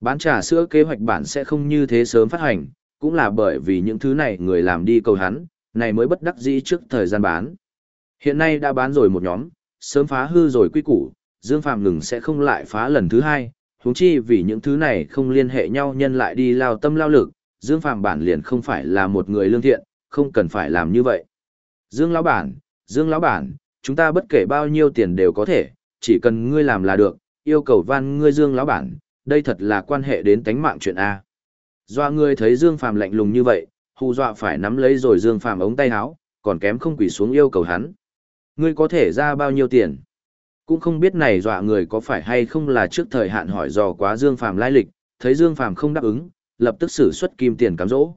Bán trà sữa kế hoạch bản sẽ không như thế sớm phát hành, cũng là bởi vì những thứ này người làm đi cầu hắn, này mới bất đắc dĩ trước thời gian bán. Hiện nay đã bán rồi một nhóm, sớm phá hư rồi quy củ, Dương Phạm ngừng sẽ không lại phá lần thứ hai, huống chi vì những thứ này không liên hệ nhau nhân lại đi lao tâm lao lực, Dương Phạm bản liền không phải là một người lương thiện, không cần phải làm như vậy. Dương lão bản, Dương lão bản, chúng ta bất kể bao nhiêu tiền đều có thể, chỉ cần ngươi làm là được, yêu cầu van ngươi Dương lão bản, đây thật là quan hệ đến tánh mạng chuyện A. Doa ngươi thấy Dương phàm lạnh lùng như vậy, hù dọa phải nắm lấy rồi Dương phàm ống tay áo, còn kém không quỳ xuống yêu cầu hắn. Ngươi có thể ra bao nhiêu tiền? Cũng không biết này dọa người có phải hay không là trước thời hạn hỏi dò quá Dương phàm lai lịch, thấy Dương phàm không đáp ứng, lập tức sử xuất kim tiền cám dỗ.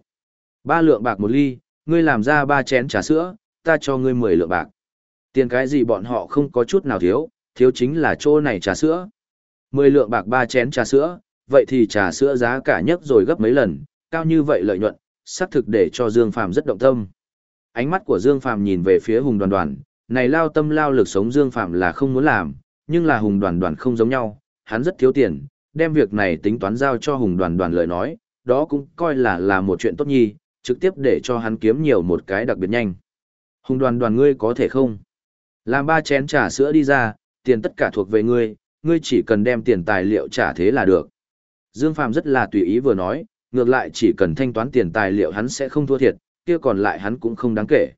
Ba lượng bạc một ly, ngươi làm ra ba chén trà sữa, ta cho ngươi mười lượng bạc. Tiền cái gì bọn họ không có chút nào thiếu, thiếu chính là chỗ này trà sữa. Mười lượng bạc ba chén trà sữa, vậy thì trà sữa giá cả nhất rồi gấp mấy lần, cao như vậy lợi nhuận, xác thực để cho Dương Phàm rất động tâm. Ánh mắt của Dương Phàm nhìn về phía Hùng Đoàn Đoàn, này lao tâm lao lực sống Dương Phàm là không muốn làm, nhưng là Hùng Đoàn Đoàn không giống nhau, hắn rất thiếu tiền, đem việc này tính toán giao cho Hùng Đoàn Đoàn lời nói, đó cũng coi là là một chuyện tốt nhi, trực tiếp để cho hắn kiếm nhiều một cái đặc biệt nhanh. Hùng Đoàn Đoàn ngươi có thể không? Làm ba chén trà sữa đi ra, tiền tất cả thuộc về ngươi, ngươi chỉ cần đem tiền tài liệu trả thế là được. Dương Phàm rất là tùy ý vừa nói, ngược lại chỉ cần thanh toán tiền tài liệu hắn sẽ không thua thiệt, kia còn lại hắn cũng không đáng kể.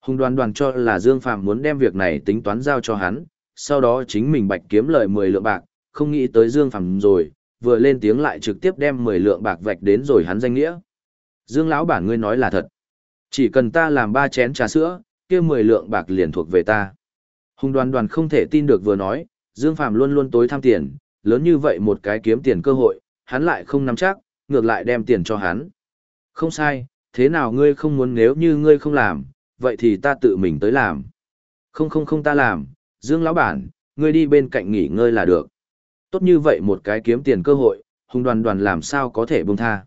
Hùng đoàn đoàn cho là Dương Phàm muốn đem việc này tính toán giao cho hắn, sau đó chính mình bạch kiếm lời 10 lượng bạc, không nghĩ tới Dương Phàm rồi, vừa lên tiếng lại trực tiếp đem 10 lượng bạc vạch đến rồi hắn danh nghĩa. Dương lão bản ngươi nói là thật. Chỉ cần ta làm ba chén trà sữa, kia 10 lượng bạc liền thuộc về ta. Hùng đoàn đoàn không thể tin được vừa nói, Dương Phàm luôn luôn tối tham tiền, lớn như vậy một cái kiếm tiền cơ hội, hắn lại không nắm chắc, ngược lại đem tiền cho hắn. Không sai, thế nào ngươi không muốn nếu như ngươi không làm, vậy thì ta tự mình tới làm. Không không không ta làm, Dương lão bản, ngươi đi bên cạnh nghỉ ngơi là được. Tốt như vậy một cái kiếm tiền cơ hội, hùng đoàn đoàn làm sao có thể buông tha.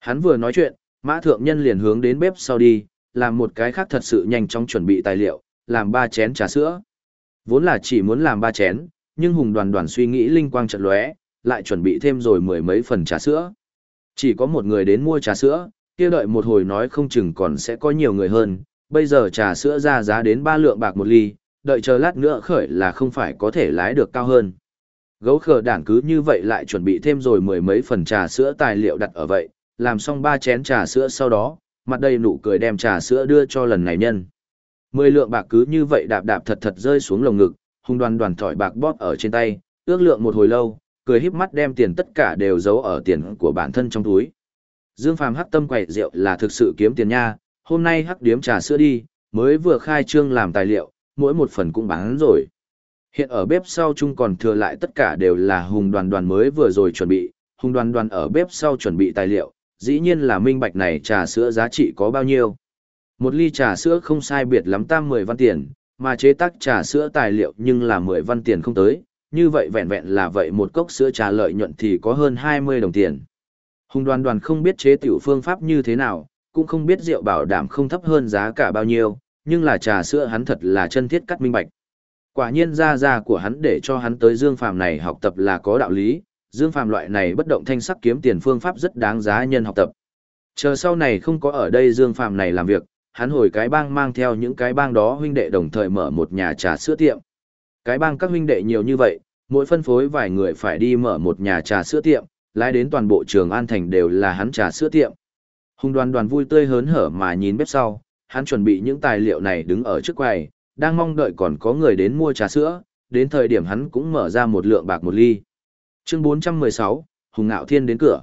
Hắn vừa nói chuyện, mã thượng nhân liền hướng đến bếp sau đi, làm một cái khác thật sự nhanh chóng chuẩn bị tài liệu, làm ba chén trà sữa. Vốn là chỉ muốn làm ba chén, nhưng hùng đoàn đoàn suy nghĩ linh quang trận lóe, lại chuẩn bị thêm rồi mười mấy phần trà sữa. Chỉ có một người đến mua trà sữa, kia đợi một hồi nói không chừng còn sẽ có nhiều người hơn, bây giờ trà sữa ra giá đến ba lượng bạc một ly, đợi chờ lát nữa khởi là không phải có thể lái được cao hơn. Gấu khờ đảng cứ như vậy lại chuẩn bị thêm rồi mười mấy phần trà sữa tài liệu đặt ở vậy, làm xong ba chén trà sữa sau đó, mặt đầy nụ cười đem trà sữa đưa cho lần này nhân. Mười lượng bạc cứ như vậy đạp đạp thật thật rơi xuống lồng ngực, hung đoàn đoàn thỏi bạc bóp ở trên tay, ước lượng một hồi lâu, cười híp mắt đem tiền tất cả đều giấu ở tiền của bản thân trong túi. Dương Phàm hắc tâm quậy rượu là thực sự kiếm tiền nha, hôm nay hắc điếm trà sữa đi, mới vừa khai trương làm tài liệu, mỗi một phần cũng bán rồi. Hiện ở bếp sau chung còn thừa lại tất cả đều là hùng đoàn đoàn mới vừa rồi chuẩn bị, hùng đoàn đoàn ở bếp sau chuẩn bị tài liệu, dĩ nhiên là minh bạch này trà sữa giá trị có bao nhiêu. Một ly trà sữa không sai biệt lắm tam 10 văn tiền, mà chế tác trà sữa tài liệu nhưng là 10 văn tiền không tới, như vậy vẹn vẹn là vậy một cốc sữa trà lợi nhuận thì có hơn 20 đồng tiền. Hùng đoàn đoàn không biết chế tiểu phương pháp như thế nào, cũng không biết rượu bảo đảm không thấp hơn giá cả bao nhiêu, nhưng là trà sữa hắn thật là chân thiết cắt minh bạch. Quả nhiên ra ra của hắn để cho hắn tới Dương Phàm này học tập là có đạo lý, Dương Phàm loại này bất động thanh sắc kiếm tiền phương pháp rất đáng giá nhân học tập. Chờ sau này không có ở đây Dương Phàm này làm việc, hắn hồi cái bang mang theo những cái bang đó huynh đệ đồng thời mở một nhà trà sữa tiệm. Cái bang các huynh đệ nhiều như vậy, mỗi phân phối vài người phải đi mở một nhà trà sữa tiệm, lái đến toàn bộ trường An Thành đều là hắn trà sữa tiệm. Hùng đoàn đoàn vui tươi hớn hở mà nhìn bếp sau, hắn chuẩn bị những tài liệu này đứng ở trước quầy, đang mong đợi còn có người đến mua trà sữa, đến thời điểm hắn cũng mở ra một lượng bạc một ly. Chương 416, Hùng Ngạo Thiên đến cửa.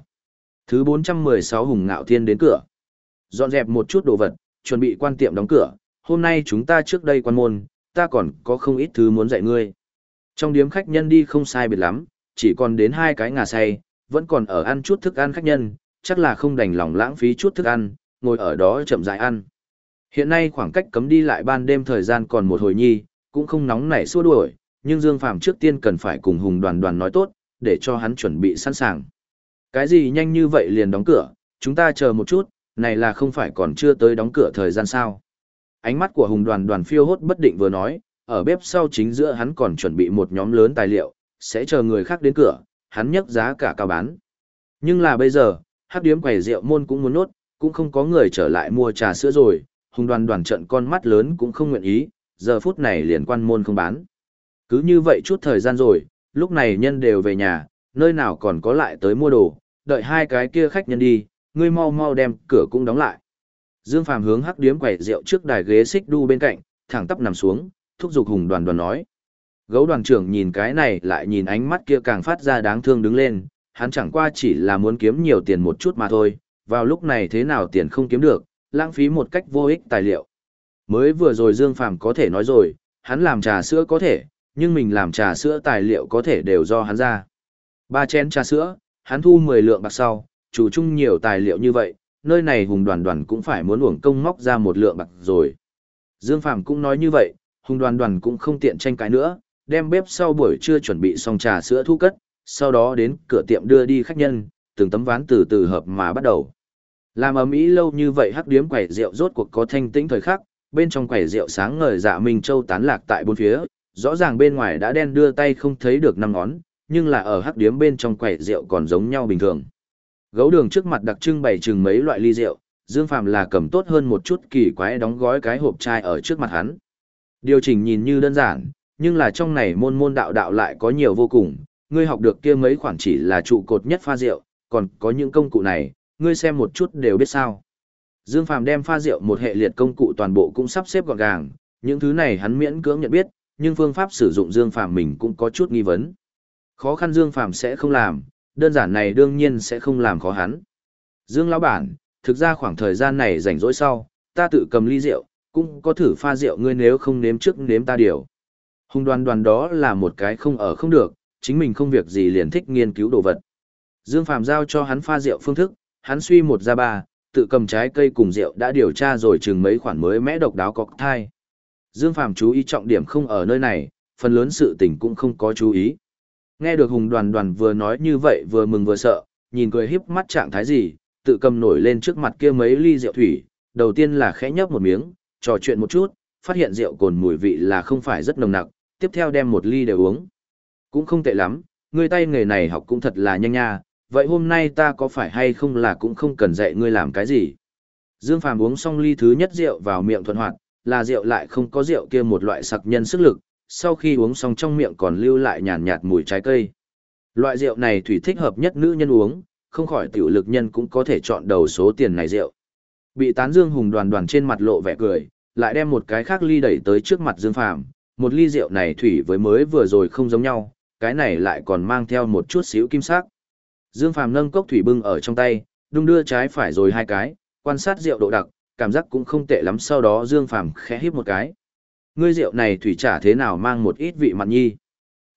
Thứ 416 Hùng Ngạo Thiên đến cửa. Dọn dẹp một chút đồ vật, chuẩn bị quan tiệm đóng cửa, hôm nay chúng ta trước đây quan môn, ta còn có không ít thứ muốn dạy ngươi. Trong điếm khách nhân đi không sai biệt lắm, chỉ còn đến hai cái ngà say, vẫn còn ở ăn chút thức ăn khách nhân, chắc là không đành lòng lãng phí chút thức ăn, ngồi ở đó chậm rãi ăn. Hiện nay khoảng cách cấm đi lại ban đêm thời gian còn một hồi nhi, cũng không nóng nảy xua đuổi, nhưng Dương Phàm trước tiên cần phải cùng Hùng Đoàn Đoàn nói tốt, để cho hắn chuẩn bị sẵn sàng. Cái gì nhanh như vậy liền đóng cửa, chúng ta chờ một chút, này là không phải còn chưa tới đóng cửa thời gian sao. Ánh mắt của Hùng Đoàn Đoàn phiêu hốt bất định vừa nói, ở bếp sau chính giữa hắn còn chuẩn bị một nhóm lớn tài liệu, sẽ chờ người khác đến cửa, hắn nhấc giá cả cao bán. Nhưng là bây giờ, Hát điếm quầy rượu môn cũng muốn nốt, cũng không có người trở lại mua trà sữa rồi, hùng đoàn đoàn trận con mắt lớn cũng không nguyện ý, giờ phút này liền quan môn không bán. Cứ như vậy chút thời gian rồi, lúc này nhân đều về nhà, nơi nào còn có lại tới mua đồ, đợi hai cái kia khách nhân đi, ngươi mau mau đem cửa cũng đóng lại. Dương Phàm hướng hắc điếm quẩy rượu trước đài ghế xích đu bên cạnh, thẳng tắp nằm xuống, thúc giục hùng đoàn đoàn nói. Gấu đoàn trưởng nhìn cái này lại nhìn ánh mắt kia càng phát ra đáng thương đứng lên, hắn chẳng qua chỉ là muốn kiếm nhiều tiền một chút mà thôi, vào lúc này thế nào tiền không kiếm được, lãng phí một cách vô ích tài liệu. Mới vừa rồi Dương Phàm có thể nói rồi, hắn làm trà sữa có thể, nhưng mình làm trà sữa tài liệu có thể đều do hắn ra. Ba chén trà sữa, hắn thu 10 lượng bạc sau, chủ chung nhiều tài liệu như vậy, nơi này hùng đoàn đoàn cũng phải muốn uổng công móc ra một lượng bạc rồi. Dương Phàm cũng nói như vậy, hùng đoàn đoàn cũng không tiện tranh cãi nữa, đem bếp sau buổi trưa chuẩn bị xong trà sữa thu cất, sau đó đến cửa tiệm đưa đi khách nhân, từng tấm ván từ từ hợp mà bắt đầu. Làm ấm ý lâu như vậy hắc điếm quẩy rượu rốt cuộc có thanh tĩnh thời khắc, bên trong quẩy rượu sáng ngời dạ Minh Châu tán lạc tại bốn phía, rõ ràng bên ngoài đã đen đưa tay không thấy được năm ngón, nhưng là ở hắc điếm bên trong quẩy rượu còn giống nhau bình thường. Gấu đường trước mặt đặc trưng bày chừng mấy loại ly rượu, Dương Phàm là cầm tốt hơn một chút kỳ quái đóng gói cái hộp chai ở trước mặt hắn. Điều chỉnh nhìn như đơn giản, nhưng là trong này môn môn đạo đạo lại có nhiều vô cùng, ngươi học được kia mấy khoản chỉ là trụ cột nhất pha rượu, còn có những công cụ này, ngươi xem một chút đều biết sao. Dương Phàm đem pha rượu một hệ liệt công cụ toàn bộ cũng sắp xếp gọn gàng, những thứ này hắn miễn cưỡng nhận biết, nhưng phương pháp sử dụng Dương Phàm mình cũng có chút nghi vấn. Khó khăn Dương Phàm sẽ không làm, đơn giản này đương nhiên sẽ không làm khó hắn. Dương lão bản, thực ra khoảng thời gian này rảnh rỗi sau, ta tự cầm ly rượu, cũng có thử pha rượu ngươi nếu không nếm trước nếm ta điều. Hùng đoàn đoàn đó là một cái không ở không được, chính mình không việc gì liền thích nghiên cứu đồ vật. Dương Phàm giao cho hắn pha rượu phương thức, hắn suy một ra ba, tự cầm trái cây cùng rượu đã điều tra rồi chừng mấy khoản mới mẽ độc đáo có thai. Dương Phàm chú ý trọng điểm không ở nơi này, phần lớn sự tình cũng không có chú ý. Nghe được Hùng Đoàn Đoàn vừa nói như vậy vừa mừng vừa sợ, nhìn cười híp mắt trạng thái gì, tự cầm nổi lên trước mặt kia mấy ly rượu thủy, đầu tiên là khẽ nhấp một miếng, trò chuyện một chút, phát hiện rượu cồn mùi vị là không phải rất nồng nặc, tiếp theo đem một ly để uống. Cũng không tệ lắm, người tay nghề này học cũng thật là nhanh nha, vậy hôm nay ta có phải hay không là cũng không cần dạy ngươi làm cái gì. Dương Phàm uống xong ly thứ nhất rượu vào miệng thuận hoạt, là rượu lại không có rượu kia một loại sặc nhân sức lực, sau khi uống xong trong miệng còn lưu lại nhàn nhạt mùi trái cây. Loại rượu này thủy thích hợp nhất nữ nhân uống, không khỏi tiểu lực nhân cũng có thể chọn đầu số tiền này rượu. Bị tán Dương Hùng đoàn đoàn trên mặt lộ vẻ cười, lại đem một cái khác ly đẩy tới trước mặt Dương Phàm, một ly rượu này thủy với mới vừa rồi không giống nhau, cái này lại còn mang theo một chút xíu kim sắc. Dương Phàm nâng cốc thủy bưng ở trong tay, đung đưa trái phải rồi hai cái, quan sát rượu độ đặc, cảm giác cũng không tệ lắm sau đó Dương Phàm khẽ híp một cái. Ngươi rượu này thủy trả thế nào mang một ít vị mặn nhi.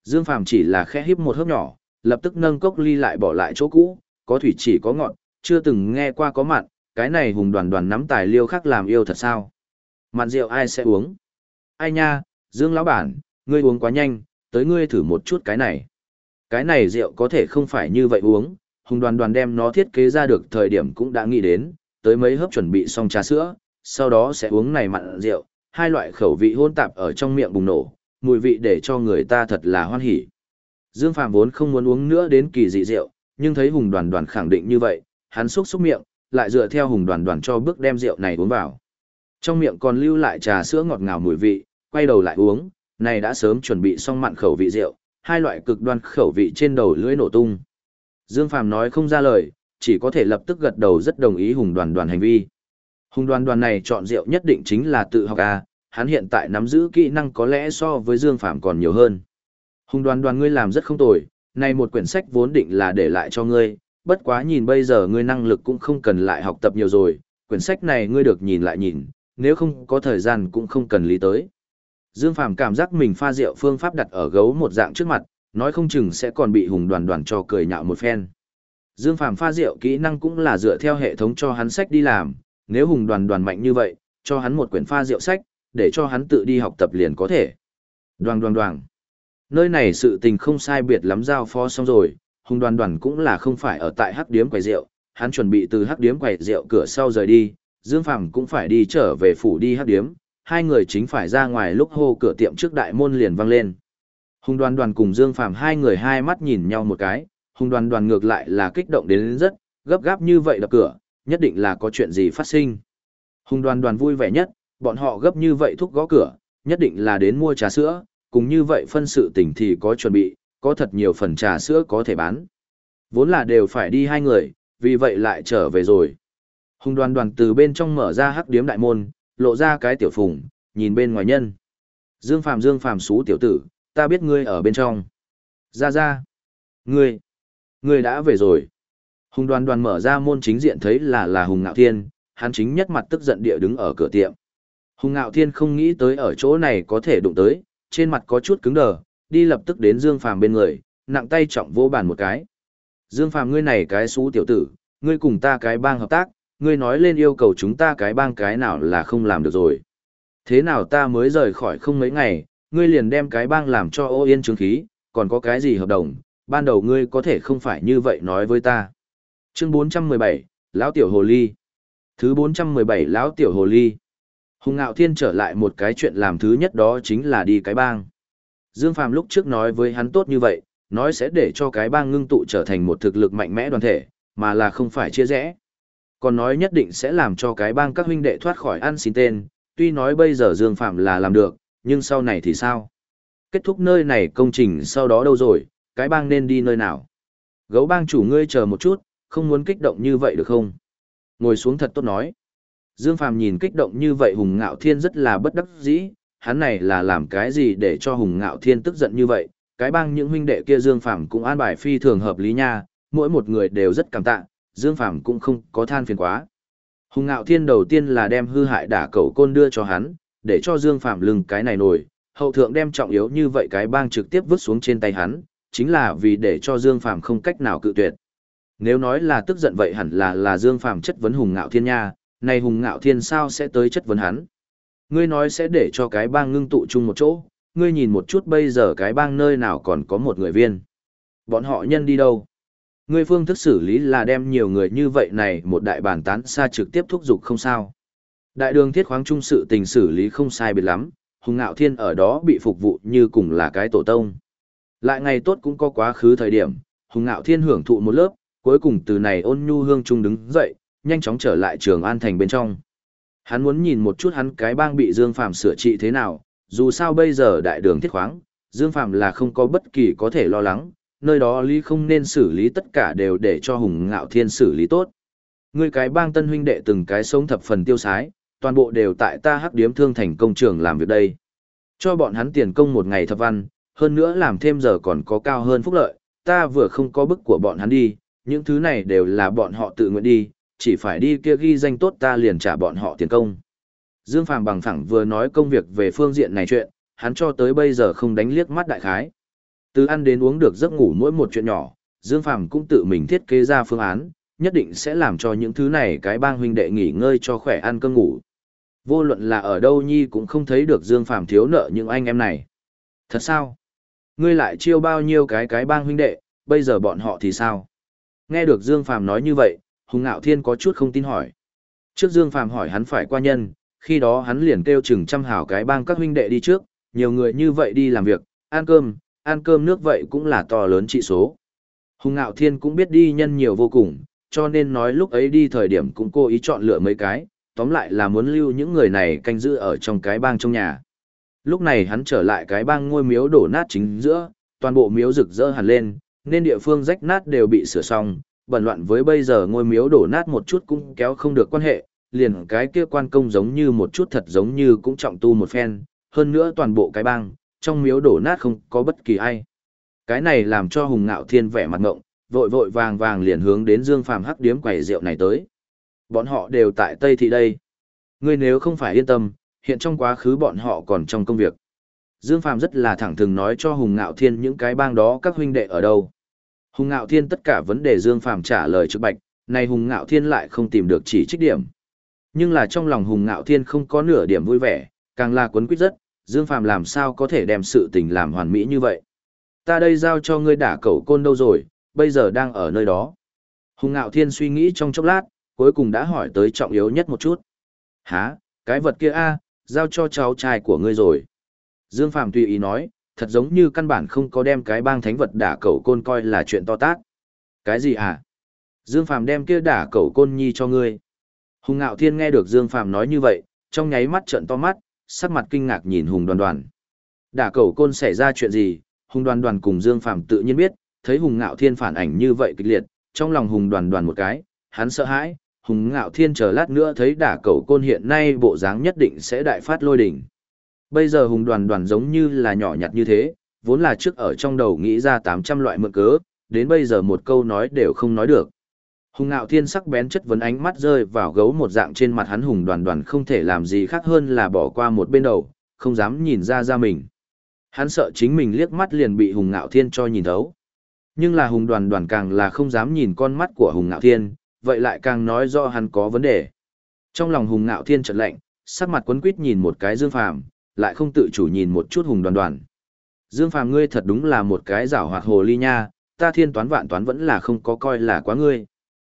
Dương Phàm chỉ là khẽ híp một hớp nhỏ, lập tức nâng cốc ly lại bỏ lại chỗ cũ, có thủy chỉ có ngọt, chưa từng nghe qua có mặn, cái này hùng đoàn đoàn nắm tài liêu khác làm yêu thật sao. Mặn rượu ai sẽ uống? Ai nha, Dương lão bản, ngươi uống quá nhanh, tới ngươi thử một chút cái này. Cái này rượu có thể không phải như vậy uống, hùng đoàn đoàn đem nó thiết kế ra được thời điểm cũng đã nghĩ đến, tới mấy hớp chuẩn bị xong trà sữa, sau đó sẽ uống này mặn rượu, hai loại khẩu vị hôn tạp ở trong miệng bùng nổ, mùi vị để cho người ta thật là hoan hỉ. Dương Phạm vốn không muốn uống nữa đến kỳ dị rượu, nhưng thấy hùng đoàn đoàn khẳng định như vậy, hắn xúc xúc miệng, lại dựa theo hùng đoàn đoàn cho bước đem rượu này uống vào. Trong miệng còn lưu lại trà sữa ngọt ngào mùi vị, quay đầu lại uống, này đã sớm chuẩn bị xong mặn khẩu vị rượu, hai loại cực đoan khẩu vị trên đầu lưỡi nổ tung. Dương Phàm nói không ra lời, chỉ có thể lập tức gật đầu rất đồng ý hùng đoàn đoàn hành vi. Hùng đoàn đoàn này chọn rượu nhất định chính là tự học à? hắn hiện tại nắm giữ kỹ năng có lẽ so với Dương Phạm còn nhiều hơn. Hùng đoàn đoàn ngươi làm rất không tồi, này một quyển sách vốn định là để lại cho ngươi, bất quá nhìn bây giờ ngươi năng lực cũng không cần lại học tập nhiều rồi, quyển sách này ngươi được nhìn lại nhìn, nếu không có thời gian cũng không cần lý tới. Dương Phàm cảm giác mình pha rượu phương pháp đặt ở gấu một dạng trước mặt, nói không chừng sẽ còn bị hùng đoàn đoàn cho cười nhạo một phen. Dương Phàm pha rượu kỹ năng cũng là dựa theo hệ thống cho hắn sách đi làm, nếu hùng đoàn đoàn mạnh như vậy, cho hắn một quyển pha rượu sách, để cho hắn tự đi học tập liền có thể. Đoàn đoàn đoàn. Nơi này sự tình không sai biệt lắm giao phó xong rồi, hùng đoàn đoàn cũng là không phải ở tại hắc điếm quầy rượu, hắn chuẩn bị từ hắc điếm quầy rượu cửa sau rời đi, Dương Phàm cũng phải đi trở về phủ đi hắc điếm, hai người chính phải ra ngoài lúc hô cửa tiệm trước đại môn liền vang lên. Hùng đoàn đoàn cùng Dương Phàm hai người hai mắt nhìn nhau một cái, hùng đoàn đoàn ngược lại là kích động đến, đến rất, gấp gáp như vậy đập cửa, nhất định là có chuyện gì phát sinh. Hùng đoàn đoàn vui vẻ nhất, bọn họ gấp như vậy thúc gõ cửa, nhất định là đến mua trà sữa, cùng như vậy phân sự tình thì có chuẩn bị, có thật nhiều phần trà sữa có thể bán. Vốn là đều phải đi hai người, vì vậy lại trở về rồi. Hùng đoàn đoàn từ bên trong mở ra hắc điếm đại môn, lộ ra cái tiểu phùng, nhìn bên ngoài nhân. Dương Phàm Dương Phàm xú tiểu tử, ta biết ngươi ở bên trong. Ra ra. Ngươi. Ngươi đã về rồi. Hùng đoàn đoàn mở ra môn chính diện thấy là là Hùng Ngạo Thiên, hắn chính nhất mặt tức giận địa đứng ở cửa tiệm. Hùng Ngạo Thiên không nghĩ tới ở chỗ này có thể đụng tới, trên mặt có chút cứng đờ, đi lập tức đến Dương Phàm bên người, nặng tay trọng vô bàn một cái. Dương Phàm ngươi này cái xú tiểu tử, ngươi cùng ta cái bang hợp tác, ngươi nói lên yêu cầu chúng ta cái bang cái nào là không làm được rồi. Thế nào ta mới rời khỏi không mấy ngày, ngươi liền đem cái bang làm cho ô yên chứng khí, còn có cái gì hợp đồng, ban đầu ngươi có thể không phải như vậy nói với ta. Chương 417, Lão Tiểu Hồ Ly Thứ 417 Lão Tiểu Hồ Ly Hùng Ngạo Thiên trở lại một cái chuyện làm thứ nhất đó chính là đi cái bang. Dương Phàm lúc trước nói với hắn tốt như vậy, nói sẽ để cho cái bang ngưng tụ trở thành một thực lực mạnh mẽ đoàn thể, mà là không phải chia rẽ. Còn nói nhất định sẽ làm cho cái bang các huynh đệ thoát khỏi ăn xin tên, tuy nói bây giờ Dương Phạm là làm được, nhưng sau này thì sao? Kết thúc nơi này công trình sau đó đâu rồi, cái bang nên đi nơi nào? Gấu bang chủ ngươi chờ một chút, không muốn kích động như vậy được không? Ngồi xuống thật tốt nói. Dương Phàm nhìn kích động như vậy Hùng Ngạo Thiên rất là bất đắc dĩ, hắn này là làm cái gì để cho Hùng Ngạo Thiên tức giận như vậy? Cái bang những huynh đệ kia Dương Phàm cũng an bài phi thường hợp lý nha, mỗi một người đều rất cảm tạ, Dương Phàm cũng không có than phiền quá. Hùng Ngạo Thiên đầu tiên là đem hư hại đả cầu côn đưa cho hắn, để cho Dương Phàm lưng cái này nổi, hậu thượng đem trọng yếu như vậy cái bang trực tiếp vứt xuống trên tay hắn, chính là vì để cho Dương Phàm không cách nào cự tuyệt. Nếu nói là tức giận vậy hẳn là là Dương Phàm chất vấn Hùng Ngạo Thiên nha, này Hùng Ngạo Thiên sao sẽ tới chất vấn hắn? Ngươi nói sẽ để cho cái bang ngưng tụ chung một chỗ, ngươi nhìn một chút bây giờ cái bang nơi nào còn có một người viên. Bọn họ nhân đi đâu? Ngươi phương thức xử lý là đem nhiều người như vậy này một đại bản tán xa trực tiếp thúc giục không sao. Đại đường thiết khoáng trung sự tình xử lý không sai biệt lắm, hùng ngạo thiên ở đó bị phục vụ như cùng là cái tổ tông. Lại ngày tốt cũng có quá khứ thời điểm, hùng ngạo thiên hưởng thụ một lớp, cuối cùng từ này ôn nhu hương trung đứng dậy, nhanh chóng trở lại trường an thành bên trong. Hắn muốn nhìn một chút hắn cái bang bị Dương Phàm sửa trị thế nào, dù sao bây giờ đại đường thiết khoáng, Dương Phàm là không có bất kỳ có thể lo lắng, nơi đó lý không nên xử lý tất cả đều để cho hùng ngạo thiên xử lý tốt. người cái bang tân huynh đệ từng cái sống thập phần tiêu sái, toàn bộ đều tại ta hắc điếm thương thành công trường làm việc đây. Cho bọn hắn tiền công một ngày thập văn, hơn nữa làm thêm giờ còn có cao hơn phúc lợi, ta vừa không có bức của bọn hắn đi, những thứ này đều là bọn họ tự nguyện đi, chỉ phải đi kia ghi danh tốt ta liền trả bọn họ tiền công. Dương Phàm bằng phẳng vừa nói công việc về phương diện này chuyện, hắn cho tới bây giờ không đánh liếc mắt đại khái. Từ ăn đến uống được giấc ngủ mỗi một chuyện nhỏ, Dương Phàm cũng tự mình thiết kế ra phương án, nhất định sẽ làm cho những thứ này cái bang huynh đệ nghỉ ngơi cho khỏe ăn cơm ngủ. Vô luận là ở đâu nhi cũng không thấy được Dương Phàm thiếu nợ những anh em này. Thật sao? Ngươi lại chiêu bao nhiêu cái cái bang huynh đệ, bây giờ bọn họ thì sao? Nghe được Dương Phàm nói như vậy, Hùng Ngạo Thiên có chút không tin hỏi. Trước Dương Phàm hỏi hắn phải qua nhân, khi đó hắn liền kêu chừng trăm hảo cái bang các huynh đệ đi trước, nhiều người như vậy đi làm việc, ăn cơm, ăn cơm nước vậy cũng là to lớn trị số. Hùng Ngạo Thiên cũng biết đi nhân nhiều vô cùng, cho nên nói lúc ấy đi thời điểm cũng cố ý chọn lựa mấy cái, tóm lại là muốn lưu những người này canh giữ ở trong cái bang trong nhà. Lúc này hắn trở lại cái bang ngôi miếu đổ nát chính giữa, toàn bộ miếu rực rỡ hẳn lên, nên địa phương rách nát đều bị sửa xong, bẩn loạn với bây giờ ngôi miếu đổ nát một chút cũng kéo không được quan hệ, liền cái kia quan công giống như một chút thật giống như cũng trọng tu một phen, hơn nữa toàn bộ cái bang, trong miếu đổ nát không có bất kỳ ai. Cái này làm cho Hùng Ngạo Thiên vẻ mặt ngộng, vội vội vàng vàng liền hướng đến Dương Phàm hắc điếm quầy rượu này tới. Bọn họ đều tại Tây Thị đây. Ngươi nếu không phải yên tâm, hiện trong quá khứ bọn họ còn trong công việc. Dương Phàm rất là thẳng thừng nói cho Hùng Ngạo Thiên những cái bang đó các huynh đệ ở đâu. Hùng Ngạo Thiên tất cả vấn đề Dương Phàm trả lời trực bạch, này Hùng Ngạo Thiên lại không tìm được chỉ trích điểm. Nhưng là trong lòng Hùng Ngạo Thiên không có nửa điểm vui vẻ, càng là quấn quýt rất, Dương Phàm làm sao có thể đem sự tình làm hoàn mỹ như vậy. Ta đây giao cho ngươi đả cẩu côn đâu rồi, bây giờ đang ở nơi đó. Hùng Ngạo Thiên suy nghĩ trong chốc lát, cuối cùng đã hỏi tới trọng yếu nhất một chút. Hả, cái vật kia a, giao cho cháu trai của ngươi rồi. Dương Phàm tùy ý nói, thật giống như căn bản không có đem cái bang thánh vật đả cẩu côn coi là chuyện to tát. Cái gì à? Dương Phàm đem kia đả cẩu côn nhi cho ngươi. Hùng Ngạo Thiên nghe được Dương Phàm nói như vậy, trong nháy mắt trợn to mắt, sắc mặt kinh ngạc nhìn Hùng Đoàn Đoàn. Đả cẩu côn xảy ra chuyện gì? Hùng Đoàn Đoàn cùng Dương Phàm tự nhiên biết, thấy Hùng Ngạo Thiên phản ảnh như vậy kịch liệt, trong lòng Hùng Đoàn Đoàn một cái, hắn sợ hãi, Hùng Ngạo Thiên chờ lát nữa thấy đả cẩu côn hiện nay bộ dáng nhất định sẽ đại phát lôi đỉnh. Bây giờ Hùng Đoàn Đoàn giống như là nhỏ nhặt như thế, vốn là trước ở trong đầu nghĩ ra 800 loại mượn cớ, đến bây giờ một câu nói đều không nói được. Hùng ngạo Thiên sắc bén chất vấn ánh mắt rơi vào gấu một dạng trên mặt hắn hùng đoàn đoàn không thể làm gì khác hơn là bỏ qua một bên đầu, không dám nhìn ra ra mình. Hắn sợ chính mình liếc mắt liền bị Hùng ngạo Thiên cho nhìn thấu. Nhưng là Hùng đoàn đoàn càng là không dám nhìn con mắt của Hùng ngạo Thiên, vậy lại càng nói do hắn có vấn đề. Trong lòng Hùng ngạo Thiên chợt lạnh, sắc mặt quấn quýt nhìn một cái Dương Phàm, lại không tự chủ nhìn một chút Hùng đoàn đoàn. Dương Phàm ngươi thật đúng là một cái giảo hoạt hồ ly nha, ta thiên toán vạn toán vẫn là không có coi là quá ngươi.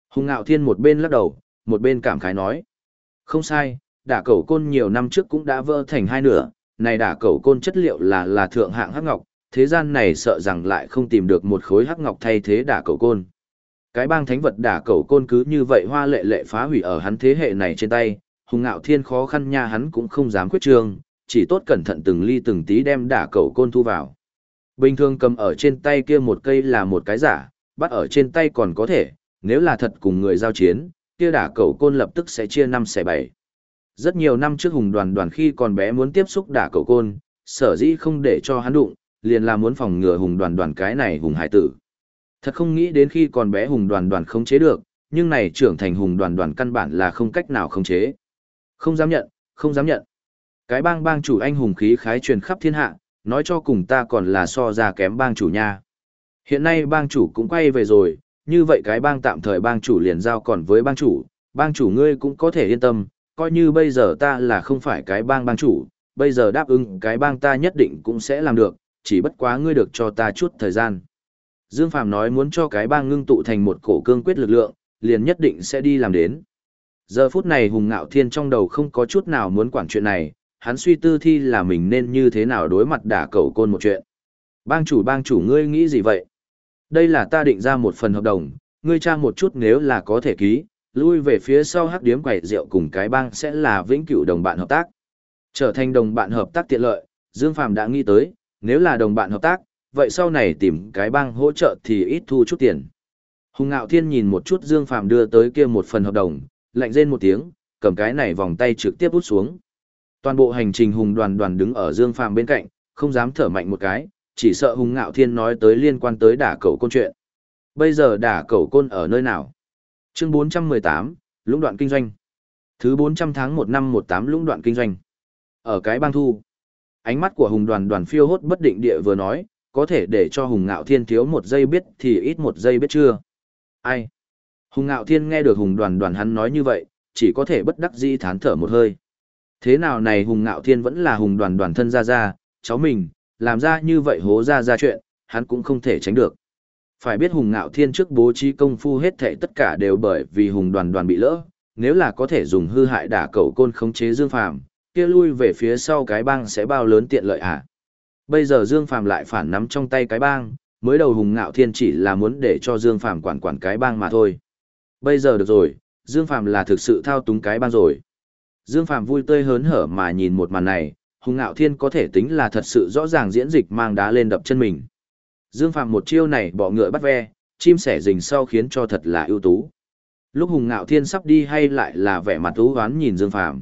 Hùng Ngạo Thiên một bên lắc đầu, một bên cảm khái nói. Không sai, đả cẩu côn nhiều năm trước cũng đã vỡ thành hai nửa, này đả cẩu côn chất liệu là là thượng hạng hắc ngọc, thế gian này sợ rằng lại không tìm được một khối hắc ngọc thay thế đả cẩu côn. Cái bang thánh vật đả cẩu côn cứ như vậy hoa lệ lệ phá hủy ở hắn thế hệ này trên tay, Hùng Ngạo Thiên khó khăn nha hắn cũng không dám quyết trương, chỉ tốt cẩn thận từng ly từng tí đem đả cẩu côn thu vào. Bình thường cầm ở trên tay kia một cây là một cái giả, bắt ở trên tay còn có thể, nếu là thật cùng người giao chiến, kia đả cẩu côn lập tức sẽ chia năm xẻ bảy. Rất nhiều năm trước hùng đoàn đoàn khi còn bé muốn tiếp xúc đả cẩu côn, sở dĩ không để cho hắn đụng, liền là muốn phòng ngừa hùng đoàn đoàn cái này hùng hải tử. Thật không nghĩ đến khi còn bé hùng đoàn đoàn không chế được, nhưng này trưởng thành hùng đoàn đoàn căn bản là không cách nào không chế. Không dám nhận, không dám nhận. Cái bang bang chủ anh hùng khí khái truyền khắp thiên hạ, nói cho cùng ta còn là so ra kém bang chủ nha. Hiện nay bang chủ cũng quay về rồi, như vậy cái bang tạm thời bang chủ liền giao còn với bang chủ, bang chủ ngươi cũng có thể yên tâm, coi như bây giờ ta là không phải cái bang bang chủ, bây giờ đáp ứng cái bang ta nhất định cũng sẽ làm được, chỉ bất quá ngươi được cho ta chút thời gian. Dương Phàm nói muốn cho cái bang ngưng tụ thành một cổ cương quyết lực lượng, liền nhất định sẽ đi làm đến. Giờ phút này Hùng Ngạo Thiên trong đầu không có chút nào muốn quản chuyện này, hắn suy tư thi là mình nên như thế nào đối mặt đả cầu côn một chuyện. Bang chủ bang chủ ngươi nghĩ gì vậy? Đây là ta định ra một phần hợp đồng, ngươi tra một chút nếu là có thể ký, lui về phía sau hắc điếm quẩy rượu cùng cái bang sẽ là vĩnh cửu đồng bạn hợp tác. Trở thành đồng bạn hợp tác tiện lợi, Dương Phàm đã nghĩ tới, nếu là đồng bạn hợp tác, vậy sau này tìm cái bang hỗ trợ thì ít thu chút tiền. Hùng Ngạo Thiên nhìn một chút Dương Phàm đưa tới kia một phần hợp đồng, lạnh rên một tiếng, cầm cái này vòng tay trực tiếp út xuống. Toàn bộ hành trình Hùng đoàn đoàn đứng ở Dương Phàm bên cạnh, không dám thở mạnh một cái, chỉ sợ Hùng Ngạo Thiên nói tới liên quan tới đả cầu côn chuyện. Bây giờ đả cầu côn ở nơi nào? Chương 418, lũng đoạn kinh doanh. Thứ 400 tháng 1 năm 18 lũng đoạn kinh doanh. Ở cái bang thu. Ánh mắt của Hùng đoàn đoàn phiêu hốt bất định địa vừa nói, có thể để cho Hùng Ngạo Thiên thiếu một giây biết thì ít một giây biết chưa? Ai? Hùng Ngạo Thiên nghe được Hùng đoàn đoàn hắn nói như vậy, chỉ có thể bất đắc dĩ thán thở một hơi. Thế nào này Hùng Ngạo Thiên vẫn là Hùng đoàn đoàn thân ra ra, cháu mình, làm ra như vậy hố ra ra chuyện, hắn cũng không thể tránh được. Phải biết Hùng Ngạo Thiên trước bố trí công phu hết thảy tất cả đều bởi vì Hùng đoàn đoàn bị lỡ, nếu là có thể dùng hư hại đả cầu côn khống chế Dương Phàm, kia lui về phía sau cái bang sẽ bao lớn tiện lợi à. Bây giờ Dương Phàm lại phản nắm trong tay cái bang, mới đầu Hùng Ngạo Thiên chỉ là muốn để cho Dương Phàm quản quản cái bang mà thôi. Bây giờ được rồi, Dương Phàm là thực sự thao túng cái bang rồi. Dương Phàm vui tươi hớn hở mà nhìn một màn này, Hùng Ngạo Thiên có thể tính là thật sự rõ ràng diễn dịch mang đá lên đập chân mình. Dương Phàm một chiêu này bỏ ngựa bắt ve, chim sẻ rình sau khiến cho thật là ưu tú. Lúc Hùng Ngạo Thiên sắp đi hay lại là vẻ mặt thú hoán nhìn Dương Phàm.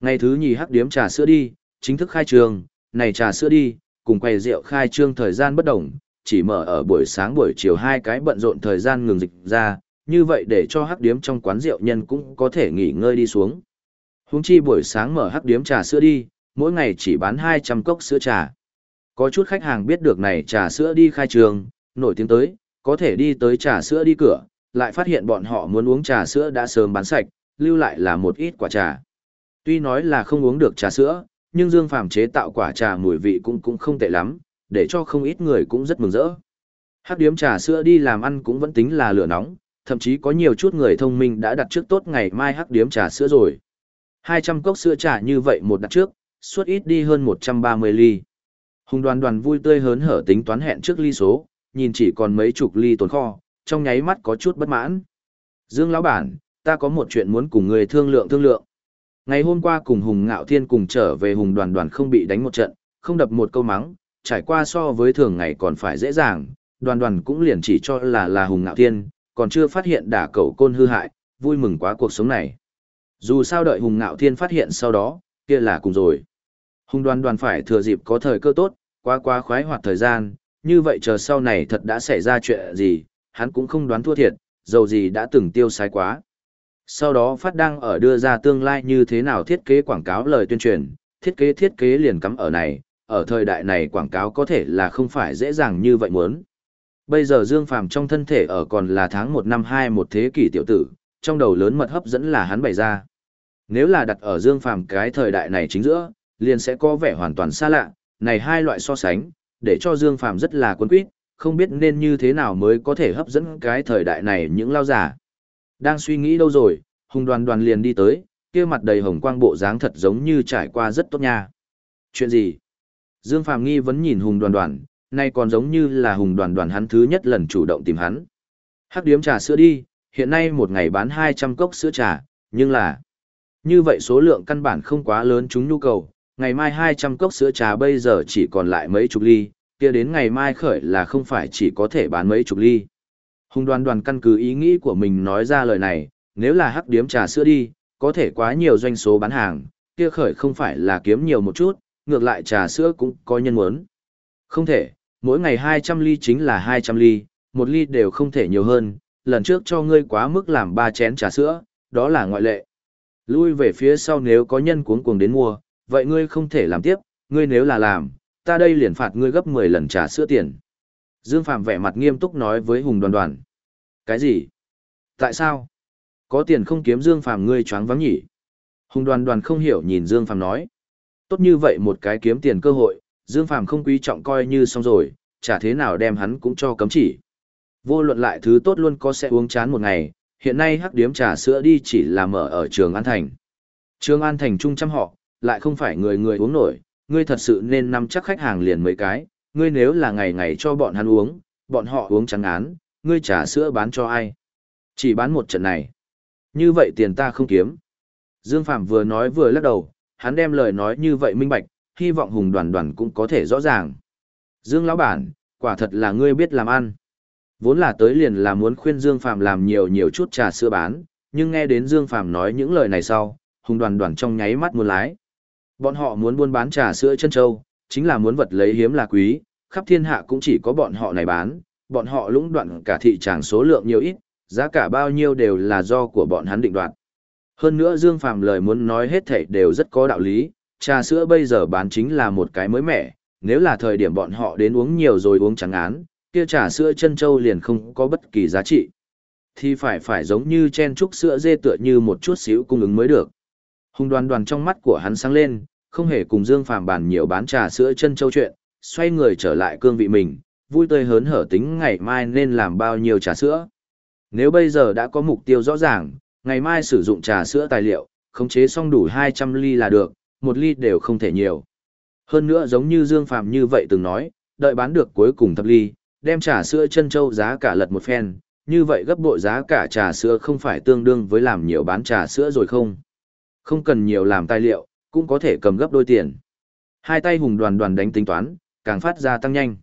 Ngày thứ nhì hắc điếm trà sữa đi, chính thức khai trương, này trà sữa đi, cùng quầy rượu khai trương thời gian bất đồng, chỉ mở ở buổi sáng buổi chiều hai cái bận rộn thời gian ngừng dịch ra, như vậy để cho hắc điếm trong quán rượu nhân cũng có thể nghỉ ngơi đi xuống. Huống chi buổi sáng mở hắc điếm trà sữa đi, mỗi ngày chỉ bán 200 cốc sữa trà. Có chút khách hàng biết được này trà sữa đi khai trường, nổi tiếng tới, có thể đi tới trà sữa đi cửa, lại phát hiện bọn họ muốn uống trà sữa đã sớm bán sạch, lưu lại là một ít quả trà. Tuy nói là không uống được trà sữa, nhưng Dương Phàm chế tạo quả trà mùi vị cũng cũng không tệ lắm, để cho không ít người cũng rất mừng rỡ. Hắc điếm trà sữa đi làm ăn cũng vẫn tính là lửa nóng, thậm chí có nhiều chút người thông minh đã đặt trước tốt ngày mai hắc điếm trà sữa rồi. 200 cốc sữa trà như vậy một đặt trước, suốt ít đi hơn 130 ly. Hùng đoàn đoàn vui tươi hớn hở tính toán hẹn trước ly số, nhìn chỉ còn mấy chục ly tồn kho, trong nháy mắt có chút bất mãn. Dương lão bản, ta có một chuyện muốn cùng người thương lượng thương lượng. Ngày hôm qua cùng Hùng Ngạo Thiên cùng trở về Hùng đoàn đoàn không bị đánh một trận, không đập một câu mắng, trải qua so với thường ngày còn phải dễ dàng, đoàn đoàn cũng liền chỉ cho là là Hùng Ngạo Thiên, còn chưa phát hiện đả cậu côn hư hại, vui mừng quá cuộc sống này. Dù sao đợi Hùng Ngạo Thiên phát hiện sau đó, kia là cùng rồi. Hùng đoàn đoàn phải thừa dịp có thời cơ tốt, quá quá khoái hoạt thời gian, như vậy chờ sau này thật đã xảy ra chuyện gì, hắn cũng không đoán thua thiệt, dầu gì đã từng tiêu sai quá. Sau đó phát đăng ở đưa ra tương lai như thế nào thiết kế quảng cáo lời tuyên truyền, thiết kế thiết kế liền cắm ở này, ở thời đại này quảng cáo có thể là không phải dễ dàng như vậy muốn. Bây giờ Dương Phàm trong thân thể ở còn là tháng 1 năm 2 một thế kỷ tiểu tử, trong đầu lớn mật hấp dẫn là hắn bày ra. Nếu là đặt ở Dương Phàm cái thời đại này chính giữa, liền sẽ có vẻ hoàn toàn xa lạ, này hai loại so sánh, để cho Dương Phàm rất là cuốn quýt, không biết nên như thế nào mới có thể hấp dẫn cái thời đại này những lao giả. Đang suy nghĩ đâu rồi, hùng đoàn đoàn liền đi tới, kia mặt đầy hồng quang bộ dáng thật giống như trải qua rất tốt nha. Chuyện gì? Dương Phàm nghi vẫn nhìn hùng đoàn đoàn, nay còn giống như là hùng đoàn đoàn hắn thứ nhất lần chủ động tìm hắn. Hắc điếm trà sữa đi, hiện nay một ngày bán 200 cốc sữa trà, nhưng là... Như vậy số lượng căn bản không quá lớn chúng nhu cầu, ngày mai 200 cốc sữa trà bây giờ chỉ còn lại mấy chục ly, kia đến ngày mai khởi là không phải chỉ có thể bán mấy chục ly. Hùng đoàn đoàn căn cứ ý nghĩ của mình nói ra lời này, nếu là hắc điếm trà sữa đi, có thể quá nhiều doanh số bán hàng, kia khởi không phải là kiếm nhiều một chút, ngược lại trà sữa cũng có nhân muốn. Không thể, mỗi ngày 200 ly chính là 200 ly, một ly đều không thể nhiều hơn, lần trước cho ngươi quá mức làm ba chén trà sữa, đó là ngoại lệ. Lui về phía sau nếu có nhân cuống cuồng đến mua, vậy ngươi không thể làm tiếp, ngươi nếu là làm, ta đây liền phạt ngươi gấp 10 lần trả sữa tiền. Dương Phạm vẻ mặt nghiêm túc nói với Hùng đoàn đoàn. Cái gì? Tại sao? Có tiền không kiếm Dương Phạm ngươi choáng vắng nhỉ? Hùng đoàn đoàn không hiểu nhìn Dương Phạm nói. Tốt như vậy một cái kiếm tiền cơ hội, Dương Phạm không quý trọng coi như xong rồi, chả thế nào đem hắn cũng cho cấm chỉ. Vô luận lại thứ tốt luôn có sẽ uống chán một ngày, hiện nay hắc điếm trà sữa đi chỉ là mở ở trường An Thành. Trường An Thành trung trăm họ, lại không phải người người uống nổi, ngươi thật sự nên nắm chắc khách hàng liền mấy cái, ngươi nếu là ngày ngày cho bọn hắn uống, bọn họ uống trắng án, ngươi trà sữa bán cho ai? Chỉ bán một trận này. Như vậy tiền ta không kiếm. Dương Phạm vừa nói vừa lắc đầu, hắn đem lời nói như vậy minh bạch, hy vọng hùng đoàn đoàn cũng có thể rõ ràng. Dương lão bản, quả thật là ngươi biết làm ăn. Vốn là tới liền là muốn khuyên Dương Phạm làm nhiều nhiều chút trà sữa bán, nhưng nghe đến Dương Phạm nói những lời này sau, hùng đoàn đoàn trong nháy mắt muốn lái. Bọn họ muốn buôn bán trà sữa chân châu, chính là muốn vật lấy hiếm là quý, khắp thiên hạ cũng chỉ có bọn họ này bán, bọn họ lũng đoạn cả thị trường số lượng nhiều ít, giá cả bao nhiêu đều là do của bọn hắn định đoạt. Hơn nữa Dương Phàm lời muốn nói hết thảy đều rất có đạo lý, trà sữa bây giờ bán chính là một cái mới mẻ, nếu là thời điểm bọn họ đến uống nhiều rồi uống trắng án, kia trà sữa chân châu liền không có bất kỳ giá trị. Thì phải phải giống như chen trúc sữa dê tựa như một chút xíu cung ứng mới được. Hùng đoàn đoàn trong mắt của hắn sáng lên, không hề cùng Dương Phàm bàn nhiều bán trà sữa chân châu chuyện, xoay người trở lại cương vị mình, vui tươi hớn hở tính ngày mai nên làm bao nhiêu trà sữa. Nếu bây giờ đã có mục tiêu rõ ràng, ngày mai sử dụng trà sữa tài liệu, khống chế xong đủ 200 ly là được, một ly đều không thể nhiều. Hơn nữa giống như Dương Phàm như vậy từng nói, đợi bán được cuối cùng thập ly, đem trà sữa chân châu giá cả lật một phen, như vậy gấp bội giá cả trà sữa không phải tương đương với làm nhiều bán trà sữa rồi không? Không cần nhiều làm tài liệu, cũng có thể cầm gấp đôi tiền. Hai tay hùng đoàn đoàn đánh tính toán, càng phát ra tăng nhanh.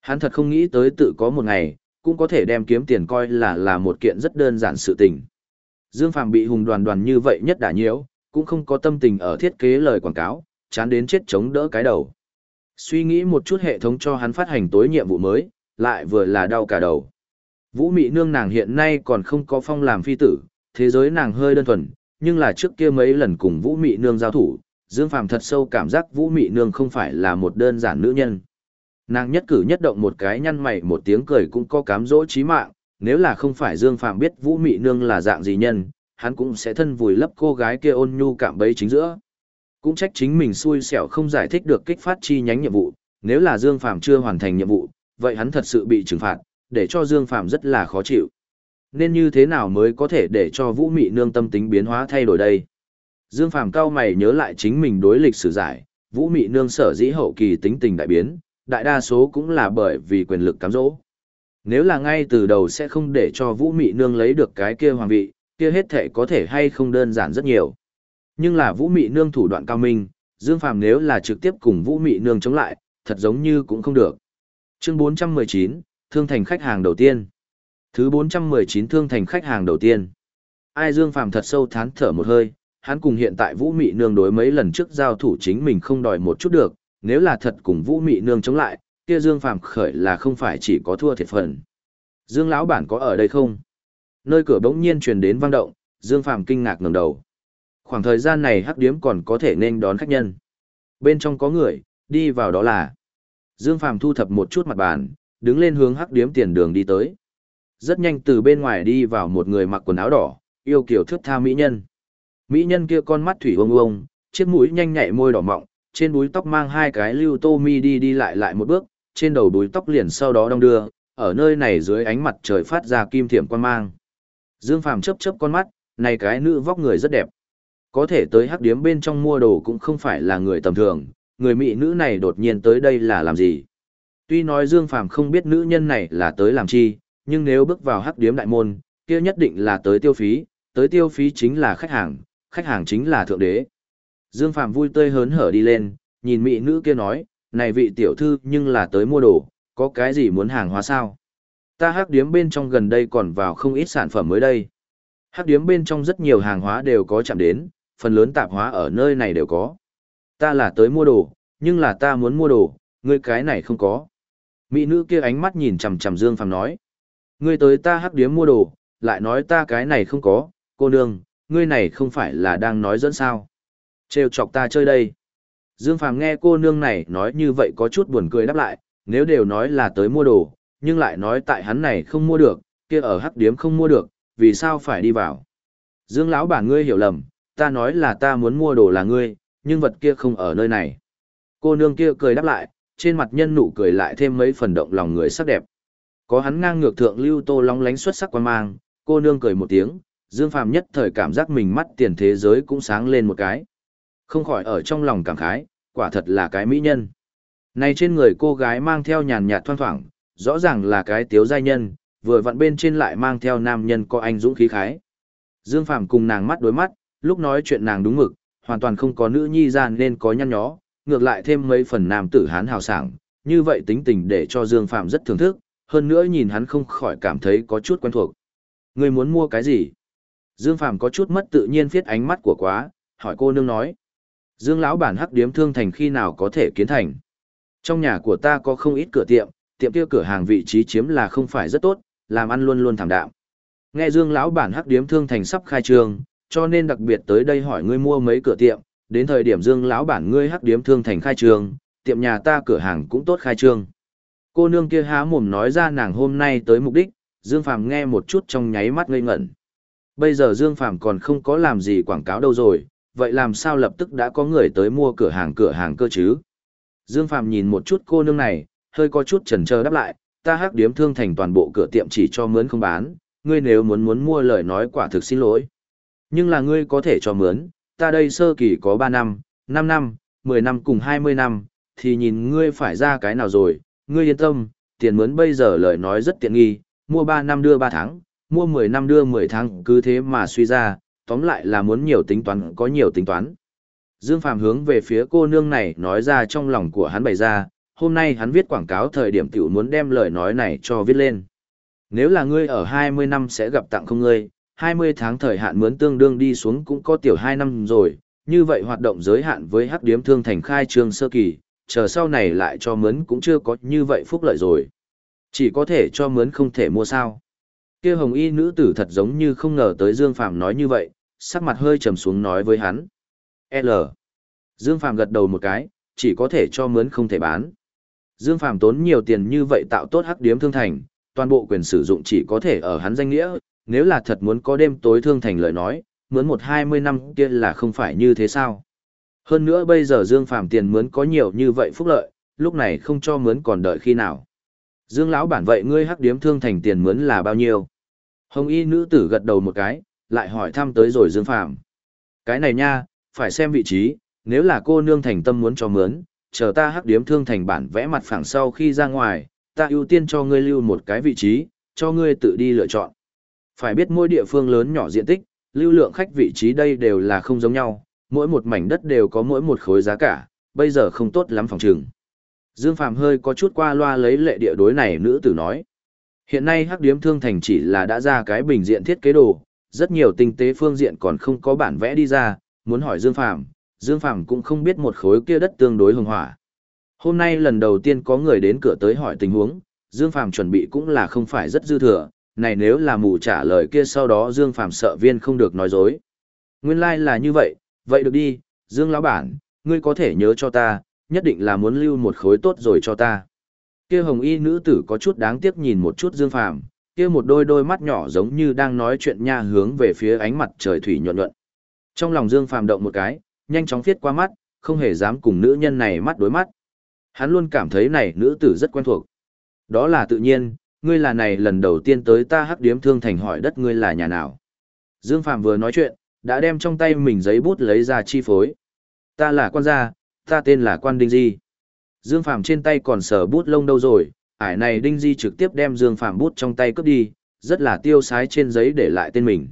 Hắn thật không nghĩ tới tự có một ngày, cũng có thể đem kiếm tiền coi là là một kiện rất đơn giản sự tình. Dương Phàm bị hùng đoàn đoàn như vậy nhất đã nhiễu, cũng không có tâm tình ở thiết kế lời quảng cáo, chán đến chết chống đỡ cái đầu. Suy nghĩ một chút hệ thống cho hắn phát hành tối nhiệm vụ mới, lại vừa là đau cả đầu. Vũ Mị Nương nàng hiện nay còn không có phong làm phi tử, thế giới nàng hơi đơn thuần, nhưng là trước kia mấy lần cùng Vũ Mị Nương giao thủ, Dương Phàm thật sâu cảm giác Vũ Mị Nương không phải là một đơn giản nữ nhân. Nàng nhất cử nhất động một cái nhăn mày một tiếng cười cũng có cám dỗ chí mạng, nếu là không phải Dương Phàm biết Vũ Mị Nương là dạng gì nhân, hắn cũng sẽ thân vùi lấp cô gái kia ôn nhu cảm bấy chính giữa. Cũng trách chính mình xui xẻo không giải thích được kích phát chi nhánh nhiệm vụ, nếu là Dương Phàm chưa hoàn thành nhiệm vụ, vậy hắn thật sự bị trừng phạt, để cho Dương Phàm rất là khó chịu. Nên như thế nào mới có thể để cho Vũ Mị Nương tâm tính biến hóa thay đổi đây? Dương Phàm cao mày nhớ lại chính mình đối lịch sử giải, Vũ Mị Nương sở dĩ hậu kỳ tính tình đại biến, đại đa số cũng là bởi vì quyền lực cám dỗ. Nếu là ngay từ đầu sẽ không để cho Vũ Mị Nương lấy được cái kia hoàng vị, kia hết thể có thể hay không đơn giản rất nhiều. Nhưng là Vũ Mị Nương thủ đoạn cao minh, Dương Phàm nếu là trực tiếp cùng Vũ Mị Nương chống lại, thật giống như cũng không được. Chương 419, Thương thành khách hàng đầu tiên. Thứ 419 Thương thành khách hàng đầu tiên. Ai Dương Phàm thật sâu thán thở một hơi, hắn cùng hiện tại Vũ Mị Nương đối mấy lần trước giao thủ chính mình không đòi một chút được, nếu là thật cùng Vũ Mị Nương chống lại, kia Dương Phàm khởi là không phải chỉ có thua thiệt phần. Dương lão bản có ở đây không? Nơi cửa bỗng nhiên truyền đến vang động, Dương Phàm kinh ngạc ngẩng đầu. Khoảng thời gian này hắc điếm còn có thể nên đón khách nhân. Bên trong có người, đi vào đó là. Dương Phàm thu thập một chút mặt bàn, đứng lên hướng hắc điếm tiền đường đi tới. Rất nhanh từ bên ngoài đi vào một người mặc quần áo đỏ, yêu kiểu thước tha mỹ nhân. Mỹ nhân kia con mắt thủy ông ông, chiếc mũi nhanh nhạy môi đỏ mọng, trên búi tóc mang hai cái lưu tô mi đi đi lại lại một bước, trên đầu búi tóc liền sau đó đong đưa, ở nơi này dưới ánh mặt trời phát ra kim thiểm quan mang. Dương Phàm chớp chớp con mắt, này cái nữ vóc người rất đẹp. Có thể tới hắc điếm bên trong mua đồ cũng không phải là người tầm thường, người mỹ nữ này đột nhiên tới đây là làm gì? Tuy nói Dương Phàm không biết nữ nhân này là tới làm chi, nhưng nếu bước vào hắc điếm đại môn, kia nhất định là tới tiêu phí, tới tiêu phí chính là khách hàng, khách hàng chính là thượng đế. Dương Phàm vui tươi hớn hở đi lên, nhìn mỹ nữ kia nói, này vị tiểu thư nhưng là tới mua đồ, có cái gì muốn hàng hóa sao? Ta hắc điếm bên trong gần đây còn vào không ít sản phẩm mới đây. Hắc điếm bên trong rất nhiều hàng hóa đều có chạm đến, phần lớn tạp hóa ở nơi này đều có. Ta là tới mua đồ, nhưng là ta muốn mua đồ, ngươi cái này không có. Mỹ nữ kia ánh mắt nhìn chằm chằm Dương Phàm nói. Ngươi tới ta hắc điếm mua đồ, lại nói ta cái này không có, cô nương, ngươi này không phải là đang nói dẫn sao. Trêu chọc ta chơi đây. Dương Phàm nghe cô nương này nói như vậy có chút buồn cười đáp lại, nếu đều nói là tới mua đồ, nhưng lại nói tại hắn này không mua được, kia ở hắc điếm không mua được, vì sao phải đi vào. Dương lão bà ngươi hiểu lầm, ta nói là ta muốn mua đồ là ngươi, nhưng vật kia không ở nơi này. Cô nương kia cười đáp lại, trên mặt nhân nụ cười lại thêm mấy phần động lòng người sắc đẹp. Có hắn ngang ngược thượng lưu tô long lánh xuất sắc quan mang, cô nương cười một tiếng, Dương Phàm nhất thời cảm giác mình mắt tiền thế giới cũng sáng lên một cái. Không khỏi ở trong lòng cảm khái, quả thật là cái mỹ nhân. Này trên người cô gái mang theo nhàn nhạt thoang thoảng, rõ ràng là cái tiếu giai nhân, vừa vặn bên trên lại mang theo nam nhân có anh dũng khí khái. Dương Phàm cùng nàng mắt đối mắt, lúc nói chuyện nàng đúng mực, hoàn toàn không có nữ nhi gian nên có nhăn nhó, ngược lại thêm mấy phần nam tử hán hào sảng, như vậy tính tình để cho Dương Phạm rất thưởng thức, hơn nữa nhìn hắn không khỏi cảm thấy có chút quen thuộc. Người muốn mua cái gì? Dương Phạm có chút mất tự nhiên viết ánh mắt của quá, hỏi cô nương nói. Dương lão bản hắc điếm thương thành khi nào có thể kiến thành? Trong nhà của ta có không ít cửa tiệm, tiệm kia cửa hàng vị trí chiếm là không phải rất tốt, làm ăn luôn luôn thảm đạm. Nghe Dương lão bản hắc điếm thương thành sắp khai trương, cho nên đặc biệt tới đây hỏi ngươi mua mấy cửa tiệm, đến thời điểm Dương lão bản ngươi hắc điếm thương thành khai trương, tiệm nhà ta cửa hàng cũng tốt khai trương. Cô nương kia há mồm nói ra nàng hôm nay tới mục đích, Dương Phàm nghe một chút trong nháy mắt ngây ngẩn. Bây giờ Dương Phàm còn không có làm gì quảng cáo đâu rồi, vậy làm sao lập tức đã có người tới mua cửa hàng cửa hàng cơ chứ? Dương Phàm nhìn một chút cô nương này, hơi có chút chần chờ đáp lại, ta hắc điếm thương thành toàn bộ cửa tiệm chỉ cho mướn không bán, ngươi nếu muốn muốn mua lời nói quả thực xin lỗi. Nhưng là ngươi có thể cho mướn, ta đây sơ kỳ có 3 năm, 5 năm, 10 năm cùng 20 năm, thì nhìn ngươi phải ra cái nào rồi, ngươi yên tâm, tiền mướn bây giờ lời nói rất tiện nghi, mua 3 năm đưa 3 tháng, mua 10 năm đưa 10 tháng, cứ thế mà suy ra, tóm lại là muốn nhiều tính toán có nhiều tính toán. Dương Phàm hướng về phía cô nương này nói ra trong lòng của hắn bày ra, hôm nay hắn viết quảng cáo thời điểm tiểu muốn đem lời nói này cho viết lên. Nếu là ngươi ở 20 năm sẽ gặp tặng không ngươi, 20 tháng thời hạn mướn tương đương đi xuống cũng có tiểu 2 năm rồi, như vậy hoạt động giới hạn với hắc điếm thương thành khai trương sơ kỳ, chờ sau này lại cho mướn cũng chưa có như vậy phúc lợi rồi. Chỉ có thể cho mướn không thể mua sao. kia hồng y nữ tử thật giống như không ngờ tới Dương Phạm nói như vậy, sắc mặt hơi trầm xuống nói với hắn. L. Dương Phạm gật đầu một cái, chỉ có thể cho mướn không thể bán. Dương Phạm tốn nhiều tiền như vậy tạo tốt hắc điếm thương thành, toàn bộ quyền sử dụng chỉ có thể ở hắn danh nghĩa, nếu là thật muốn có đêm tối thương thành lời nói, mướn một hai mươi năm kia là không phải như thế sao. Hơn nữa bây giờ Dương Phạm tiền mướn có nhiều như vậy phúc lợi, lúc này không cho mướn còn đợi khi nào. Dương lão bản vậy ngươi hắc điếm thương thành tiền mướn là bao nhiêu? Hồng y nữ tử gật đầu một cái, lại hỏi thăm tới rồi Dương Phạm. Cái này nha, phải xem vị trí, nếu là cô nương thành tâm muốn cho mướn, chờ ta hắc điếm thương thành bản vẽ mặt phẳng sau khi ra ngoài, ta ưu tiên cho ngươi lưu một cái vị trí, cho ngươi tự đi lựa chọn. Phải biết mỗi địa phương lớn nhỏ diện tích, lưu lượng khách vị trí đây đều là không giống nhau, mỗi một mảnh đất đều có mỗi một khối giá cả, bây giờ không tốt lắm phòng trường. Dương Phạm hơi có chút qua loa lấy lệ địa đối này nữ tử nói. Hiện nay hắc điếm thương thành chỉ là đã ra cái bình diện thiết kế đồ, rất nhiều tinh tế phương diện còn không có bản vẽ đi ra, muốn hỏi Dương Phạm, Dương Phạm cũng không biết một khối kia đất tương đối hồng hỏa. Hôm nay lần đầu tiên có người đến cửa tới hỏi tình huống, Dương Phạm chuẩn bị cũng là không phải rất dư thừa, này nếu là mù trả lời kia sau đó Dương Phạm sợ viên không được nói dối. Nguyên lai like là như vậy, vậy được đi, Dương lão bản, ngươi có thể nhớ cho ta, nhất định là muốn lưu một khối tốt rồi cho ta. Kia hồng y nữ tử có chút đáng tiếc nhìn một chút Dương Phàm, kia một đôi đôi mắt nhỏ giống như đang nói chuyện nha hướng về phía ánh mặt trời thủy nhuận nhuận. Trong lòng Dương Phàm động một cái, nhanh chóng viết qua mắt, không hề dám cùng nữ nhân này mắt đối mắt. Hắn luôn cảm thấy này nữ tử rất quen thuộc. Đó là tự nhiên, ngươi là này lần đầu tiên tới ta hắc điếm thương thành hỏi đất ngươi là nhà nào. Dương Phạm vừa nói chuyện, đã đem trong tay mình giấy bút lấy ra chi phối. Ta là quan gia, ta tên là quan Đinh Di. Dương Phạm trên tay còn sờ bút lông đâu rồi, ải này Đinh Di trực tiếp đem Dương Phạm bút trong tay cướp đi, rất là tiêu sái trên giấy để lại tên mình.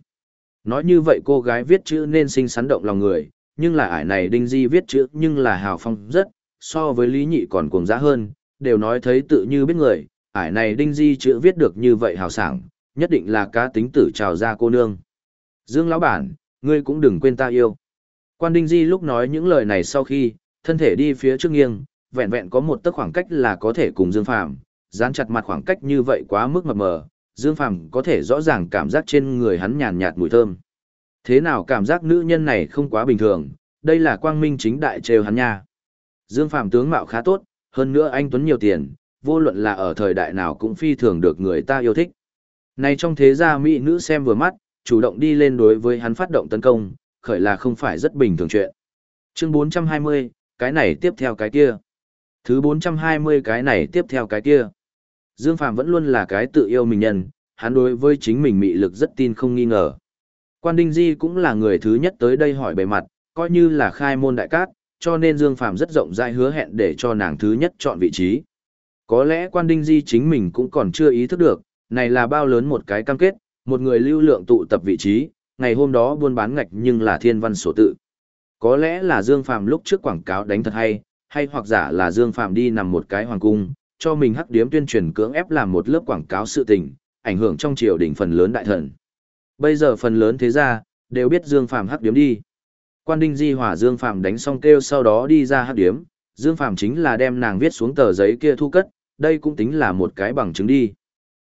Nói như vậy cô gái viết chữ nên sinh sắn động lòng người, nhưng là ải này Đinh Di viết chữ nhưng là hào phong rất, so với Lý Nhị còn cuồng dã hơn, đều nói thấy tự như biết người, ải này Đinh Di chữ viết được như vậy hào sảng, nhất định là cá tính tử trào ra cô nương. Dương lão bản, ngươi cũng đừng quên ta yêu. Quan Đinh Di lúc nói những lời này sau khi, thân thể đi phía trước nghiêng, vẹn vẹn có một tấc khoảng cách là có thể cùng Dương Phàm, dán chặt mặt khoảng cách như vậy quá mức mập mờ, Dương Phàm có thể rõ ràng cảm giác trên người hắn nhàn nhạt mùi thơm. Thế nào cảm giác nữ nhân này không quá bình thường, đây là quang minh chính đại trêu hắn nha. Dương Phàm tướng mạo khá tốt, hơn nữa anh tuấn nhiều tiền, vô luận là ở thời đại nào cũng phi thường được người ta yêu thích. Này trong thế gia mỹ nữ xem vừa mắt, chủ động đi lên đối với hắn phát động tấn công, khởi là không phải rất bình thường chuyện. Chương 420, cái này tiếp theo cái kia. Thứ 420 cái này tiếp theo cái kia. Dương Phàm vẫn luôn là cái tự yêu mình nhân, hắn đối với chính mình mị lực rất tin không nghi ngờ. Quan Đinh Di cũng là người thứ nhất tới đây hỏi bề mặt, coi như là khai môn đại cát, cho nên Dương Phàm rất rộng rãi hứa hẹn để cho nàng thứ nhất chọn vị trí. Có lẽ Quan Đinh Di chính mình cũng còn chưa ý thức được, này là bao lớn một cái cam kết, một người lưu lượng tụ tập vị trí, ngày hôm đó buôn bán ngạch nhưng là thiên văn sổ tự. Có lẽ là Dương Phàm lúc trước quảng cáo đánh thật hay, hay hoặc giả là Dương Phàm đi nằm một cái hoàng cung, cho mình hắc điếm tuyên truyền cưỡng ép làm một lớp quảng cáo sự tình, ảnh hưởng trong triều đình phần lớn đại thần. Bây giờ phần lớn thế gia đều biết Dương Phàm hắc điếm đi. Quan Đinh Di hỏa Dương Phàm đánh xong kêu sau đó đi ra hắc điếm, Dương Phàm chính là đem nàng viết xuống tờ giấy kia thu cất, đây cũng tính là một cái bằng chứng đi.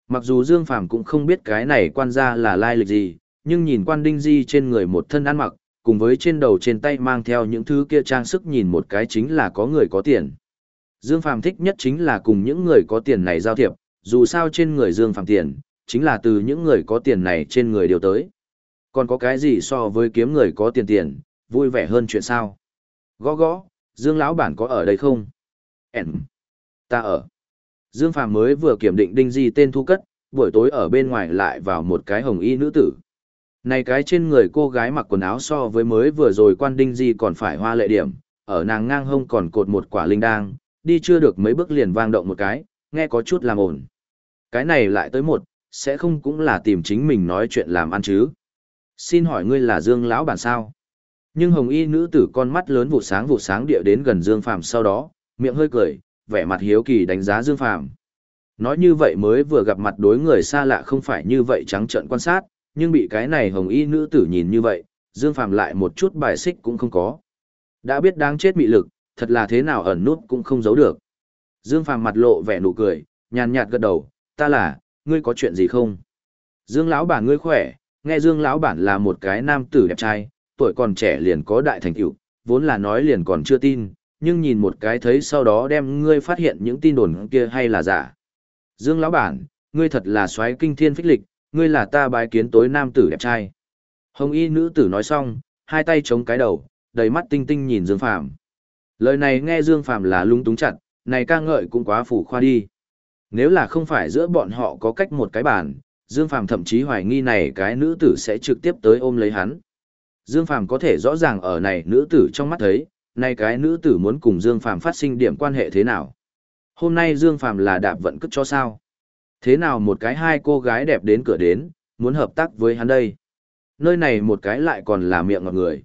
Mặc dù Dương Phàm cũng không biết cái này quan gia là lai lịch gì, nhưng nhìn quan Đinh Di trên người một thân ăn mặc, cùng với trên đầu trên tay mang theo những thứ kia trang sức nhìn một cái chính là có người có tiền. Dương Phàm thích nhất chính là cùng những người có tiền này giao thiệp, dù sao trên người Dương Phàm tiền, chính là từ những người có tiền này trên người điều tới. Còn có cái gì so với kiếm người có tiền tiền, vui vẻ hơn chuyện sao? Gõ gõ, Dương lão bản có ở đây không? Ẩn. Ta ở. Dương Phàm mới vừa kiểm định đinh di tên thu cất, buổi tối ở bên ngoài lại vào một cái hồng y nữ tử. Này cái trên người cô gái mặc quần áo so với mới vừa rồi quan đinh di còn phải hoa lệ điểm, ở nàng ngang hông còn cột một quả linh đang, đi chưa được mấy bước liền vang động một cái, nghe có chút làm ổn. Cái này lại tới một, sẽ không cũng là tìm chính mình nói chuyện làm ăn chứ. Xin hỏi ngươi là Dương lão bản sao? Nhưng hồng y nữ tử con mắt lớn vụ sáng vụ sáng địa đến gần Dương Phàm sau đó, miệng hơi cười, vẻ mặt hiếu kỳ đánh giá Dương Phàm. Nói như vậy mới vừa gặp mặt đối người xa lạ không phải như vậy trắng trợn quan sát, nhưng bị cái này hồng y nữ tử nhìn như vậy, Dương Phàm lại một chút bài xích cũng không có. Đã biết đáng chết mị lực, thật là thế nào ẩn nút cũng không giấu được. Dương Phàm mặt lộ vẻ nụ cười, nhàn nhạt gật đầu, ta là, ngươi có chuyện gì không? Dương lão bản ngươi khỏe, nghe Dương lão bản là một cái nam tử đẹp trai, tuổi còn trẻ liền có đại thành tựu, vốn là nói liền còn chưa tin, nhưng nhìn một cái thấy sau đó đem ngươi phát hiện những tin đồn kia hay là giả. Dương lão bản, ngươi thật là xoáy kinh thiên phích lịch, ngươi là ta bái kiến tối nam tử đẹp trai. Hồng y nữ tử nói xong, hai tay chống cái đầu, đầy mắt tinh tinh nhìn Dương Phàm. Lời này nghe Dương Phàm là lung túng chặt, này ca ngợi cũng quá phủ khoa đi. Nếu là không phải giữa bọn họ có cách một cái bàn, Dương Phàm thậm chí hoài nghi này cái nữ tử sẽ trực tiếp tới ôm lấy hắn. Dương Phàm có thể rõ ràng ở này nữ tử trong mắt thấy, nay cái nữ tử muốn cùng Dương Phàm phát sinh điểm quan hệ thế nào. Hôm nay Dương Phàm là đạp vận cất cho sao? Thế nào một cái hai cô gái đẹp đến cửa đến, muốn hợp tác với hắn đây? Nơi này một cái lại còn là miệng ngọt người.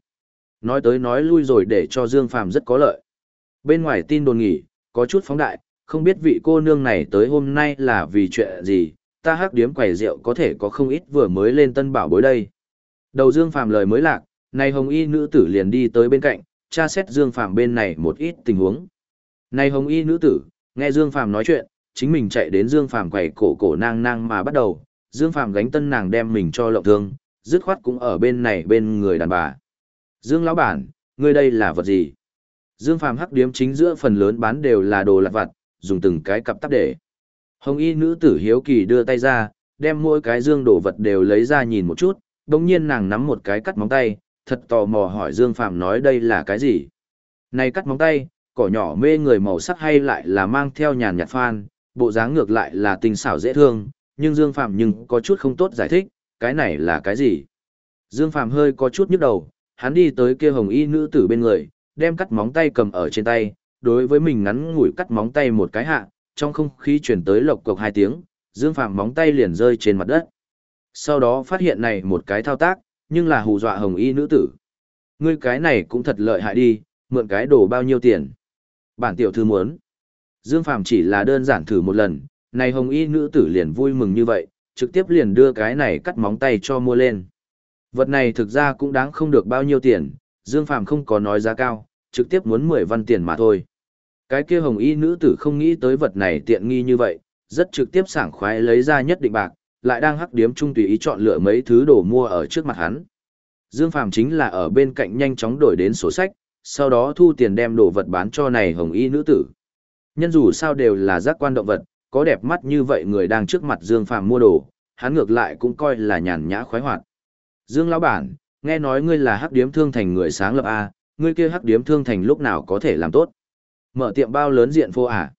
Nói tới nói lui rồi để cho Dương Phàm rất có lợi. Bên ngoài tin đồn nghỉ, có chút phóng đại, không biết vị cô nương này tới hôm nay là vì chuyện gì, ta hắc điếm quầy rượu có thể có không ít vừa mới lên tân bảo bối đây. Đầu Dương Phàm lời mới lạc, này hồng y nữ tử liền đi tới bên cạnh, tra xét Dương Phàm bên này một ít tình huống. Này hồng y nữ tử, nghe Dương Phàm nói chuyện, chính mình chạy đến Dương Phàm quầy cổ cổ nang nang mà bắt đầu, Dương Phàm gánh tân nàng đem mình cho lộng thương, dứt khoát cũng ở bên này bên người đàn bà. Dương lão bản, ngươi đây là vật gì? Dương Phàm hắc điếm chính giữa phần lớn bán đều là đồ lặt vặt, dùng từng cái cặp tắp để. Hồng y nữ tử hiếu kỳ đưa tay ra, đem mỗi cái dương đồ vật đều lấy ra nhìn một chút, đồng nhiên nàng nắm một cái cắt móng tay, thật tò mò hỏi Dương Phàm nói đây là cái gì. Này cắt móng tay, cỏ nhỏ mê người màu sắc hay lại là mang theo nhàn nhạt phan, bộ dáng ngược lại là tình xảo dễ thương, nhưng Dương Phàm nhưng có chút không tốt giải thích, cái này là cái gì. Dương Phàm hơi có chút nhức đầu, hắn đi tới kia hồng y nữ tử bên người, đem cắt móng tay cầm ở trên tay, đối với mình ngắn ngủi cắt móng tay một cái hạ, trong không khí chuyển tới lộc cộc hai tiếng, Dương Phàm móng tay liền rơi trên mặt đất. Sau đó phát hiện này một cái thao tác, nhưng là hù dọa hồng y nữ tử. Ngươi cái này cũng thật lợi hại đi, mượn cái đồ bao nhiêu tiền. Bản tiểu thư muốn. Dương Phàm chỉ là đơn giản thử một lần, này hồng y nữ tử liền vui mừng như vậy, trực tiếp liền đưa cái này cắt móng tay cho mua lên. Vật này thực ra cũng đáng không được bao nhiêu tiền, Dương Phàm không có nói giá cao, trực tiếp muốn 10 văn tiền mà thôi. Cái kia hồng y nữ tử không nghĩ tới vật này tiện nghi như vậy, rất trực tiếp sảng khoái lấy ra nhất định bạc, lại đang hắc điếm trung tùy ý chọn lựa mấy thứ đồ mua ở trước mặt hắn. Dương Phàm chính là ở bên cạnh nhanh chóng đổi đến sổ sách, sau đó thu tiền đem đồ vật bán cho này hồng y nữ tử. Nhân dù sao đều là giác quan động vật, có đẹp mắt như vậy người đang trước mặt Dương Phàm mua đồ, hắn ngược lại cũng coi là nhàn nhã khoái hoạt. Dương lão bản, nghe nói ngươi là hắc điếm thương thành người sáng lập a, ngươi kia hắc điếm thương thành lúc nào có thể làm tốt? Mở tiệm bao lớn diện phô à?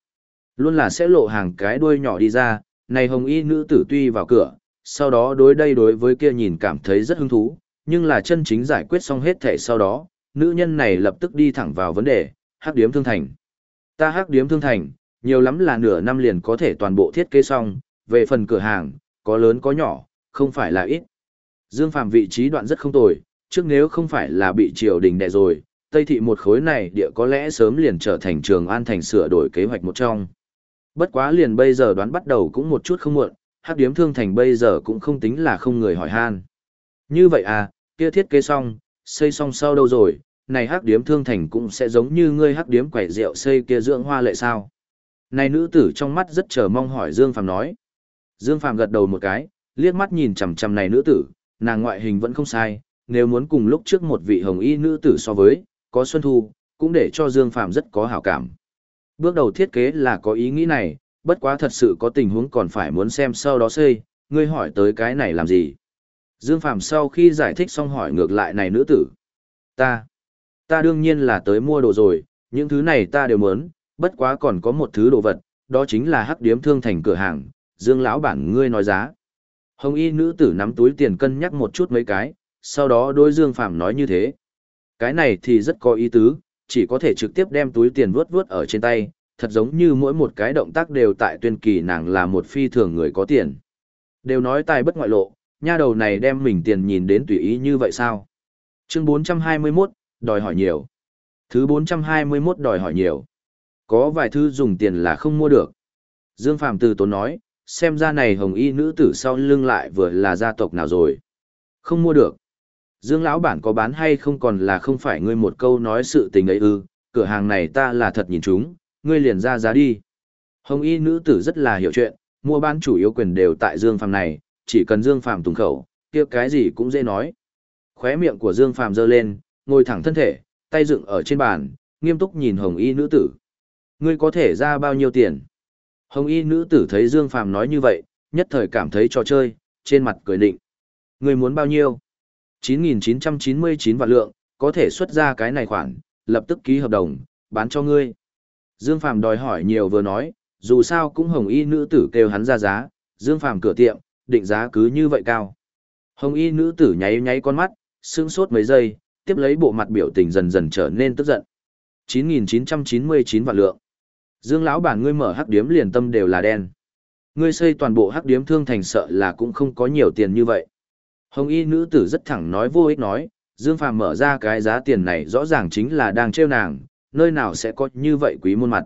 Luôn là sẽ lộ hàng cái đuôi nhỏ đi ra, này hồng y nữ tử tuy vào cửa, sau đó đối đây đối với kia nhìn cảm thấy rất hứng thú, nhưng là chân chính giải quyết xong hết thể sau đó, nữ nhân này lập tức đi thẳng vào vấn đề, hắc điếm thương thành. Ta hắc điếm thương thành, nhiều lắm là nửa năm liền có thể toàn bộ thiết kế xong, về phần cửa hàng, có lớn có nhỏ, không phải là ít. Dương Phạm vị trí đoạn rất không tồi, trước nếu không phải là bị triều đình đè rồi, Tây thị một khối này địa có lẽ sớm liền trở thành trường an thành sửa đổi kế hoạch một trong. Bất quá liền bây giờ đoán bắt đầu cũng một chút không muộn, hắc điếm thương thành bây giờ cũng không tính là không người hỏi han. Như vậy à, kia thiết kế xong, xây xong sau đâu rồi, này hắc điếm thương thành cũng sẽ giống như ngươi hắc điếm quẩy rượu xây kia dưỡng hoa lệ sao. Này nữ tử trong mắt rất chờ mong hỏi Dương Phàm nói. Dương Phàm gật đầu một cái, liếc mắt nhìn chằm chằm này nữ tử, nàng ngoại hình vẫn không sai, nếu muốn cùng lúc trước một vị hồng y nữ tử so với, có Xuân Thu, cũng để cho Dương Phàm rất có hảo cảm. Bước đầu thiết kế là có ý nghĩ này, bất quá thật sự có tình huống còn phải muốn xem sau đó xây, ngươi hỏi tới cái này làm gì. Dương Phạm sau khi giải thích xong hỏi ngược lại này nữ tử. Ta, ta đương nhiên là tới mua đồ rồi, những thứ này ta đều muốn, bất quá còn có một thứ đồ vật, đó chính là hắc điếm thương thành cửa hàng, Dương lão bản ngươi nói giá. Hồng y nữ tử nắm túi tiền cân nhắc một chút mấy cái, sau đó đôi Dương Phạm nói như thế. Cái này thì rất có ý tứ, chỉ có thể trực tiếp đem túi tiền vuốt vuốt ở trên tay, thật giống như mỗi một cái động tác đều tại tuyên kỳ nàng là một phi thường người có tiền. Đều nói tài bất ngoại lộ, nha đầu này đem mình tiền nhìn đến tùy ý như vậy sao? Chương 421, đòi hỏi nhiều. Thứ 421 đòi hỏi nhiều. Có vài thứ dùng tiền là không mua được. Dương Phạm từ tốn nói, xem ra này hồng y nữ tử sau lưng lại vừa là gia tộc nào rồi. Không mua được. Dương lão bản có bán hay không còn là không phải ngươi một câu nói sự tình ấy ư, cửa hàng này ta là thật nhìn chúng, ngươi liền ra giá đi. Hồng y nữ tử rất là hiểu chuyện, mua bán chủ yếu quyền đều tại Dương Phàm này, chỉ cần Dương Phàm tùng khẩu, kia cái gì cũng dễ nói. Khóe miệng của Dương Phàm giơ lên, ngồi thẳng thân thể, tay dựng ở trên bàn, nghiêm túc nhìn Hồng y nữ tử. Ngươi có thể ra bao nhiêu tiền? Hồng y nữ tử thấy Dương Phàm nói như vậy, nhất thời cảm thấy trò chơi, trên mặt cười định. Ngươi muốn bao nhiêu? 9.999 vạn lượng, có thể xuất ra cái này khoản, lập tức ký hợp đồng, bán cho ngươi. Dương Phàm đòi hỏi nhiều vừa nói, dù sao cũng hồng y nữ tử kêu hắn ra giá, Dương Phàm cửa tiệm, định giá cứ như vậy cao. Hồng y nữ tử nháy nháy con mắt, sững sốt mấy giây, tiếp lấy bộ mặt biểu tình dần dần trở nên tức giận. 9.999 vạn lượng. Dương lão bản ngươi mở hắc điếm liền tâm đều là đen. Ngươi xây toàn bộ hắc điếm thương thành sợ là cũng không có nhiều tiền như vậy. Hồng y nữ tử rất thẳng nói vô ích nói, Dương Phàm mở ra cái giá tiền này rõ ràng chính là đang trêu nàng, nơi nào sẽ có như vậy quý môn mặt.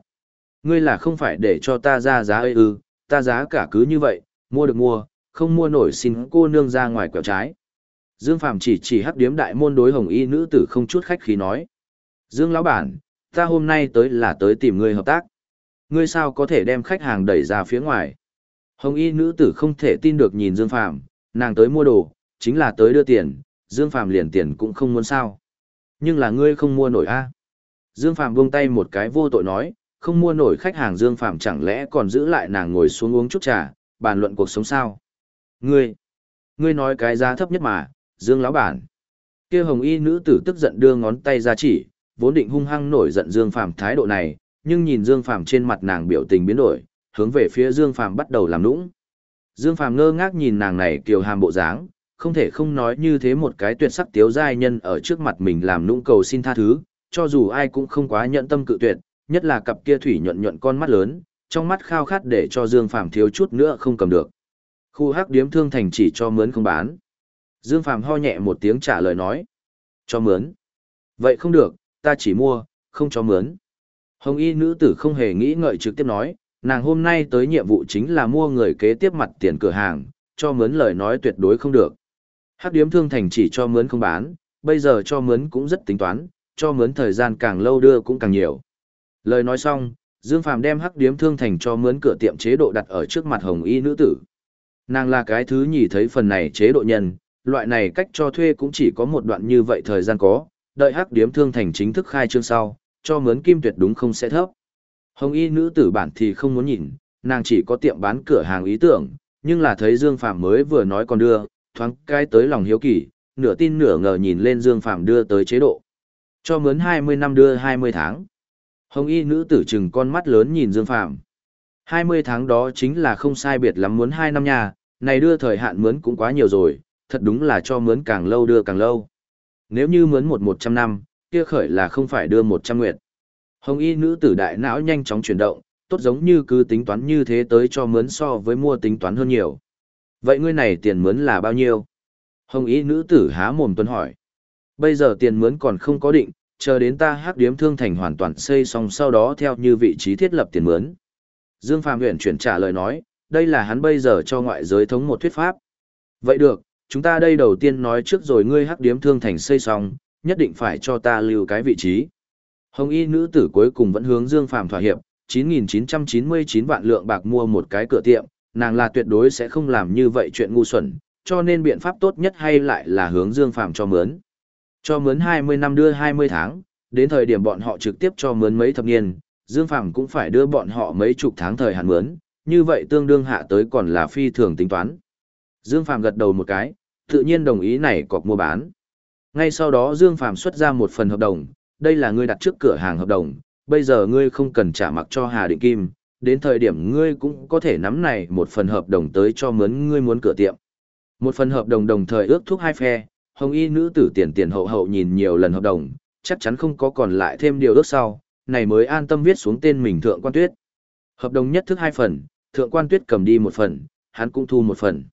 Ngươi là không phải để cho ta ra giá ơi ư, ta giá cả cứ như vậy, mua được mua, không mua nổi xin cô nương ra ngoài quẹo trái. Dương Phàm chỉ chỉ hắc điếm đại môn đối hồng y nữ tử không chút khách khí nói. Dương lão bản, ta hôm nay tới là tới tìm ngươi hợp tác. Ngươi sao có thể đem khách hàng đẩy ra phía ngoài? Hồng y nữ tử không thể tin được nhìn Dương Phàm, nàng tới mua đồ, chính là tới đưa tiền, Dương Phàm liền tiền cũng không muốn sao. Nhưng là ngươi không mua nổi a. Dương Phàm buông tay một cái vô tội nói, không mua nổi khách hàng Dương Phàm chẳng lẽ còn giữ lại nàng ngồi xuống uống chút trà, bàn luận cuộc sống sao? Ngươi, ngươi nói cái giá thấp nhất mà, Dương lão bản. Kia hồng y nữ tử tức giận đưa ngón tay ra chỉ, vốn định hung hăng nổi giận Dương Phàm thái độ này, nhưng nhìn Dương Phàm trên mặt nàng biểu tình biến đổi, hướng về phía Dương Phàm bắt đầu làm nũng. Dương Phàm ngơ ngác nhìn nàng này kiều hàm bộ dáng, không thể không nói như thế một cái tuyệt sắc tiếu giai nhân ở trước mặt mình làm nũng cầu xin tha thứ, cho dù ai cũng không quá nhận tâm cự tuyệt, nhất là cặp kia thủy nhuận nhuận con mắt lớn, trong mắt khao khát để cho Dương Phàm thiếu chút nữa không cầm được. Khu hắc điếm thương thành chỉ cho mướn không bán. Dương Phàm ho nhẹ một tiếng trả lời nói. Cho mướn. Vậy không được, ta chỉ mua, không cho mướn. Hồng y nữ tử không hề nghĩ ngợi trực tiếp nói, nàng hôm nay tới nhiệm vụ chính là mua người kế tiếp mặt tiền cửa hàng, cho mướn lời nói tuyệt đối không được. Hắc điếm thương thành chỉ cho mướn không bán, bây giờ cho mướn cũng rất tính toán, cho mướn thời gian càng lâu đưa cũng càng nhiều. Lời nói xong, Dương Phàm đem hắc điếm thương thành cho mướn cửa tiệm chế độ đặt ở trước mặt hồng y nữ tử. Nàng là cái thứ nhì thấy phần này chế độ nhân, loại này cách cho thuê cũng chỉ có một đoạn như vậy thời gian có, đợi hắc điếm thương thành chính thức khai trương sau, cho mướn kim tuyệt đúng không sẽ thấp. Hồng y nữ tử bản thì không muốn nhìn, nàng chỉ có tiệm bán cửa hàng ý tưởng, nhưng là thấy Dương Phàm mới vừa nói còn đưa, thoáng cái tới lòng hiếu kỳ, nửa tin nửa ngờ nhìn lên Dương Phàm đưa tới chế độ. Cho mướn 20 năm đưa 20 tháng. Hồng y nữ tử chừng con mắt lớn nhìn Dương Phàm 20 tháng đó chính là không sai biệt lắm muốn 2 năm nha, này đưa thời hạn mướn cũng quá nhiều rồi, thật đúng là cho mướn càng lâu đưa càng lâu. Nếu như mướn một 100 năm, kia khởi là không phải đưa 100 nguyệt. Hồng y nữ tử đại não nhanh chóng chuyển động, tốt giống như cứ tính toán như thế tới cho mướn so với mua tính toán hơn nhiều. Vậy ngươi này tiền mướn là bao nhiêu? Hồng y nữ tử há mồm tuân hỏi. Bây giờ tiền mướn còn không có định, chờ đến ta hắc điếm thương thành hoàn toàn xây xong sau đó theo như vị trí thiết lập tiền mướn. Dương Phạm huyện chuyển trả lời nói, đây là hắn bây giờ cho ngoại giới thống một thuyết pháp. Vậy được, chúng ta đây đầu tiên nói trước rồi ngươi hắc điếm thương thành xây xong, nhất định phải cho ta lưu cái vị trí. Hồng y nữ tử cuối cùng vẫn hướng Dương Phàm thỏa hiệp, 9.999 vạn lượng bạc mua một cái cửa tiệm, nàng là tuyệt đối sẽ không làm như vậy chuyện ngu xuẩn, cho nên biện pháp tốt nhất hay lại là hướng Dương Phàm cho mướn. Cho mướn 20 năm đưa 20 tháng, đến thời điểm bọn họ trực tiếp cho mướn mấy thập niên, Dương Phàm cũng phải đưa bọn họ mấy chục tháng thời hạn mướn, như vậy tương đương hạ tới còn là phi thường tính toán. Dương Phàm gật đầu một cái, tự nhiên đồng ý này cọc mua bán. Ngay sau đó Dương Phàm xuất ra một phần hợp đồng, đây là ngươi đặt trước cửa hàng hợp đồng, bây giờ ngươi không cần trả mặc cho Hà Định Kim, đến thời điểm ngươi cũng có thể nắm này một phần hợp đồng tới cho mướn ngươi muốn cửa tiệm. Một phần hợp đồng đồng thời ước thúc hai phe, hồng y nữ tử tiền tiền hậu hậu nhìn nhiều lần hợp đồng, chắc chắn không có còn lại thêm điều ước sau, này mới an tâm viết xuống tên mình thượng quan tuyết. Hợp đồng nhất thức hai phần, thượng quan tuyết cầm đi một phần, hắn cũng thu một phần.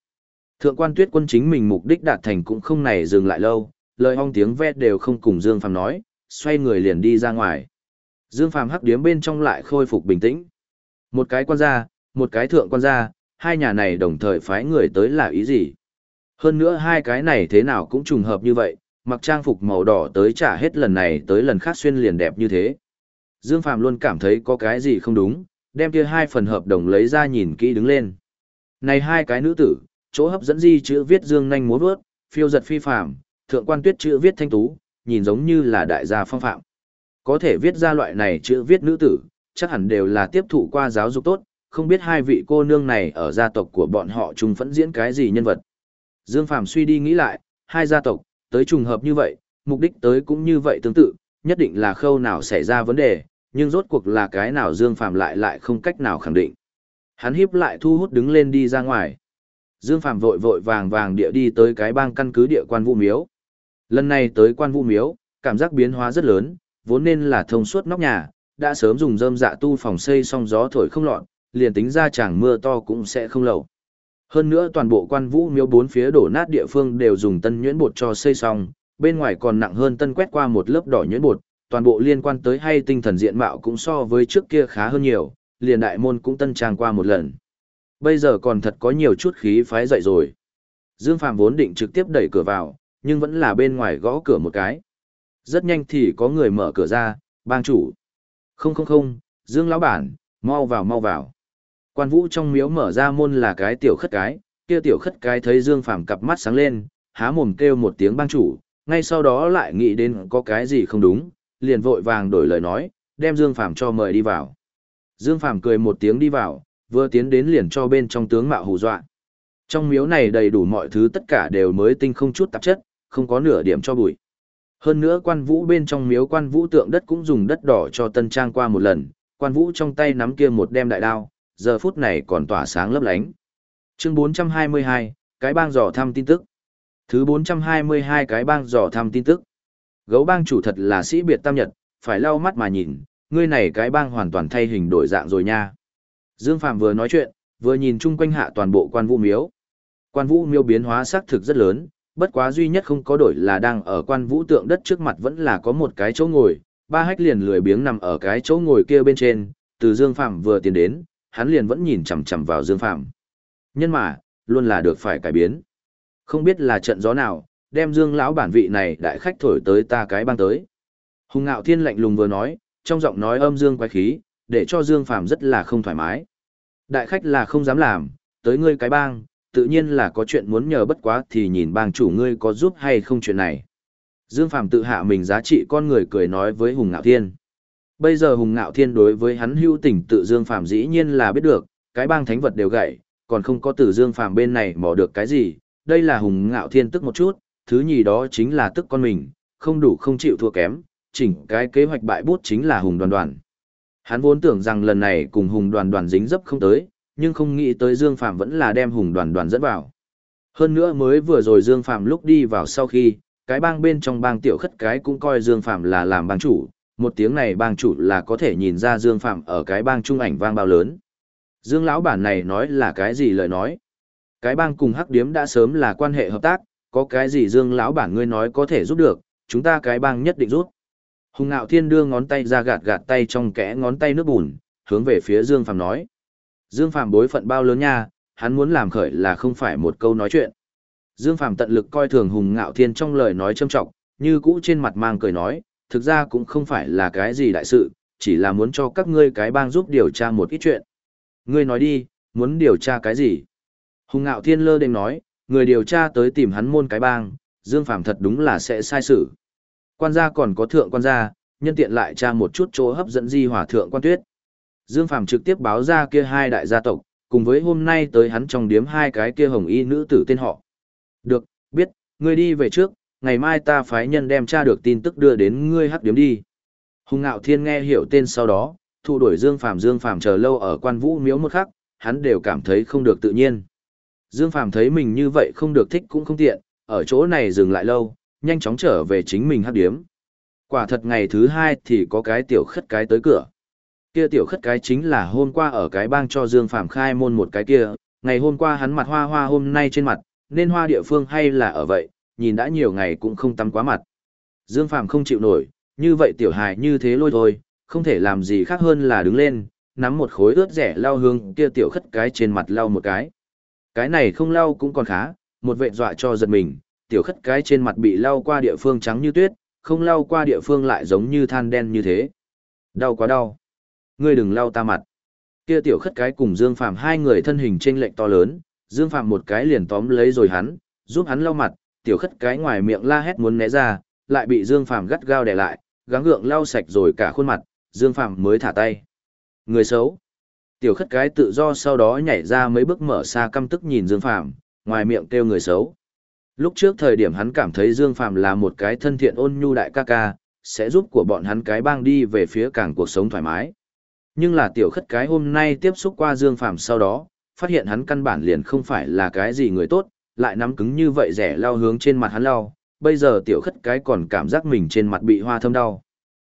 Thượng quan tuyết quân chính mình mục đích đạt thành cũng không này dừng lại lâu, lời hong tiếng ve đều không cùng Dương Phàm nói, xoay người liền đi ra ngoài. Dương Phàm hắc điếm bên trong lại khôi phục bình tĩnh. Một cái quan gia, một cái thượng quan gia, hai nhà này đồng thời phái người tới là ý gì? Hơn nữa hai cái này thế nào cũng trùng hợp như vậy, mặc trang phục màu đỏ tới trả hết lần này tới lần khác xuyên liền đẹp như thế. Dương Phàm luôn cảm thấy có cái gì không đúng, đem kia hai phần hợp đồng lấy ra nhìn kỹ đứng lên. Này hai cái nữ tử, chỗ hấp dẫn di chữ viết dương nhanh múa vớt, phiêu giật phi phàm, thượng quan tuyết chữ viết thanh tú, nhìn giống như là đại gia phong phạm. Có thể viết ra loại này chữ viết nữ tử, chắc hẳn đều là tiếp thụ qua giáo dục tốt, không biết hai vị cô nương này ở gia tộc của bọn họ chung phẫn diễn cái gì nhân vật. Dương Phàm suy đi nghĩ lại, hai gia tộc, tới trùng hợp như vậy, mục đích tới cũng như vậy tương tự, nhất định là khâu nào xảy ra vấn đề, nhưng rốt cuộc là cái nào Dương Phàm lại lại không cách nào khẳng định. Hắn híp lại thu hút đứng lên đi ra ngoài. Dương Phàm vội vội vàng vàng địa đi tới cái bang căn cứ địa quan vũ miếu. Lần này tới quan vũ miếu, cảm giác biến hóa rất lớn, vốn nên là thông suốt nóc nhà, đã sớm dùng dơm dạ tu phòng xây xong gió thổi không lọt, liền tính ra chẳng mưa to cũng sẽ không lầu. Hơn nữa toàn bộ quan vũ miếu bốn phía đổ nát địa phương đều dùng tân nhuyễn bột cho xây xong, bên ngoài còn nặng hơn tân quét qua một lớp đỏ nhuyễn bột, toàn bộ liên quan tới hay tinh thần diện mạo cũng so với trước kia khá hơn nhiều, liền đại môn cũng tân trang qua một lần. Bây giờ còn thật có nhiều chút khí phái dậy rồi. Dương Phạm vốn định trực tiếp đẩy cửa vào, nhưng vẫn là bên ngoài gõ cửa một cái. Rất nhanh thì có người mở cửa ra, bang chủ. Không không không, Dương lão bản, mau vào mau vào. Quan vũ trong miếu mở ra môn là cái tiểu khất cái, kia tiểu khất cái thấy Dương Phạm cặp mắt sáng lên, há mồm kêu một tiếng bang chủ, ngay sau đó lại nghĩ đến có cái gì không đúng, liền vội vàng đổi lời nói, đem Dương Phạm cho mời đi vào. Dương Phạm cười một tiếng đi vào, vừa tiến đến liền cho bên trong tướng mạo hù dọa. Trong miếu này đầy đủ mọi thứ tất cả đều mới tinh không chút tạp chất, không có nửa điểm cho bụi. Hơn nữa quan vũ bên trong miếu quan vũ tượng đất cũng dùng đất đỏ cho tân trang qua một lần, quan vũ trong tay nắm kia một đem đại đao, giờ phút này còn tỏa sáng lấp lánh. Chương 422, cái bang dò thăm tin tức. Thứ 422 cái bang dò thăm tin tức. Gấu bang chủ thật là sĩ biệt tam nhật, phải lau mắt mà nhìn, ngươi này cái bang hoàn toàn thay hình đổi dạng rồi nha. Dương Phạm vừa nói chuyện, vừa nhìn chung quanh hạ toàn bộ quan vũ miếu. Quan vũ miếu biến hóa xác thực rất lớn, bất quá duy nhất không có đổi là đang ở quan vũ tượng đất trước mặt vẫn là có một cái chỗ ngồi, ba hách liền lười biếng nằm ở cái chỗ ngồi kia bên trên, từ Dương Phạm vừa tiến đến, hắn liền vẫn nhìn chằm chằm vào Dương Phạm. Nhân mà, luôn là được phải cải biến. Không biết là trận gió nào, đem Dương lão bản vị này đại khách thổi tới ta cái bang tới. Hùng Ngạo Thiên lạnh lùng vừa nói, trong giọng nói âm dương quái khí, để cho Dương Phạm rất là không thoải mái. Đại khách là không dám làm, tới ngươi cái bang, tự nhiên là có chuyện muốn nhờ bất quá thì nhìn bang chủ ngươi có giúp hay không chuyện này. Dương Phạm tự hạ mình giá trị con người cười nói với Hùng Ngạo Thiên. Bây giờ Hùng Ngạo Thiên đối với hắn hưu tình tự Dương Phạm dĩ nhiên là biết được, cái bang thánh vật đều gãy, còn không có từ Dương Phạm bên này mò được cái gì, đây là Hùng Ngạo Thiên tức một chút, thứ nhì đó chính là tức con mình, không đủ không chịu thua kém, chỉnh cái kế hoạch bại bút chính là Hùng Đoàn Đoàn. Hắn vốn tưởng rằng lần này cùng Hùng Đoàn Đoàn dính dấp không tới, nhưng không nghĩ tới Dương Phạm vẫn là đem Hùng Đoàn Đoàn dẫn vào. Hơn nữa mới vừa rồi Dương Phạm lúc đi vào sau khi, cái bang bên trong bang tiểu khất cái cũng coi Dương Phạm là làm bang chủ, một tiếng này bang chủ là có thể nhìn ra Dương Phạm ở cái bang trung ảnh vang bao lớn. Dương lão bản này nói là cái gì lời nói? Cái bang cùng Hắc Điếm đã sớm là quan hệ hợp tác, có cái gì Dương lão bản ngươi nói có thể giúp được, chúng ta cái bang nhất định giúp. Hùng Nạo Thiên đưa ngón tay ra gạt gạt tay trong kẽ ngón tay nước bùn, hướng về phía Dương Phạm nói. Dương Phạm bối phận bao lớn nha, hắn muốn làm khởi là không phải một câu nói chuyện. Dương Phạm tận lực coi thường Hùng Ngạo Thiên trong lời nói châm trọng, như cũ trên mặt mang cười nói, thực ra cũng không phải là cái gì đại sự, chỉ là muốn cho các ngươi cái bang giúp điều tra một ít chuyện. Ngươi nói đi, muốn điều tra cái gì? Hùng Ngạo Thiên lơ đênh nói, người điều tra tới tìm hắn môn cái bang, Dương Phạm thật đúng là sẽ sai sự. Quan gia còn có thượng quan gia, nhân tiện lại tra một chút chỗ hấp dẫn di hỏa thượng quan tuyết. Dương Phạm trực tiếp báo ra kia hai đại gia tộc, cùng với hôm nay tới hắn trong điếm hai cái kia hồng y nữ tử tên họ. Được, biết, ngươi đi về trước, ngày mai ta phái nhân đem tra được tin tức đưa đến ngươi hắc điếm đi. Hùng Ngạo Thiên nghe hiểu tên sau đó, thu đuổi Dương Phạm Dương Phạm chờ lâu ở quan vũ miếu một khắc, hắn đều cảm thấy không được tự nhiên. Dương Phạm thấy mình như vậy không được thích cũng không tiện, ở chỗ này dừng lại lâu, nhanh chóng trở về chính mình hắc điếm. Quả thật ngày thứ hai thì có cái tiểu khất cái tới cửa. Kia tiểu khất cái chính là hôm qua ở cái bang cho Dương Phạm khai môn một cái kia, ngày hôm qua hắn mặt hoa hoa hôm nay trên mặt, nên hoa địa phương hay là ở vậy, nhìn đã nhiều ngày cũng không tắm quá mặt. Dương Phạm không chịu nổi, như vậy tiểu hài như thế lôi thôi, không thể làm gì khác hơn là đứng lên, nắm một khối ướt rẻ lau hương kia tiểu khất cái trên mặt lau một cái. Cái này không lau cũng còn khá, một vệ dọa cho giật mình, tiểu khất cái trên mặt bị lau qua địa phương trắng như tuyết, không lau qua địa phương lại giống như than đen như thế. Đau quá đau. Ngươi đừng lau ta mặt. Kia tiểu khất cái cùng Dương Phạm hai người thân hình chênh lệch to lớn, Dương Phạm một cái liền tóm lấy rồi hắn, giúp hắn lau mặt, tiểu khất cái ngoài miệng la hét muốn né ra, lại bị Dương Phạm gắt gao đè lại, gắng gượng lau sạch rồi cả khuôn mặt, Dương Phạm mới thả tay. Người xấu. Tiểu khất cái tự do sau đó nhảy ra mấy bước mở xa căm tức nhìn Dương Phạm, ngoài miệng kêu người xấu. Lúc trước thời điểm hắn cảm thấy Dương Phạm là một cái thân thiện ôn nhu đại ca ca, sẽ giúp của bọn hắn cái bang đi về phía càng cuộc sống thoải mái. Nhưng là tiểu khất cái hôm nay tiếp xúc qua Dương Phạm sau đó, phát hiện hắn căn bản liền không phải là cái gì người tốt, lại nắm cứng như vậy rẻ lao hướng trên mặt hắn lao, bây giờ tiểu khất cái còn cảm giác mình trên mặt bị hoa thâm đau.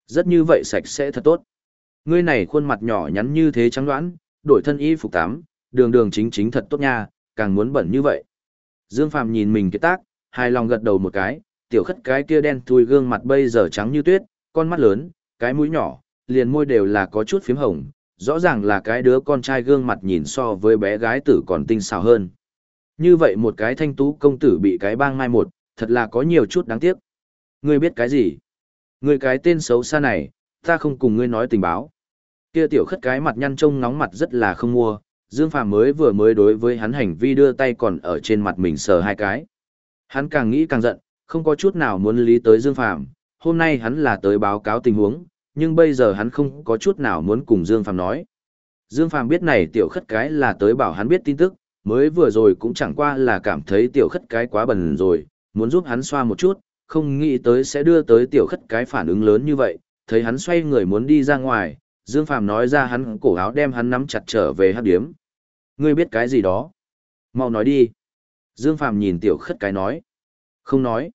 Rất như vậy sạch sẽ thật tốt. Ngươi này khuôn mặt nhỏ nhắn như thế trắng đoán, đổi thân y phục tắm, đường đường chính chính thật tốt nha, càng muốn bẩn như vậy. Dương Phàm nhìn mình cái tác, hài lòng gật đầu một cái, tiểu khất cái kia đen thui gương mặt bây giờ trắng như tuyết, con mắt lớn, cái mũi nhỏ, liền môi đều là có chút phím hồng, rõ ràng là cái đứa con trai gương mặt nhìn so với bé gái tử còn tinh xảo hơn. Như vậy một cái thanh tú công tử bị cái bang mai một, thật là có nhiều chút đáng tiếc. Ngươi biết cái gì? Ngươi cái tên xấu xa này, ta không cùng ngươi nói tình báo. Kia tiểu khất cái mặt nhăn trông nóng mặt rất là không mua, Dương Phàm mới vừa mới đối với hắn hành vi đưa tay còn ở trên mặt mình sờ hai cái. Hắn càng nghĩ càng giận, không có chút nào muốn lý tới Dương Phàm, hôm nay hắn là tới báo cáo tình huống, nhưng bây giờ hắn không có chút nào muốn cùng Dương Phàm nói. Dương Phàm biết này tiểu khất cái là tới bảo hắn biết tin tức, mới vừa rồi cũng chẳng qua là cảm thấy tiểu khất cái quá bẩn rồi, muốn giúp hắn xoa một chút, không nghĩ tới sẽ đưa tới tiểu khất cái phản ứng lớn như vậy, thấy hắn xoay người muốn đi ra ngoài, Dương Phàm nói ra hắn cổ áo đem hắn nắm chặt trở về hát điếm. Ngươi biết cái gì đó? Mau nói đi. Dương Phàm nhìn tiểu khất cái nói. Không nói.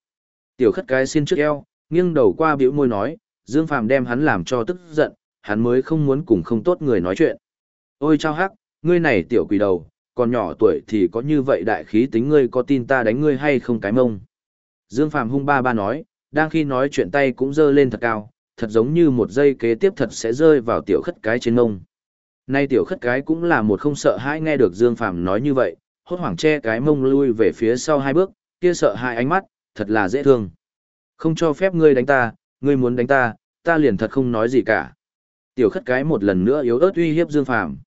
Tiểu khất cái xin trước eo, nghiêng đầu qua biểu môi nói, Dương Phàm đem hắn làm cho tức giận, hắn mới không muốn cùng không tốt người nói chuyện. Ôi chao hắc, ngươi này tiểu quỷ đầu, còn nhỏ tuổi thì có như vậy đại khí tính ngươi có tin ta đánh ngươi hay không cái mông. Dương Phàm hung ba ba nói, đang khi nói chuyện tay cũng dơ lên thật cao, thật giống như một giây kế tiếp thật sẽ rơi vào tiểu khất cái trên mông. Nay tiểu khất cái cũng là một không sợ hãi nghe được Dương Phàm nói như vậy, hốt hoảng che cái mông lui về phía sau hai bước, kia sợ hai ánh mắt, thật là dễ thương. Không cho phép ngươi đánh ta, ngươi muốn đánh ta, ta liền thật không nói gì cả. Tiểu khất cái một lần nữa yếu ớt uy hiếp Dương Phàm.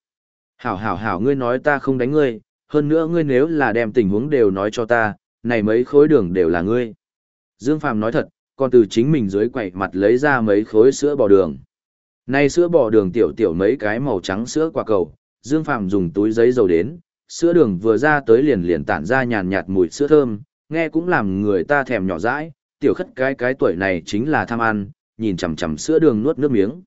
Hảo hảo hảo ngươi nói ta không đánh ngươi, hơn nữa ngươi nếu là đem tình huống đều nói cho ta, này mấy khối đường đều là ngươi. Dương Phàm nói thật, còn từ chính mình dưới quậy mặt lấy ra mấy khối sữa bò đường. Này sữa bò đường tiểu tiểu mấy cái màu trắng sữa quả cầu, Dương Phàm dùng túi giấy dầu đến, sữa đường vừa ra tới liền liền tản ra nhàn nhạt mùi sữa thơm, nghe cũng làm người ta thèm nhỏ dãi, tiểu khất cái cái tuổi này chính là tham ăn, nhìn chằm chằm sữa đường nuốt nước miếng.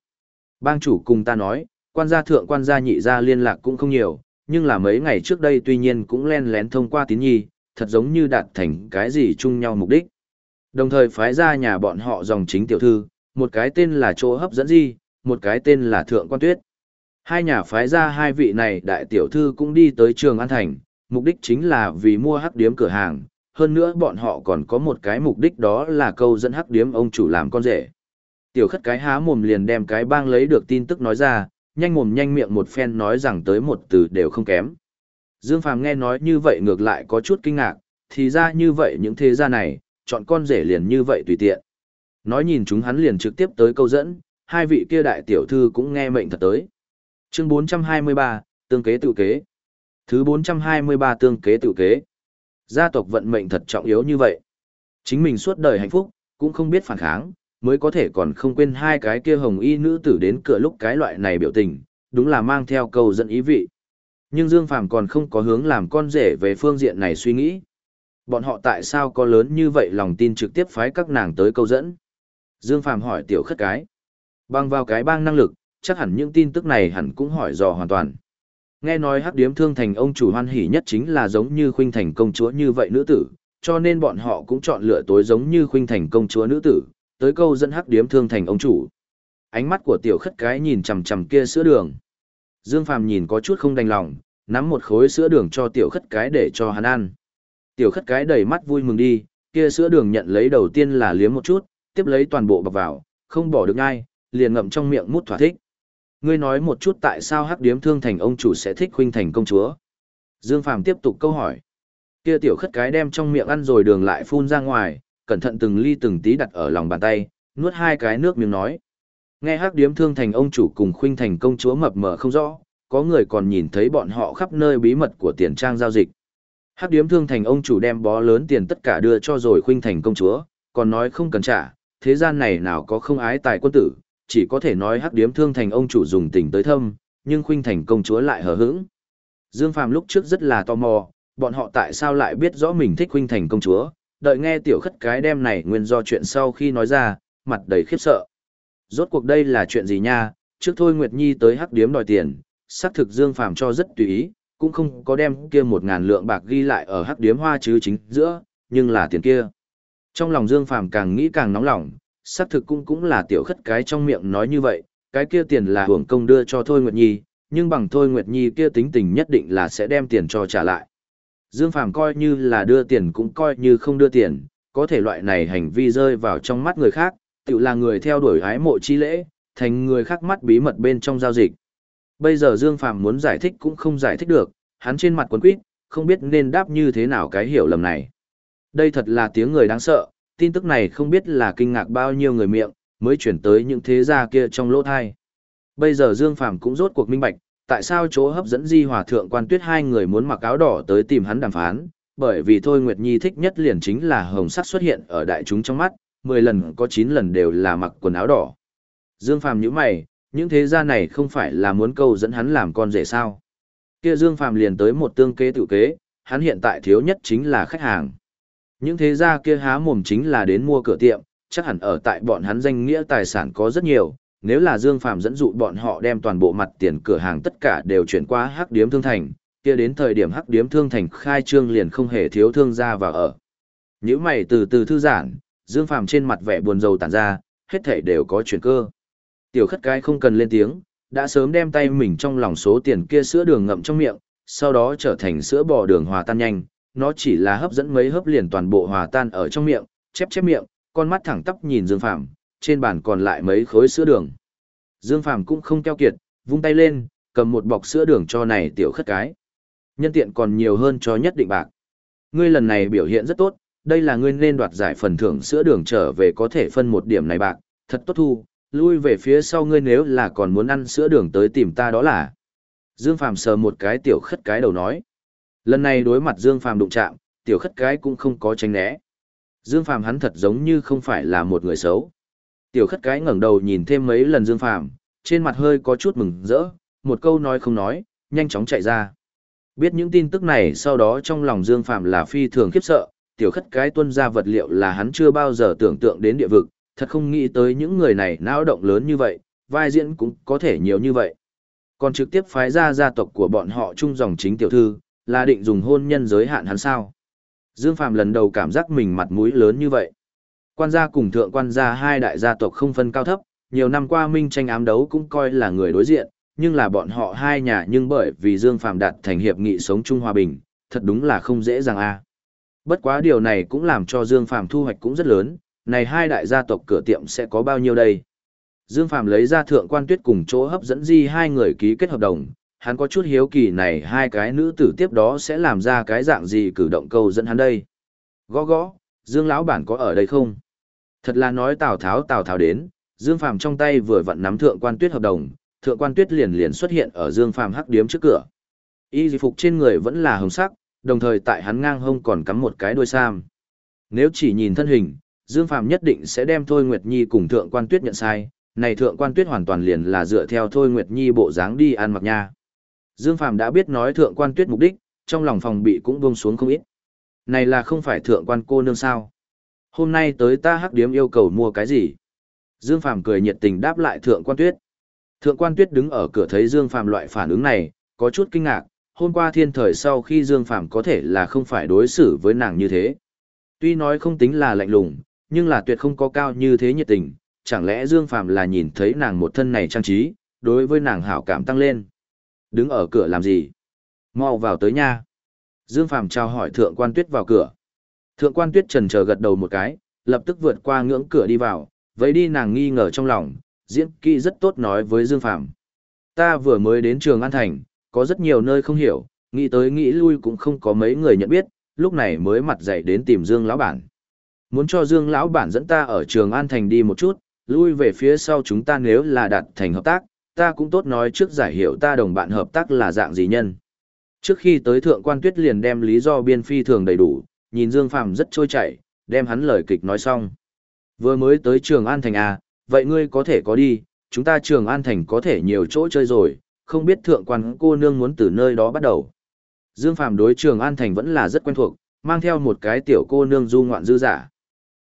Bang chủ cùng ta nói, quan gia thượng quan gia nhị gia liên lạc cũng không nhiều, nhưng là mấy ngày trước đây tuy nhiên cũng len lén thông qua tín nhi, thật giống như đạt thành cái gì chung nhau mục đích. Đồng thời phái ra nhà bọn họ dòng chính tiểu thư, một cái tên là chỗ hấp dẫn di, một cái tên là thượng quan tuyết. Hai nhà phái ra hai vị này đại tiểu thư cũng đi tới trường An Thành, mục đích chính là vì mua hắc điếm cửa hàng, hơn nữa bọn họ còn có một cái mục đích đó là câu dẫn hắc điếm ông chủ làm con rể. Tiểu khất cái há mồm liền đem cái bang lấy được tin tức nói ra, nhanh mồm nhanh miệng một phen nói rằng tới một từ đều không kém. Dương Phàm nghe nói như vậy ngược lại có chút kinh ngạc, thì ra như vậy những thế gia này, chọn con rể liền như vậy tùy tiện. Nói nhìn chúng hắn liền trực tiếp tới câu dẫn, hai vị kia đại tiểu thư cũng nghe mệnh thật tới. Chương 423, tương kế tự kế. Thứ 423 tương kế tự kế. Gia tộc vận mệnh thật trọng yếu như vậy. Chính mình suốt đời hạnh phúc, cũng không biết phản kháng, mới có thể còn không quên hai cái kia hồng y nữ tử đến cửa lúc cái loại này biểu tình, đúng là mang theo câu dẫn ý vị. Nhưng Dương Phàm còn không có hướng làm con rể về phương diện này suy nghĩ. Bọn họ tại sao có lớn như vậy lòng tin trực tiếp phái các nàng tới câu dẫn? Dương Phàm hỏi tiểu khất cái. Bằng vào cái bang năng lực, chắc hẳn những tin tức này hẳn cũng hỏi dò hoàn toàn. Nghe nói hắc điếm thương thành ông chủ hoan hỉ nhất chính là giống như khuynh thành công chúa như vậy nữ tử, cho nên bọn họ cũng chọn lựa tối giống như khuynh thành công chúa nữ tử, tới câu dẫn hắc điếm thương thành ông chủ. Ánh mắt của tiểu khất cái nhìn chằm chằm kia sữa đường. Dương Phàm nhìn có chút không đành lòng, nắm một khối sữa đường cho tiểu khất cái để cho hắn ăn. Tiểu khất cái đầy mắt vui mừng đi, kia sữa đường nhận lấy đầu tiên là liếm một chút, tiếp lấy toàn bộ bọc vào, không bỏ được ngay, liền ngậm trong miệng mút thỏa thích. Ngươi nói một chút tại sao hắc điếm thương thành ông chủ sẽ thích huynh thành công chúa. Dương Phàm tiếp tục câu hỏi. Kia tiểu khất cái đem trong miệng ăn rồi đường lại phun ra ngoài, cẩn thận từng ly từng tí đặt ở lòng bàn tay, nuốt hai cái nước miếng nói. Nghe hắc điếm thương thành ông chủ cùng khuynh thành công chúa mập mờ không rõ, có người còn nhìn thấy bọn họ khắp nơi bí mật của tiền trang giao dịch. Hắc điếm thương thành ông chủ đem bó lớn tiền tất cả đưa cho rồi khuynh thành công chúa, còn nói không cần trả, thế gian này nào có không ái tài quân tử, chỉ có thể nói hắc điếm thương thành ông chủ dùng tình tới thâm, nhưng khuynh thành công chúa lại hờ hững. Dương Phàm lúc trước rất là tò mò, bọn họ tại sao lại biết rõ mình thích khuynh thành công chúa, đợi nghe tiểu khất cái đem này nguyên do chuyện sau khi nói ra, mặt đầy khiếp sợ. Rốt cuộc đây là chuyện gì nha, trước thôi Nguyệt Nhi tới hắc điếm đòi tiền, xác thực Dương Phàm cho rất tùy ý, cũng không có đem kia một ngàn lượng bạc ghi lại ở hắc điếm hoa chứ chính giữa, nhưng là tiền kia. Trong lòng Dương Phàm càng nghĩ càng nóng lòng, xác thực cũng cũng là tiểu khất cái trong miệng nói như vậy, cái kia tiền là hưởng công đưa cho Thôi Nguyệt Nhi, nhưng bằng Thôi Nguyệt Nhi kia tính tình nhất định là sẽ đem tiền cho trả lại. Dương Phàm coi như là đưa tiền cũng coi như không đưa tiền, có thể loại này hành vi rơi vào trong mắt người khác, tự là người theo đuổi hái mộ chi lễ, thành người khác mắt bí mật bên trong giao dịch. Bây giờ Dương Phàm muốn giải thích cũng không giải thích được, hắn trên mặt quấn quýt, không biết nên đáp như thế nào cái hiểu lầm này. Đây thật là tiếng người đáng sợ, tin tức này không biết là kinh ngạc bao nhiêu người miệng, mới chuyển tới những thế gia kia trong lỗ thai. Bây giờ Dương Phàm cũng rốt cuộc minh bạch, tại sao chỗ hấp dẫn Di Hòa Thượng Quan Tuyết hai người muốn mặc áo đỏ tới tìm hắn đàm phán, bởi vì Thôi Nguyệt Nhi thích nhất liền chính là hồng sắc xuất hiện ở đại chúng trong mắt, 10 lần có 9 lần đều là mặc quần áo đỏ. Dương Phàm nhíu mày, những thế gia này không phải là muốn câu dẫn hắn làm con rể sao? Kia Dương Phàm liền tới một tương kế tự kế, hắn hiện tại thiếu nhất chính là khách hàng. Những thế gia kia há mồm chính là đến mua cửa tiệm, chắc hẳn ở tại bọn hắn danh nghĩa tài sản có rất nhiều, nếu là Dương Phàm dẫn dụ bọn họ đem toàn bộ mặt tiền cửa hàng tất cả đều chuyển qua Hắc Điếm Thương Thành, kia đến thời điểm Hắc Điếm Thương Thành khai trương liền không hề thiếu thương gia vào ở. Những mày từ từ thư giãn, Dương Phàm trên mặt vẻ buồn rầu tản ra, hết thảy đều có chuyển cơ. Tiểu khất cái không cần lên tiếng, đã sớm đem tay mình trong lòng số tiền kia sữa đường ngậm trong miệng, sau đó trở thành sữa bò đường hòa tan nhanh, nó chỉ là hấp dẫn mấy hấp liền toàn bộ hòa tan ở trong miệng, chép chép miệng, con mắt thẳng tắp nhìn Dương Phàm, trên bàn còn lại mấy khối sữa đường. Dương Phàm cũng không keo kiệt, vung tay lên, cầm một bọc sữa đường cho này tiểu khất cái. Nhân tiện còn nhiều hơn cho nhất định bạc. Ngươi lần này biểu hiện rất tốt, đây là ngươi nên đoạt giải phần thưởng sữa đường trở về có thể phân một điểm này bạc, thật tốt thu, lui về phía sau ngươi nếu là còn muốn ăn sữa đường tới tìm ta đó là. Dương Phàm sờ một cái tiểu khất cái đầu nói. Lần này đối mặt Dương Phàm đụng chạm, tiểu khất cái cũng không có tránh né. Dương Phàm hắn thật giống như không phải là một người xấu. Tiểu khất cái ngẩng đầu nhìn thêm mấy lần Dương Phàm, trên mặt hơi có chút mừng rỡ, một câu nói không nói, nhanh chóng chạy ra. Biết những tin tức này sau đó trong lòng Dương Phàm là phi thường khiếp sợ, tiểu khất cái tuân ra vật liệu là hắn chưa bao giờ tưởng tượng đến địa vực, thật không nghĩ tới những người này não động lớn như vậy, vai diễn cũng có thể nhiều như vậy. Còn trực tiếp phái ra gia tộc của bọn họ chung dòng chính tiểu thư, là định dùng hôn nhân giới hạn hắn sao. Dương Phạm lần đầu cảm giác mình mặt mũi lớn như vậy. Quan gia cùng thượng quan gia hai đại gia tộc không phân cao thấp, nhiều năm qua minh tranh ám đấu cũng coi là người đối diện, nhưng là bọn họ hai nhà nhưng bởi vì Dương Phạm đạt thành hiệp nghị sống chung hòa bình, thật đúng là không dễ dàng a. Bất quá điều này cũng làm cho Dương Phạm thu hoạch cũng rất lớn, này hai đại gia tộc cửa tiệm sẽ có bao nhiêu đây? Dương Phạm lấy ra thượng quan tuyết cùng chỗ hấp dẫn di hai người ký kết hợp đồng, hắn có chút hiếu kỳ này hai cái nữ tử tiếp đó sẽ làm ra cái dạng gì cử động câu dẫn hắn đây. Gõ gõ, Dương lão bản có ở đây không? Thật là nói Tào Tháo Tào Tháo đến, Dương Phàm trong tay vừa vặn nắm thượng quan tuyết hợp đồng, thượng quan tuyết liền liền xuất hiện ở Dương Phàm hắc điếm trước cửa. Y phục trên người vẫn là hồng sắc, đồng thời tại hắn ngang hông còn cắm một cái đuôi sam. Nếu chỉ nhìn thân hình, Dương Phàm nhất định sẽ đem Thôi Nguyệt Nhi cùng Thượng Quan Tuyết nhận sai, này Thượng Quan Tuyết hoàn toàn liền là dựa theo Thôi Nguyệt Nhi bộ dáng đi ăn mặc nha. Dương Phàm đã biết nói Thượng Quan Tuyết mục đích, trong lòng phòng bị cũng buông xuống không ít. Này là không phải Thượng Quan cô nương sao? Hôm nay tới ta hắc điếm yêu cầu mua cái gì? Dương Phàm cười nhiệt tình đáp lại Thượng Quan Tuyết. Thượng Quan Tuyết đứng ở cửa thấy Dương Phàm loại phản ứng này, có chút kinh ngạc, hôm qua thiên thời sau khi Dương Phàm có thể là không phải đối xử với nàng như thế. Tuy nói không tính là lạnh lùng, nhưng là tuyệt không có cao như thế nhiệt tình, chẳng lẽ Dương Phàm là nhìn thấy nàng một thân này trang trí, đối với nàng hảo cảm tăng lên. Đứng ở cửa làm gì? Mau vào tới nha. Dương Phàm chào hỏi Thượng Quan Tuyết vào cửa. Thượng Quan Tuyết trần chờ gật đầu một cái, lập tức vượt qua ngưỡng cửa đi vào, vậy đi nàng nghi ngờ trong lòng, diễn kỹ rất tốt nói với Dương Phàm. Ta vừa mới đến trường An Thành, có rất nhiều nơi không hiểu, nghĩ tới nghĩ lui cũng không có mấy người nhận biết, lúc này mới mặt dậy đến tìm Dương lão bản. Muốn cho Dương lão bản dẫn ta ở trường An Thành đi một chút, lui về phía sau chúng ta nếu là đạt thành hợp tác, ta cũng tốt nói trước giải hiểu ta đồng bạn hợp tác là dạng gì nhân. Trước khi tới thượng quan tuyết liền đem lý do biên phi thường đầy đủ, nhìn Dương Phàm rất trôi chảy, đem hắn lời kịch nói xong. Vừa mới tới trường An Thành à, vậy ngươi có thể có đi, chúng ta trường An Thành có thể nhiều chỗ chơi rồi, không biết thượng quan cô nương muốn từ nơi đó bắt đầu. Dương Phàm đối trường An Thành vẫn là rất quen thuộc, mang theo một cái tiểu cô nương du ngoạn dư giả.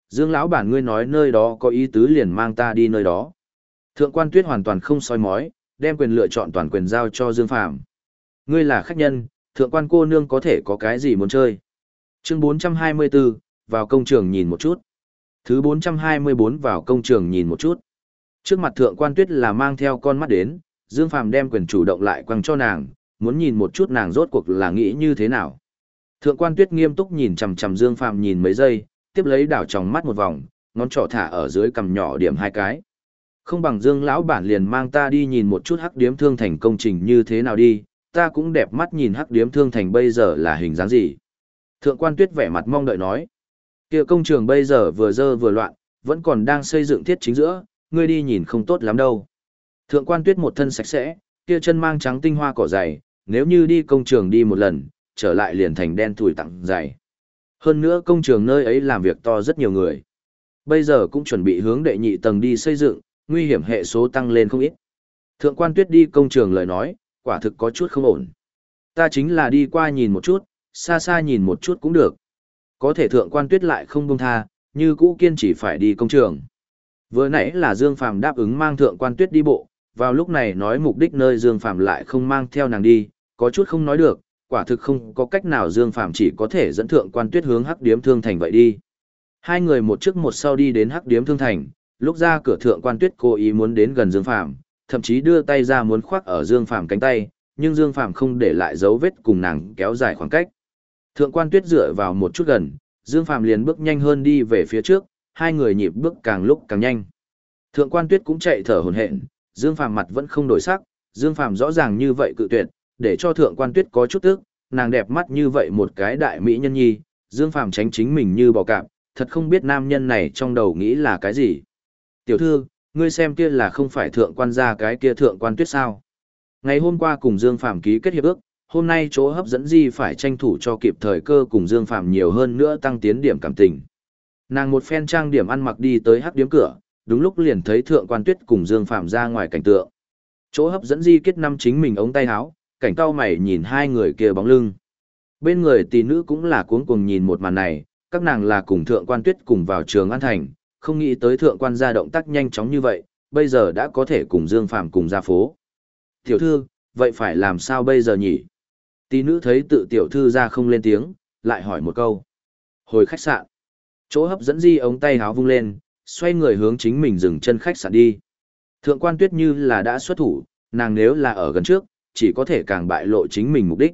Dương lão bản ngươi nói nơi đó có ý tứ liền mang ta đi nơi đó. Thượng quan tuyết hoàn toàn không soi mói, đem quyền lựa chọn toàn quyền giao cho Dương Phàm. Ngươi là khách nhân, thượng quan cô nương có thể có cái gì muốn chơi. Chương 424, vào công trường nhìn một chút. Thứ 424 vào công trường nhìn một chút. Trước mặt thượng quan tuyết là mang theo con mắt đến, Dương Phàm đem quyền chủ động lại quăng cho nàng, muốn nhìn một chút nàng rốt cuộc là nghĩ như thế nào. Thượng quan tuyết nghiêm túc nhìn chầm chầm Dương Phàm nhìn mấy giây, tiếp lấy đảo tròng mắt một vòng, ngón trỏ thả ở dưới cằm nhỏ điểm hai cái. Không bằng Dương lão bản liền mang ta đi nhìn một chút hắc điếm thương thành công trình như thế nào đi, ta cũng đẹp mắt nhìn hắc điếm thương thành bây giờ là hình dáng gì. Thượng quan tuyết vẻ mặt mong đợi nói. kia công trường bây giờ vừa dơ vừa loạn, vẫn còn đang xây dựng thiết chính giữa, ngươi đi nhìn không tốt lắm đâu. Thượng quan tuyết một thân sạch sẽ, kia chân mang trắng tinh hoa cỏ dày, nếu như đi công trường đi một lần, trở lại liền thành đen thủi tặng dày. Hơn nữa công trường nơi ấy làm việc to rất nhiều người. Bây giờ cũng chuẩn bị hướng đệ nhị tầng đi xây dựng, nguy hiểm hệ số tăng lên không ít. Thượng quan tuyết đi công trường lời nói, quả thực có chút không ổn. Ta chính là đi qua nhìn một chút, xa xa nhìn một chút cũng được. Có thể thượng quan tuyết lại không buông tha, như cũ kiên chỉ phải đi công trường. Vừa nãy là Dương Phàm đáp ứng mang thượng quan tuyết đi bộ, vào lúc này nói mục đích nơi Dương Phàm lại không mang theo nàng đi, có chút không nói được, quả thực không có cách nào Dương Phàm chỉ có thể dẫn thượng quan tuyết hướng hắc điếm thương thành vậy đi. Hai người một trước một sau đi đến hắc điếm thương thành, lúc ra cửa thượng quan tuyết cố ý muốn đến gần Dương Phàm, thậm chí đưa tay ra muốn khoác ở Dương Phàm cánh tay, nhưng Dương Phàm không để lại dấu vết cùng nàng kéo dài khoảng cách. Thượng quan tuyết dựa vào một chút gần, Dương Phàm liền bước nhanh hơn đi về phía trước, hai người nhịp bước càng lúc càng nhanh. Thượng quan tuyết cũng chạy thở hổn hển, Dương Phàm mặt vẫn không đổi sắc, Dương Phàm rõ ràng như vậy cự tuyệt, để cho thượng quan tuyết có chút tức, nàng đẹp mắt như vậy một cái đại mỹ nhân nhi, Dương Phàm tránh chính mình như bò cạp, thật không biết nam nhân này trong đầu nghĩ là cái gì. Tiểu thư, ngươi xem kia là không phải thượng quan gia cái kia thượng quan tuyết sao. Ngày hôm qua cùng Dương Phàm ký kết hiệp ước, hôm nay chỗ hấp dẫn di phải tranh thủ cho kịp thời cơ cùng Dương Phàm nhiều hơn nữa tăng tiến điểm cảm tình. Nàng một phen trang điểm ăn mặc đi tới hắc điếm cửa, đúng lúc liền thấy thượng quan tuyết cùng Dương Phàm ra ngoài cảnh tượng. Chỗ hấp dẫn di kết năm chính mình ống tay áo, cảnh cao mày nhìn hai người kia bóng lưng. Bên người tỷ nữ cũng là cuống cuồng nhìn một màn này, các nàng là cùng thượng quan tuyết cùng vào trường an thành, không nghĩ tới thượng quan gia động tác nhanh chóng như vậy, bây giờ đã có thể cùng Dương Phàm cùng ra phố. Tiểu thư, vậy phải làm sao bây giờ nhỉ? Tí nữ thấy tự tiểu thư ra không lên tiếng, lại hỏi một câu. Hồi khách sạn. Chỗ hấp dẫn di ống tay háo vung lên, xoay người hướng chính mình dừng chân khách sạn đi. Thượng quan tuyết như là đã xuất thủ, nàng nếu là ở gần trước, chỉ có thể càng bại lộ chính mình mục đích.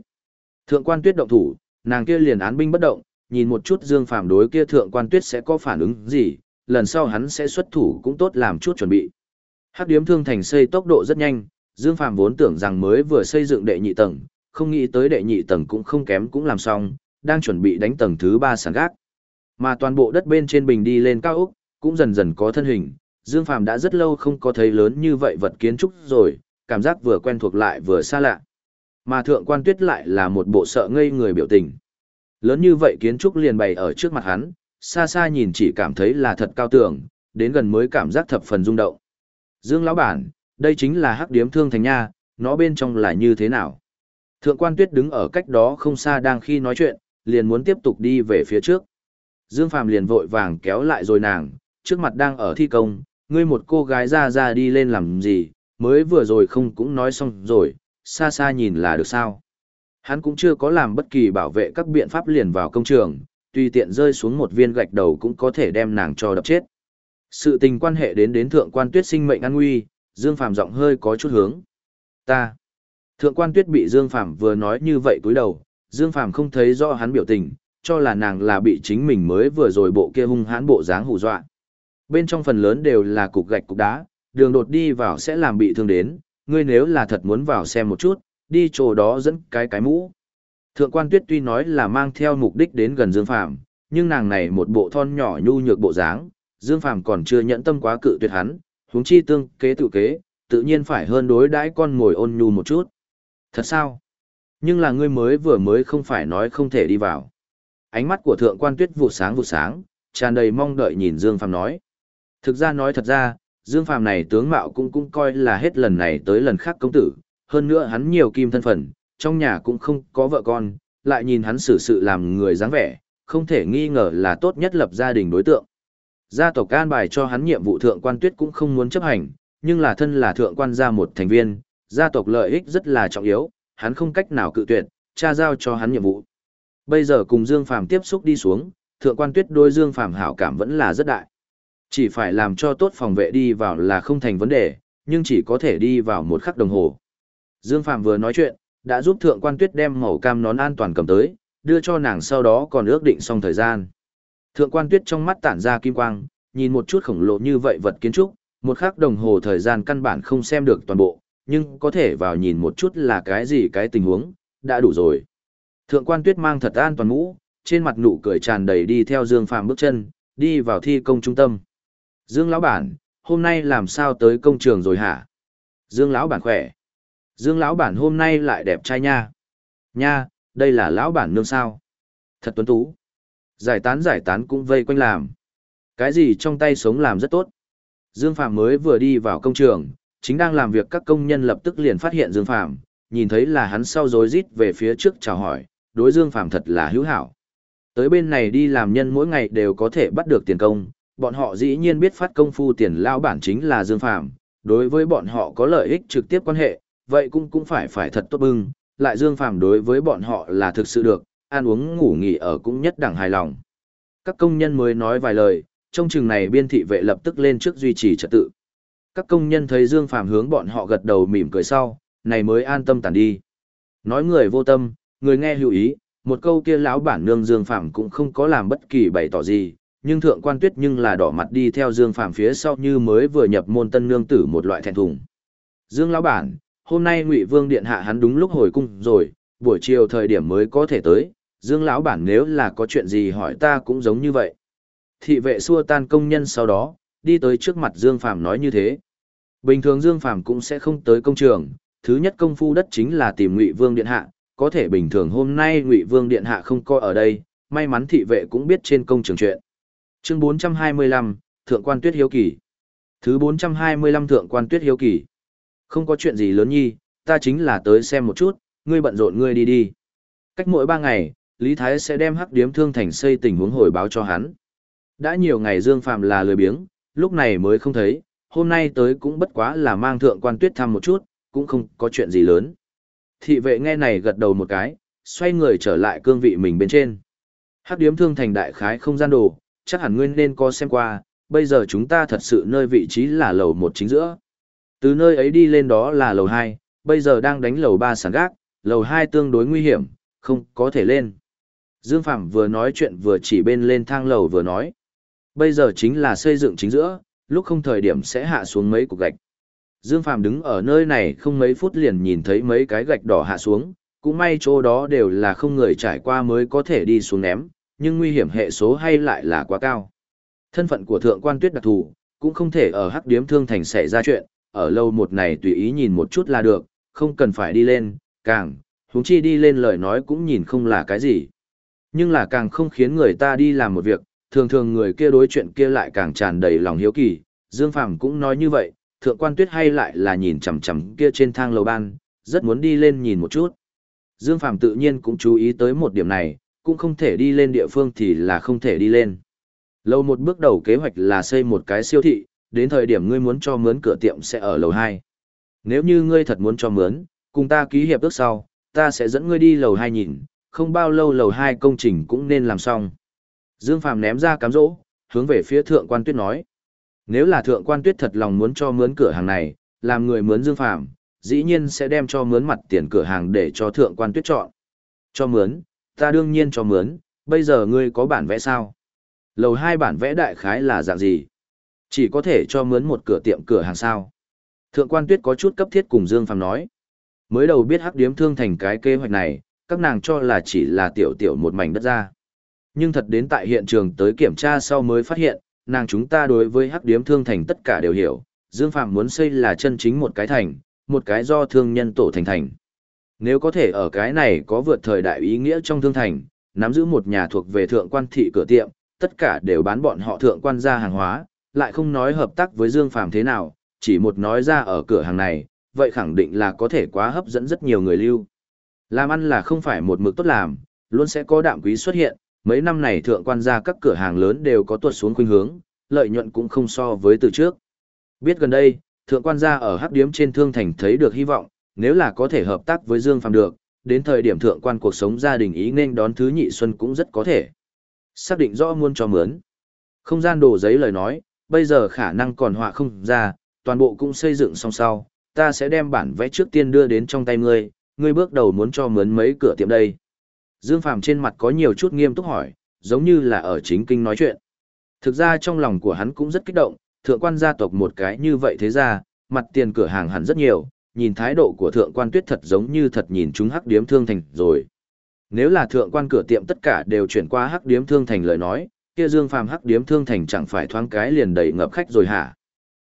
Thượng quan tuyết động thủ, nàng kia liền án binh bất động, nhìn một chút Dương Phàm đối kia thượng quan tuyết sẽ có phản ứng gì, lần sau hắn sẽ xuất thủ cũng tốt làm chút chuẩn bị. Hắc điếm thương thành xây tốc độ rất nhanh, Dương Phàm vốn tưởng rằng mới vừa xây dựng đệ nhị tầng, không nghĩ tới đệ nhị tầng cũng không kém cũng làm xong, đang chuẩn bị đánh tầng thứ ba sàn gác. Mà toàn bộ đất bên trên bình đi lên cao ốc, cũng dần dần có thân hình, Dương Phàm đã rất lâu không có thấy lớn như vậy vật kiến trúc rồi, cảm giác vừa quen thuộc lại vừa xa lạ. Mà thượng quan tuyết lại là một bộ sợ ngây người biểu tình. Lớn như vậy kiến trúc liền bày ở trước mặt hắn, xa xa nhìn chỉ cảm thấy là thật cao tường, đến gần mới cảm giác thập phần rung động. Dương lão bản, đây chính là hắc điếm thương thành nha, nó bên trong là như thế nào? Thượng quan tuyết đứng ở cách đó không xa đang khi nói chuyện, liền muốn tiếp tục đi về phía trước. Dương Phàm liền vội vàng kéo lại rồi nàng, trước mặt đang ở thi công, ngươi một cô gái ra ra đi lên làm gì, mới vừa rồi không cũng nói xong rồi, xa xa nhìn là được sao. Hắn cũng chưa có làm bất kỳ bảo vệ các biện pháp liền vào công trường, tùy tiện rơi xuống một viên gạch đầu cũng có thể đem nàng cho đập chết. Sự tình quan hệ đến đến thượng quan tuyết sinh mệnh an nguy, Dương Phàm giọng hơi có chút hướng. Ta. Thượng quan tuyết bị Dương Phàm vừa nói như vậy túi đầu, Dương Phàm không thấy rõ hắn biểu tình, cho là nàng là bị chính mình mới vừa rồi bộ kia hung hãn bộ dáng hù dọa. Bên trong phần lớn đều là cục gạch cục đá, đường đột đi vào sẽ làm bị thương đến, ngươi nếu là thật muốn vào xem một chút, đi chỗ đó dẫn cái cái mũ. Thượng quan tuyết tuy nói là mang theo mục đích đến gần Dương Phàm nhưng nàng này một bộ thon nhỏ nhu nhược bộ dáng, Dương Phàm còn chưa nhẫn tâm quá cự tuyệt hắn, huống chi tương kế tự kế, tự nhiên phải hơn đối đãi con ngồi ôn nhu một chút. Thật sao? Nhưng là ngươi mới vừa mới không phải nói không thể đi vào. Ánh mắt của thượng quan tuyết vụ sáng vụ sáng, tràn đầy mong đợi nhìn Dương Phàm nói. Thực ra nói thật ra, Dương Phàm này tướng mạo cũng cũng coi là hết lần này tới lần khác công tử, hơn nữa hắn nhiều kim thân phận, trong nhà cũng không có vợ con, lại nhìn hắn xử sự làm người dáng vẻ, không thể nghi ngờ là tốt nhất lập gia đình đối tượng. Gia tộc can bài cho hắn nhiệm vụ thượng quan tuyết cũng không muốn chấp hành, nhưng là thân là thượng quan gia một thành viên, gia tộc lợi ích rất là trọng yếu, hắn không cách nào cự tuyệt, cha giao cho hắn nhiệm vụ. Bây giờ cùng Dương Phàm tiếp xúc đi xuống, thượng quan tuyết đôi Dương Phàm hảo cảm vẫn là rất đại. Chỉ phải làm cho tốt phòng vệ đi vào là không thành vấn đề, nhưng chỉ có thể đi vào một khắc đồng hồ. Dương Phàm vừa nói chuyện, đã giúp thượng quan tuyết đem màu cam nón an toàn cầm tới, đưa cho nàng sau đó còn ước định xong thời gian. Thượng quan tuyết trong mắt tản ra kim quang, nhìn một chút khổng lồ như vậy vật kiến trúc, một khắc đồng hồ thời gian căn bản không xem được toàn bộ, nhưng có thể vào nhìn một chút là cái gì cái tình huống, đã đủ rồi. Thượng quan tuyết mang thật an toàn mũ, trên mặt nụ cười tràn đầy đi theo Dương Phàm bước chân, đi vào thi công trung tâm. Dương lão bản, hôm nay làm sao tới công trường rồi hả? Dương lão bản khỏe. Dương lão bản hôm nay lại đẹp trai nha. Nha, đây là lão bản nương sao? Thật tuấn tú. Giải tán giải tán cũng vây quanh làm. Cái gì trong tay sống làm rất tốt. Dương Phạm mới vừa đi vào công trường, chính đang làm việc các công nhân lập tức liền phát hiện Dương Phàm, nhìn thấy là hắn sau rối rít về phía trước chào hỏi, đối Dương Phàm thật là hữu hảo. Tới bên này đi làm nhân mỗi ngày đều có thể bắt được tiền công, bọn họ dĩ nhiên biết phát công phu tiền lao bản chính là Dương Phàm. đối với bọn họ có lợi ích trực tiếp quan hệ, vậy cũng cũng phải phải thật tốt bưng, lại Dương Phàm đối với bọn họ là thực sự được, ăn uống ngủ nghỉ ở cũng nhất đẳng hài lòng. Các công nhân mới nói vài lời, trong chừng này biên thị vệ lập tức lên trước duy trì trật tự. Các công nhân thấy Dương Phạm hướng bọn họ gật đầu mỉm cười sau, này mới an tâm tản đi. Nói người vô tâm, người nghe hữu ý, một câu kia lão bản nương Dương Phạm cũng không có làm bất kỳ bày tỏ gì, nhưng thượng quan tuyết nhưng là đỏ mặt đi theo Dương Phạm phía sau như mới vừa nhập môn tân nương tử một loại thẹn thùng. Dương lão bản, hôm nay Ngụy Vương điện hạ hắn đúng lúc hồi cung rồi, buổi chiều thời điểm mới có thể tới, Dương lão bản nếu là có chuyện gì hỏi ta cũng giống như vậy. Thị vệ xua tan công nhân sau đó, đi tới trước mặt Dương Phàm nói như thế. Bình thường Dương Phàm cũng sẽ không tới công trường, thứ nhất công phu đất chính là tìm Ngụy Vương điện hạ, có thể bình thường hôm nay Ngụy Vương điện hạ không coi ở đây, may mắn thị vệ cũng biết trên công trường chuyện. Chương 425, Thượng quan Tuyết Hiếu Kỳ. Thứ 425 Thượng quan Tuyết Hiếu Kỳ. Không có chuyện gì lớn nhi, ta chính là tới xem một chút, ngươi bận rộn ngươi đi đi. Cách mỗi ba ngày, Lý Thái sẽ đem hắc điếm thương thành xây tình huống hồi báo cho hắn. Đã nhiều ngày Dương Phạm là lười biếng, lúc này mới không thấy, hôm nay tới cũng bất quá là mang thượng quan tuyết thăm một chút, cũng không có chuyện gì lớn. Thị vệ nghe này gật đầu một cái, xoay người trở lại cương vị mình bên trên. Hắc điếm thương thành đại khái không gian đồ, chắc hẳn nguyên nên có xem qua, bây giờ chúng ta thật sự nơi vị trí là lầu một chính giữa. Từ nơi ấy đi lên đó là lầu hai, bây giờ đang đánh lầu ba sàn gác, lầu hai tương đối nguy hiểm, không có thể lên. Dương Phạm vừa nói chuyện vừa chỉ bên lên thang lầu vừa nói. Bây giờ chính là xây dựng chính giữa, lúc không thời điểm sẽ hạ xuống mấy cục gạch. Dương Phàm đứng ở nơi này không mấy phút liền nhìn thấy mấy cái gạch đỏ hạ xuống, cũng may chỗ đó đều là không người trải qua mới có thể đi xuống ném, nhưng nguy hiểm hệ số hay lại là quá cao. Thân phận của thượng quan tuyết đặc thù, cũng không thể ở hắc điếm thương thành xảy ra chuyện, ở lâu một này tùy ý nhìn một chút là được, không cần phải đi lên, càng, huống chi đi lên lời nói cũng nhìn không là cái gì. Nhưng là càng không khiến người ta đi làm một việc, thường thường người kia đối chuyện kia lại càng tràn đầy lòng hiếu kỳ. Dương Phàm cũng nói như vậy, thượng quan tuyết hay lại là nhìn chằm chằm kia trên thang lầu ban, rất muốn đi lên nhìn một chút. Dương Phàm tự nhiên cũng chú ý tới một điểm này, cũng không thể đi lên địa phương thì là không thể đi lên. Lâu một bước đầu kế hoạch là xây một cái siêu thị, đến thời điểm ngươi muốn cho mướn cửa tiệm sẽ ở lầu 2. Nếu như ngươi thật muốn cho mướn, cùng ta ký hiệp ước sau, ta sẽ dẫn ngươi đi lầu 2 nhìn, không bao lâu lầu 2 công trình cũng nên làm xong. Dương Phàm ném ra cám dỗ, hướng về phía thượng quan tuyết nói. Nếu là thượng quan tuyết thật lòng muốn cho mướn cửa hàng này, làm người mướn Dương Phàm dĩ nhiên sẽ đem cho mướn mặt tiền cửa hàng để cho thượng quan tuyết chọn. Cho mướn, ta đương nhiên cho mướn, bây giờ ngươi có bản vẽ sao? Lầu 2 bản vẽ đại khái là dạng gì? Chỉ có thể cho mướn một cửa tiệm cửa hàng sao? Thượng quan tuyết có chút cấp thiết cùng Dương Phàm nói. Mới đầu biết hắc điếm thương thành cái kế hoạch này, các nàng cho là chỉ là tiểu tiểu một mảnh đất ra. Nhưng thật đến tại hiện trường tới kiểm tra sau mới phát hiện, nàng chúng ta đối với hắc điếm thương thành tất cả đều hiểu, Dương Phạm muốn xây là chân chính một cái thành, một cái do thương nhân tổ thành thành. Nếu có thể ở cái này có vượt thời đại ý nghĩa trong thương thành, nắm giữ một nhà thuộc về thượng quan thị cửa tiệm, tất cả đều bán bọn họ thượng quan ra hàng hóa, lại không nói hợp tác với Dương Phạm thế nào, chỉ một nói ra ở cửa hàng này, vậy khẳng định là có thể quá hấp dẫn rất nhiều người lưu. Làm ăn là không phải một mực tốt làm, luôn sẽ có đạm quý xuất hiện, mấy năm này thượng quan gia các cửa hàng lớn đều có tuột xuống khuynh hướng, lợi nhuận cũng không so với từ trước. Biết gần đây, thượng quan gia ở hắc điếm trên thương thành thấy được hy vọng, nếu là có thể hợp tác với Dương Phàm được, đến thời điểm thượng quan cuộc sống gia đình ý nên đón thứ nhị xuân cũng rất có thể. Xác định rõ muốn cho mướn. Không gian đồ giấy lời nói, bây giờ khả năng còn họa không ra, toàn bộ cũng xây dựng xong sau, ta sẽ đem bản vẽ trước tiên đưa đến trong tay ngươi, ngươi bước đầu muốn cho mướn mấy cửa tiệm đây. Dương Phàm trên mặt có nhiều chút nghiêm túc hỏi, giống như là ở chính kinh nói chuyện. Thực ra trong lòng của hắn cũng rất kích động, thượng quan gia tộc một cái như vậy thế ra, mặt tiền cửa hàng hẳn rất nhiều, nhìn thái độ của thượng quan tuyết thật giống như thật nhìn chúng hắc điếm thương thành rồi. Nếu là thượng quan cửa tiệm tất cả đều chuyển qua hắc điếm thương thành lời nói, kia Dương Phàm hắc điếm thương thành chẳng phải thoáng cái liền đầy ngập khách rồi hả?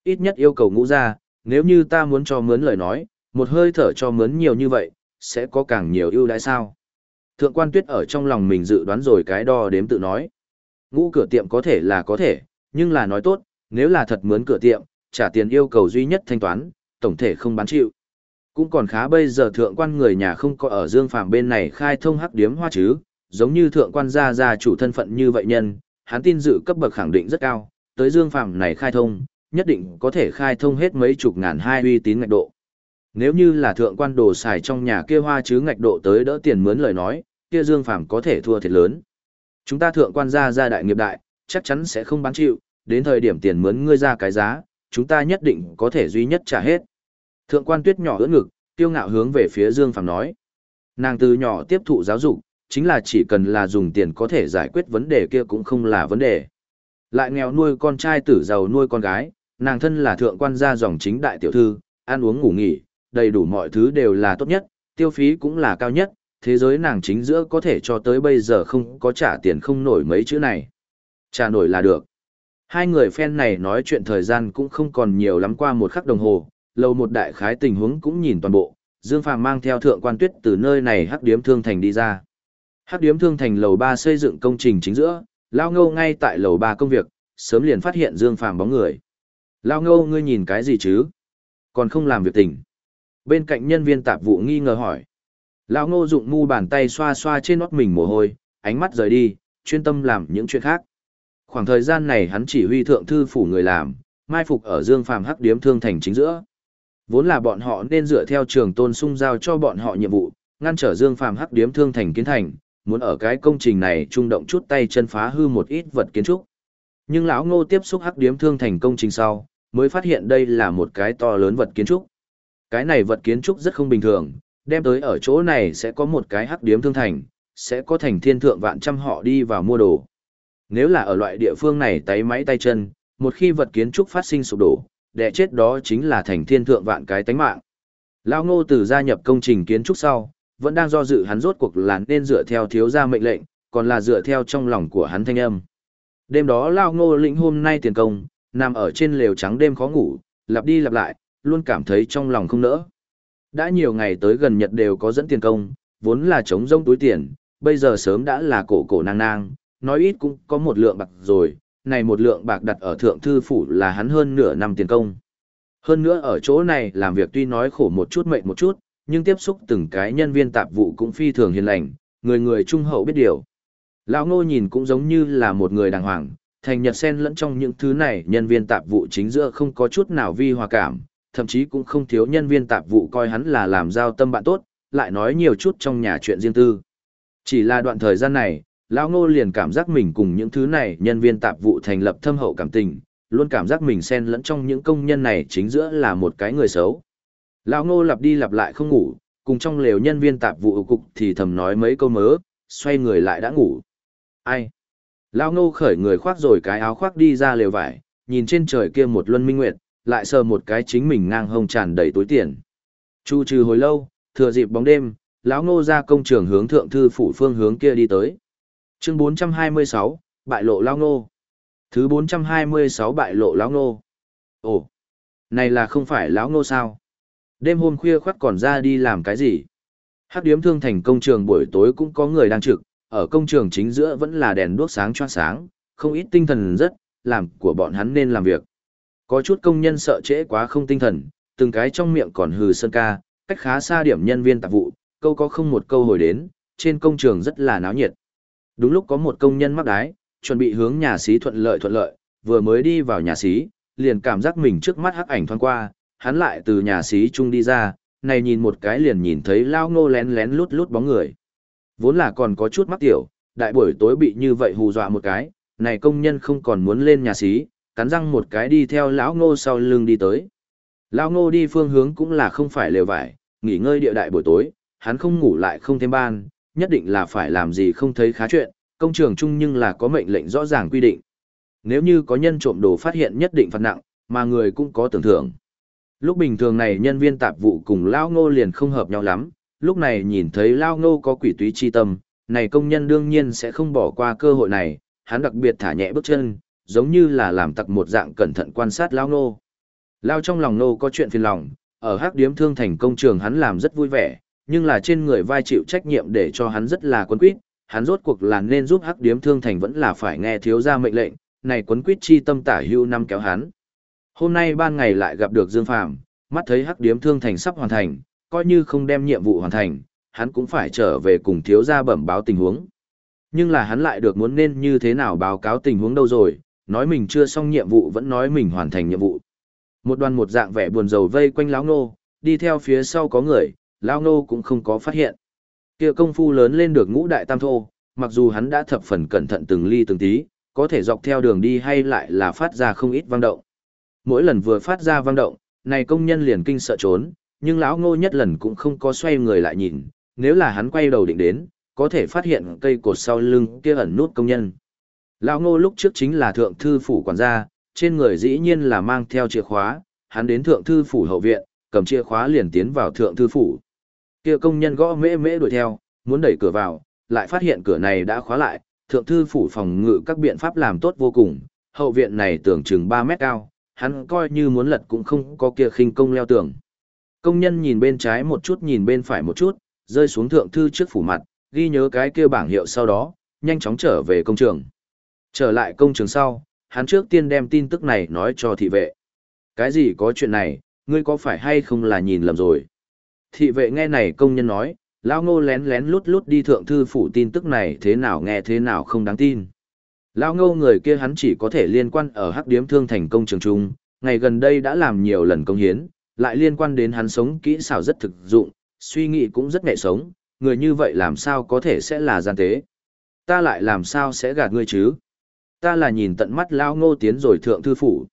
Ít nhất yêu cầu ngũ ra, nếu như ta muốn cho mướn lời nói, một hơi thở cho mướn nhiều như vậy, sẽ có càng nhiều ưu đãi sao? Thượng quan tuyết ở trong lòng mình dự đoán rồi cái đo đếm tự nói. Ngũ cửa tiệm có thể là có thể, nhưng là nói tốt, nếu là thật mướn cửa tiệm, trả tiền yêu cầu duy nhất thanh toán, tổng thể không bán chịu. Cũng còn khá bây giờ thượng quan người nhà không có ở Dương Phàm bên này khai thông hắc điếm hoa chứ, giống như thượng quan gia gia chủ thân phận như vậy nhân, hắn tin dự cấp bậc khẳng định rất cao, tới Dương Phàm này khai thông, nhất định có thể khai thông hết mấy chục ngàn hai uy tín ngạch độ. Nếu như là thượng quan đồ xài trong nhà kia hoa chứ ngạch độ tới đỡ tiền mướn lời nói, kia Dương Phàm có thể thua thiệt lớn. Chúng ta thượng quan gia gia đại nghiệp đại, chắc chắn sẽ không bán chịu, đến thời điểm tiền mướn ngươi ra cái giá, chúng ta nhất định có thể duy nhất trả hết. Thượng quan tuyết nhỏ ưỡn ngực, tiêu ngạo hướng về phía Dương Phàm nói. Nàng từ nhỏ tiếp thụ giáo dục, chính là chỉ cần là dùng tiền có thể giải quyết vấn đề kia cũng không là vấn đề. Lại nghèo nuôi con trai tử giàu nuôi con gái, nàng thân là thượng quan gia dòng chính đại tiểu thư, ăn uống ngủ nghỉ, đầy đủ mọi thứ đều là tốt nhất, tiêu phí cũng là cao nhất, thế giới nàng chính giữa có thể cho tới bây giờ không có trả tiền không nổi mấy chữ này. Trả nổi là được. Hai người fan này nói chuyện thời gian cũng không còn nhiều lắm qua một khắc đồng hồ, lâu một đại khái tình huống cũng nhìn toàn bộ, Dương Phàm mang theo thượng quan tuyết từ nơi này hắc điếm thương thành đi ra. Hắc điếm thương thành lầu 3 xây dựng công trình chính giữa, Lao Ngâu ngay tại lầu 3 công việc, sớm liền phát hiện Dương Phàm bóng người. Lao Ngâu ngươi nhìn cái gì chứ? Còn không làm việc tỉnh Bên cạnh nhân viên tạp vụ nghi ngờ hỏi. Lão Ngô dụng mu bàn tay xoa xoa trên nót mình mồ hôi, ánh mắt rời đi, chuyên tâm làm những chuyện khác. Khoảng thời gian này hắn chỉ huy thượng thư phủ người làm, mai phục ở Dương Phàm hắc điếm thương thành chính giữa. Vốn là bọn họ nên dựa theo trường tôn sung giao cho bọn họ nhiệm vụ, ngăn trở Dương Phàm hắc điếm thương thành kiến thành, muốn ở cái công trình này trung động chút tay chân phá hư một ít vật kiến trúc. Nhưng lão Ngô tiếp xúc hắc điếm thương thành công trình sau, mới phát hiện đây là một cái to lớn vật kiến trúc. Cái này vật kiến trúc rất không bình thường, đem tới ở chỗ này sẽ có một cái hắc điếm thương thành, sẽ có thành thiên thượng vạn trăm họ đi vào mua đồ. Nếu là ở loại địa phương này tay máy tay chân, một khi vật kiến trúc phát sinh sụp đổ, đẻ chết đó chính là thành thiên thượng vạn cái tánh mạng. Lao ngô từ gia nhập công trình kiến trúc sau, vẫn đang do dự hắn rốt cuộc là nên dựa theo thiếu gia mệnh lệnh, còn là dựa theo trong lòng của hắn thanh âm. Đêm đó Lao ngô lĩnh hôm nay tiền công, nằm ở trên lều trắng đêm khó ngủ, lặp đi lặp lại, luôn cảm thấy trong lòng không nỡ. Đã nhiều ngày tới gần nhật đều có dẫn tiền công, vốn là chống rông túi tiền, bây giờ sớm đã là cổ cổ nang nang, nói ít cũng có một lượng bạc rồi, này một lượng bạc đặt ở thượng thư phủ là hắn hơn nửa năm tiền công. Hơn nữa ở chỗ này làm việc tuy nói khổ một chút mệt một chút, nhưng tiếp xúc từng cái nhân viên tạp vụ cũng phi thường hiền lành, người người trung hậu biết điều. Lão ngô nhìn cũng giống như là một người đàng hoàng, thành nhật sen lẫn trong những thứ này nhân viên tạp vụ chính giữa không có chút nào vi hòa cảm, thậm chí cũng không thiếu nhân viên tạp vụ coi hắn là làm giao tâm bạn tốt, lại nói nhiều chút trong nhà chuyện riêng tư. Chỉ là đoạn thời gian này, Lão Ngô liền cảm giác mình cùng những thứ này nhân viên tạp vụ thành lập thâm hậu cảm tình, luôn cảm giác mình xen lẫn trong những công nhân này chính giữa là một cái người xấu. Lão Ngô lặp đi lặp lại không ngủ, cùng trong lều nhân viên tạp vụ cục thì thầm nói mấy câu mớ, xoay người lại đã ngủ. Ai? Lão Ngô khởi người khoác rồi cái áo khoác đi ra lều vải, nhìn trên trời kia một luân minh nguyệt, lại sờ một cái chính mình ngang hông tràn đầy túi tiền. Chu trừ hồi lâu, thừa dịp bóng đêm, lão Ngô ra công trường hướng thượng thư phủ phương hướng kia đi tới. Chương 426, bại lộ lão ngô. Thứ 426 bại lộ lão ngô. Ồ, này là không phải lão ngô sao? Đêm hôm khuya khoắt còn ra đi làm cái gì? Hắc điếm thương thành công trường buổi tối cũng có người đang trực, ở công trường chính giữa vẫn là đèn đuốc sáng choang sáng, không ít tinh thần rất, làm của bọn hắn nên làm việc. Có chút công nhân sợ trễ quá không tinh thần, từng cái trong miệng còn hừ sơn ca, cách khá xa điểm nhân viên tạp vụ, câu có không một câu hồi đến, trên công trường rất là náo nhiệt. Đúng lúc có một công nhân mắc đái, chuẩn bị hướng nhà xí thuận lợi thuận lợi, vừa mới đi vào nhà xí, liền cảm giác mình trước mắt hắc ảnh thoáng qua, hắn lại từ nhà xí chung đi ra, này nhìn một cái liền nhìn thấy lao ngô lén lén lút lút bóng người. Vốn là còn có chút mắc tiểu, đại buổi tối bị như vậy hù dọa một cái, này công nhân không còn muốn lên nhà xí, cắn răng một cái đi theo lão ngô sau lưng đi tới. Lão ngô đi phương hướng cũng là không phải lều vải, nghỉ ngơi địa đại buổi tối, hắn không ngủ lại không thêm ban, nhất định là phải làm gì không thấy khá chuyện, công trường chung nhưng là có mệnh lệnh rõ ràng quy định. Nếu như có nhân trộm đồ phát hiện nhất định phạt nặng, mà người cũng có tưởng thưởng. Lúc bình thường này nhân viên tạp vụ cùng Lao Ngô liền không hợp nhau lắm, lúc này nhìn thấy Lao Ngô có quỷ túy chi tâm, này công nhân đương nhiên sẽ không bỏ qua cơ hội này, hắn đặc biệt thả nhẹ bước chân, giống như là làm tặc một dạng cẩn thận quan sát Lao Nô. Lao trong lòng Nô có chuyện phiền lòng, ở hắc điếm thương thành công trường hắn làm rất vui vẻ, nhưng là trên người vai chịu trách nhiệm để cho hắn rất là quấn quýt, hắn rốt cuộc là nên giúp hắc điếm thương thành vẫn là phải nghe thiếu gia mệnh lệnh, này quấn quýt chi tâm tả hưu năm kéo hắn. Hôm nay ban ngày lại gặp được Dương Phàm, mắt thấy hắc điếm thương thành sắp hoàn thành, coi như không đem nhiệm vụ hoàn thành, hắn cũng phải trở về cùng thiếu gia bẩm báo tình huống. Nhưng là hắn lại được muốn nên như thế nào báo cáo tình huống đâu rồi, nói mình chưa xong nhiệm vụ vẫn nói mình hoàn thành nhiệm vụ. Một đoàn một dạng vẻ buồn rầu vây quanh lão nô, đi theo phía sau có người, lão nô cũng không có phát hiện. Kia công phu lớn lên được ngũ đại tam thô, mặc dù hắn đã thập phần cẩn thận từng ly từng tí, có thể dọc theo đường đi hay lại là phát ra không ít vang động. Mỗi lần vừa phát ra vang động, này công nhân liền kinh sợ trốn, nhưng lão ngô nhất lần cũng không có xoay người lại nhìn, nếu là hắn quay đầu định đến, có thể phát hiện cây cột sau lưng kia ẩn nút công nhân. Lão ngô lúc trước chính là thượng thư phủ quản gia, trên người dĩ nhiên là mang theo chìa khóa, hắn đến thượng thư phủ hậu viện, cầm chìa khóa liền tiến vào thượng thư phủ. Kia công nhân gõ mễ mễ đuổi theo, muốn đẩy cửa vào, lại phát hiện cửa này đã khóa lại, thượng thư phủ phòng ngự các biện pháp làm tốt vô cùng, hậu viện này tưởng chừng 3 mét cao, hắn coi như muốn lật cũng không có kia khinh công leo tường. Công nhân nhìn bên trái một chút nhìn bên phải một chút, rơi xuống thượng thư trước phủ mặt, ghi nhớ cái kia bảng hiệu sau đó, nhanh chóng trở về công trường. Trở lại công trường sau, hắn trước tiên đem tin tức này nói cho thị vệ. Cái gì có chuyện này, ngươi có phải hay không là nhìn lầm rồi? Thị vệ nghe này công nhân nói, lão ngô lén lén lút lút đi thượng thư phủ tin tức này thế nào nghe thế nào không đáng tin. Lão ngô người kia hắn chỉ có thể liên quan ở hắc điếm thương thành công trường trung, ngày gần đây đã làm nhiều lần công hiến, lại liên quan đến hắn sống kỹ xảo rất thực dụng, suy nghĩ cũng rất nhẹ sống, người như vậy làm sao có thể sẽ là gian tế. Ta lại làm sao sẽ gạt ngươi chứ? Ta là nhìn tận mắt lão ngô tiến rồi thượng thư phủ.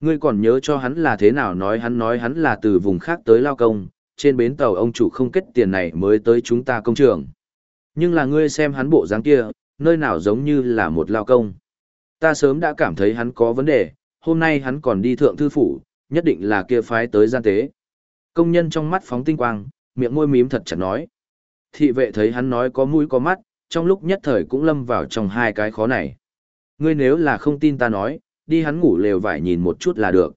Ngươi còn nhớ cho hắn là thế nào nói hắn nói hắn là từ vùng khác tới lao công, trên bến tàu ông chủ không kết tiền này mới tới chúng ta công trường. Nhưng là ngươi xem hắn bộ dáng kia, nơi nào giống như là một lao công. Ta sớm đã cảm thấy hắn có vấn đề, hôm nay hắn còn đi thượng thư phủ, nhất định là kia phái tới gian tế. Công nhân trong mắt phóng tinh quang, miệng môi mím thật chặt nói. Thị vệ thấy hắn nói có mũi có mắt, trong lúc nhất thời cũng lâm vào trong hai cái khó này. Ngươi nếu là không tin ta nói, đi hắn ngủ lều vải nhìn một chút là được.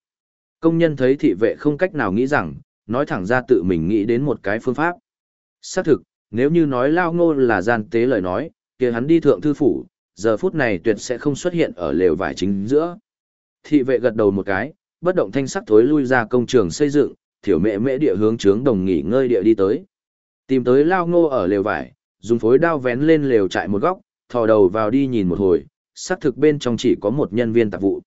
Công nhân thấy thị vệ không cách nào nghĩ rằng, nói thẳng ra tự mình nghĩ đến một cái phương pháp. Xác thực, nếu như nói lao ngô là gian tế lời nói, kia hắn đi thượng thư phủ, giờ phút này tuyệt sẽ không xuất hiện ở lều vải chính giữa. Thị vệ gật đầu một cái, bất động thanh sắc thối lui ra công trường xây dựng, thiểu mẹ mẹ địa hướng trướng đồng nghỉ ngơi địa đi tới. Tìm tới lao ngô ở lều vải, dùng phối đao vén lên lều trại một góc, thò đầu vào đi nhìn một hồi, xác thực bên trong chỉ có một nhân viên tạp vụ.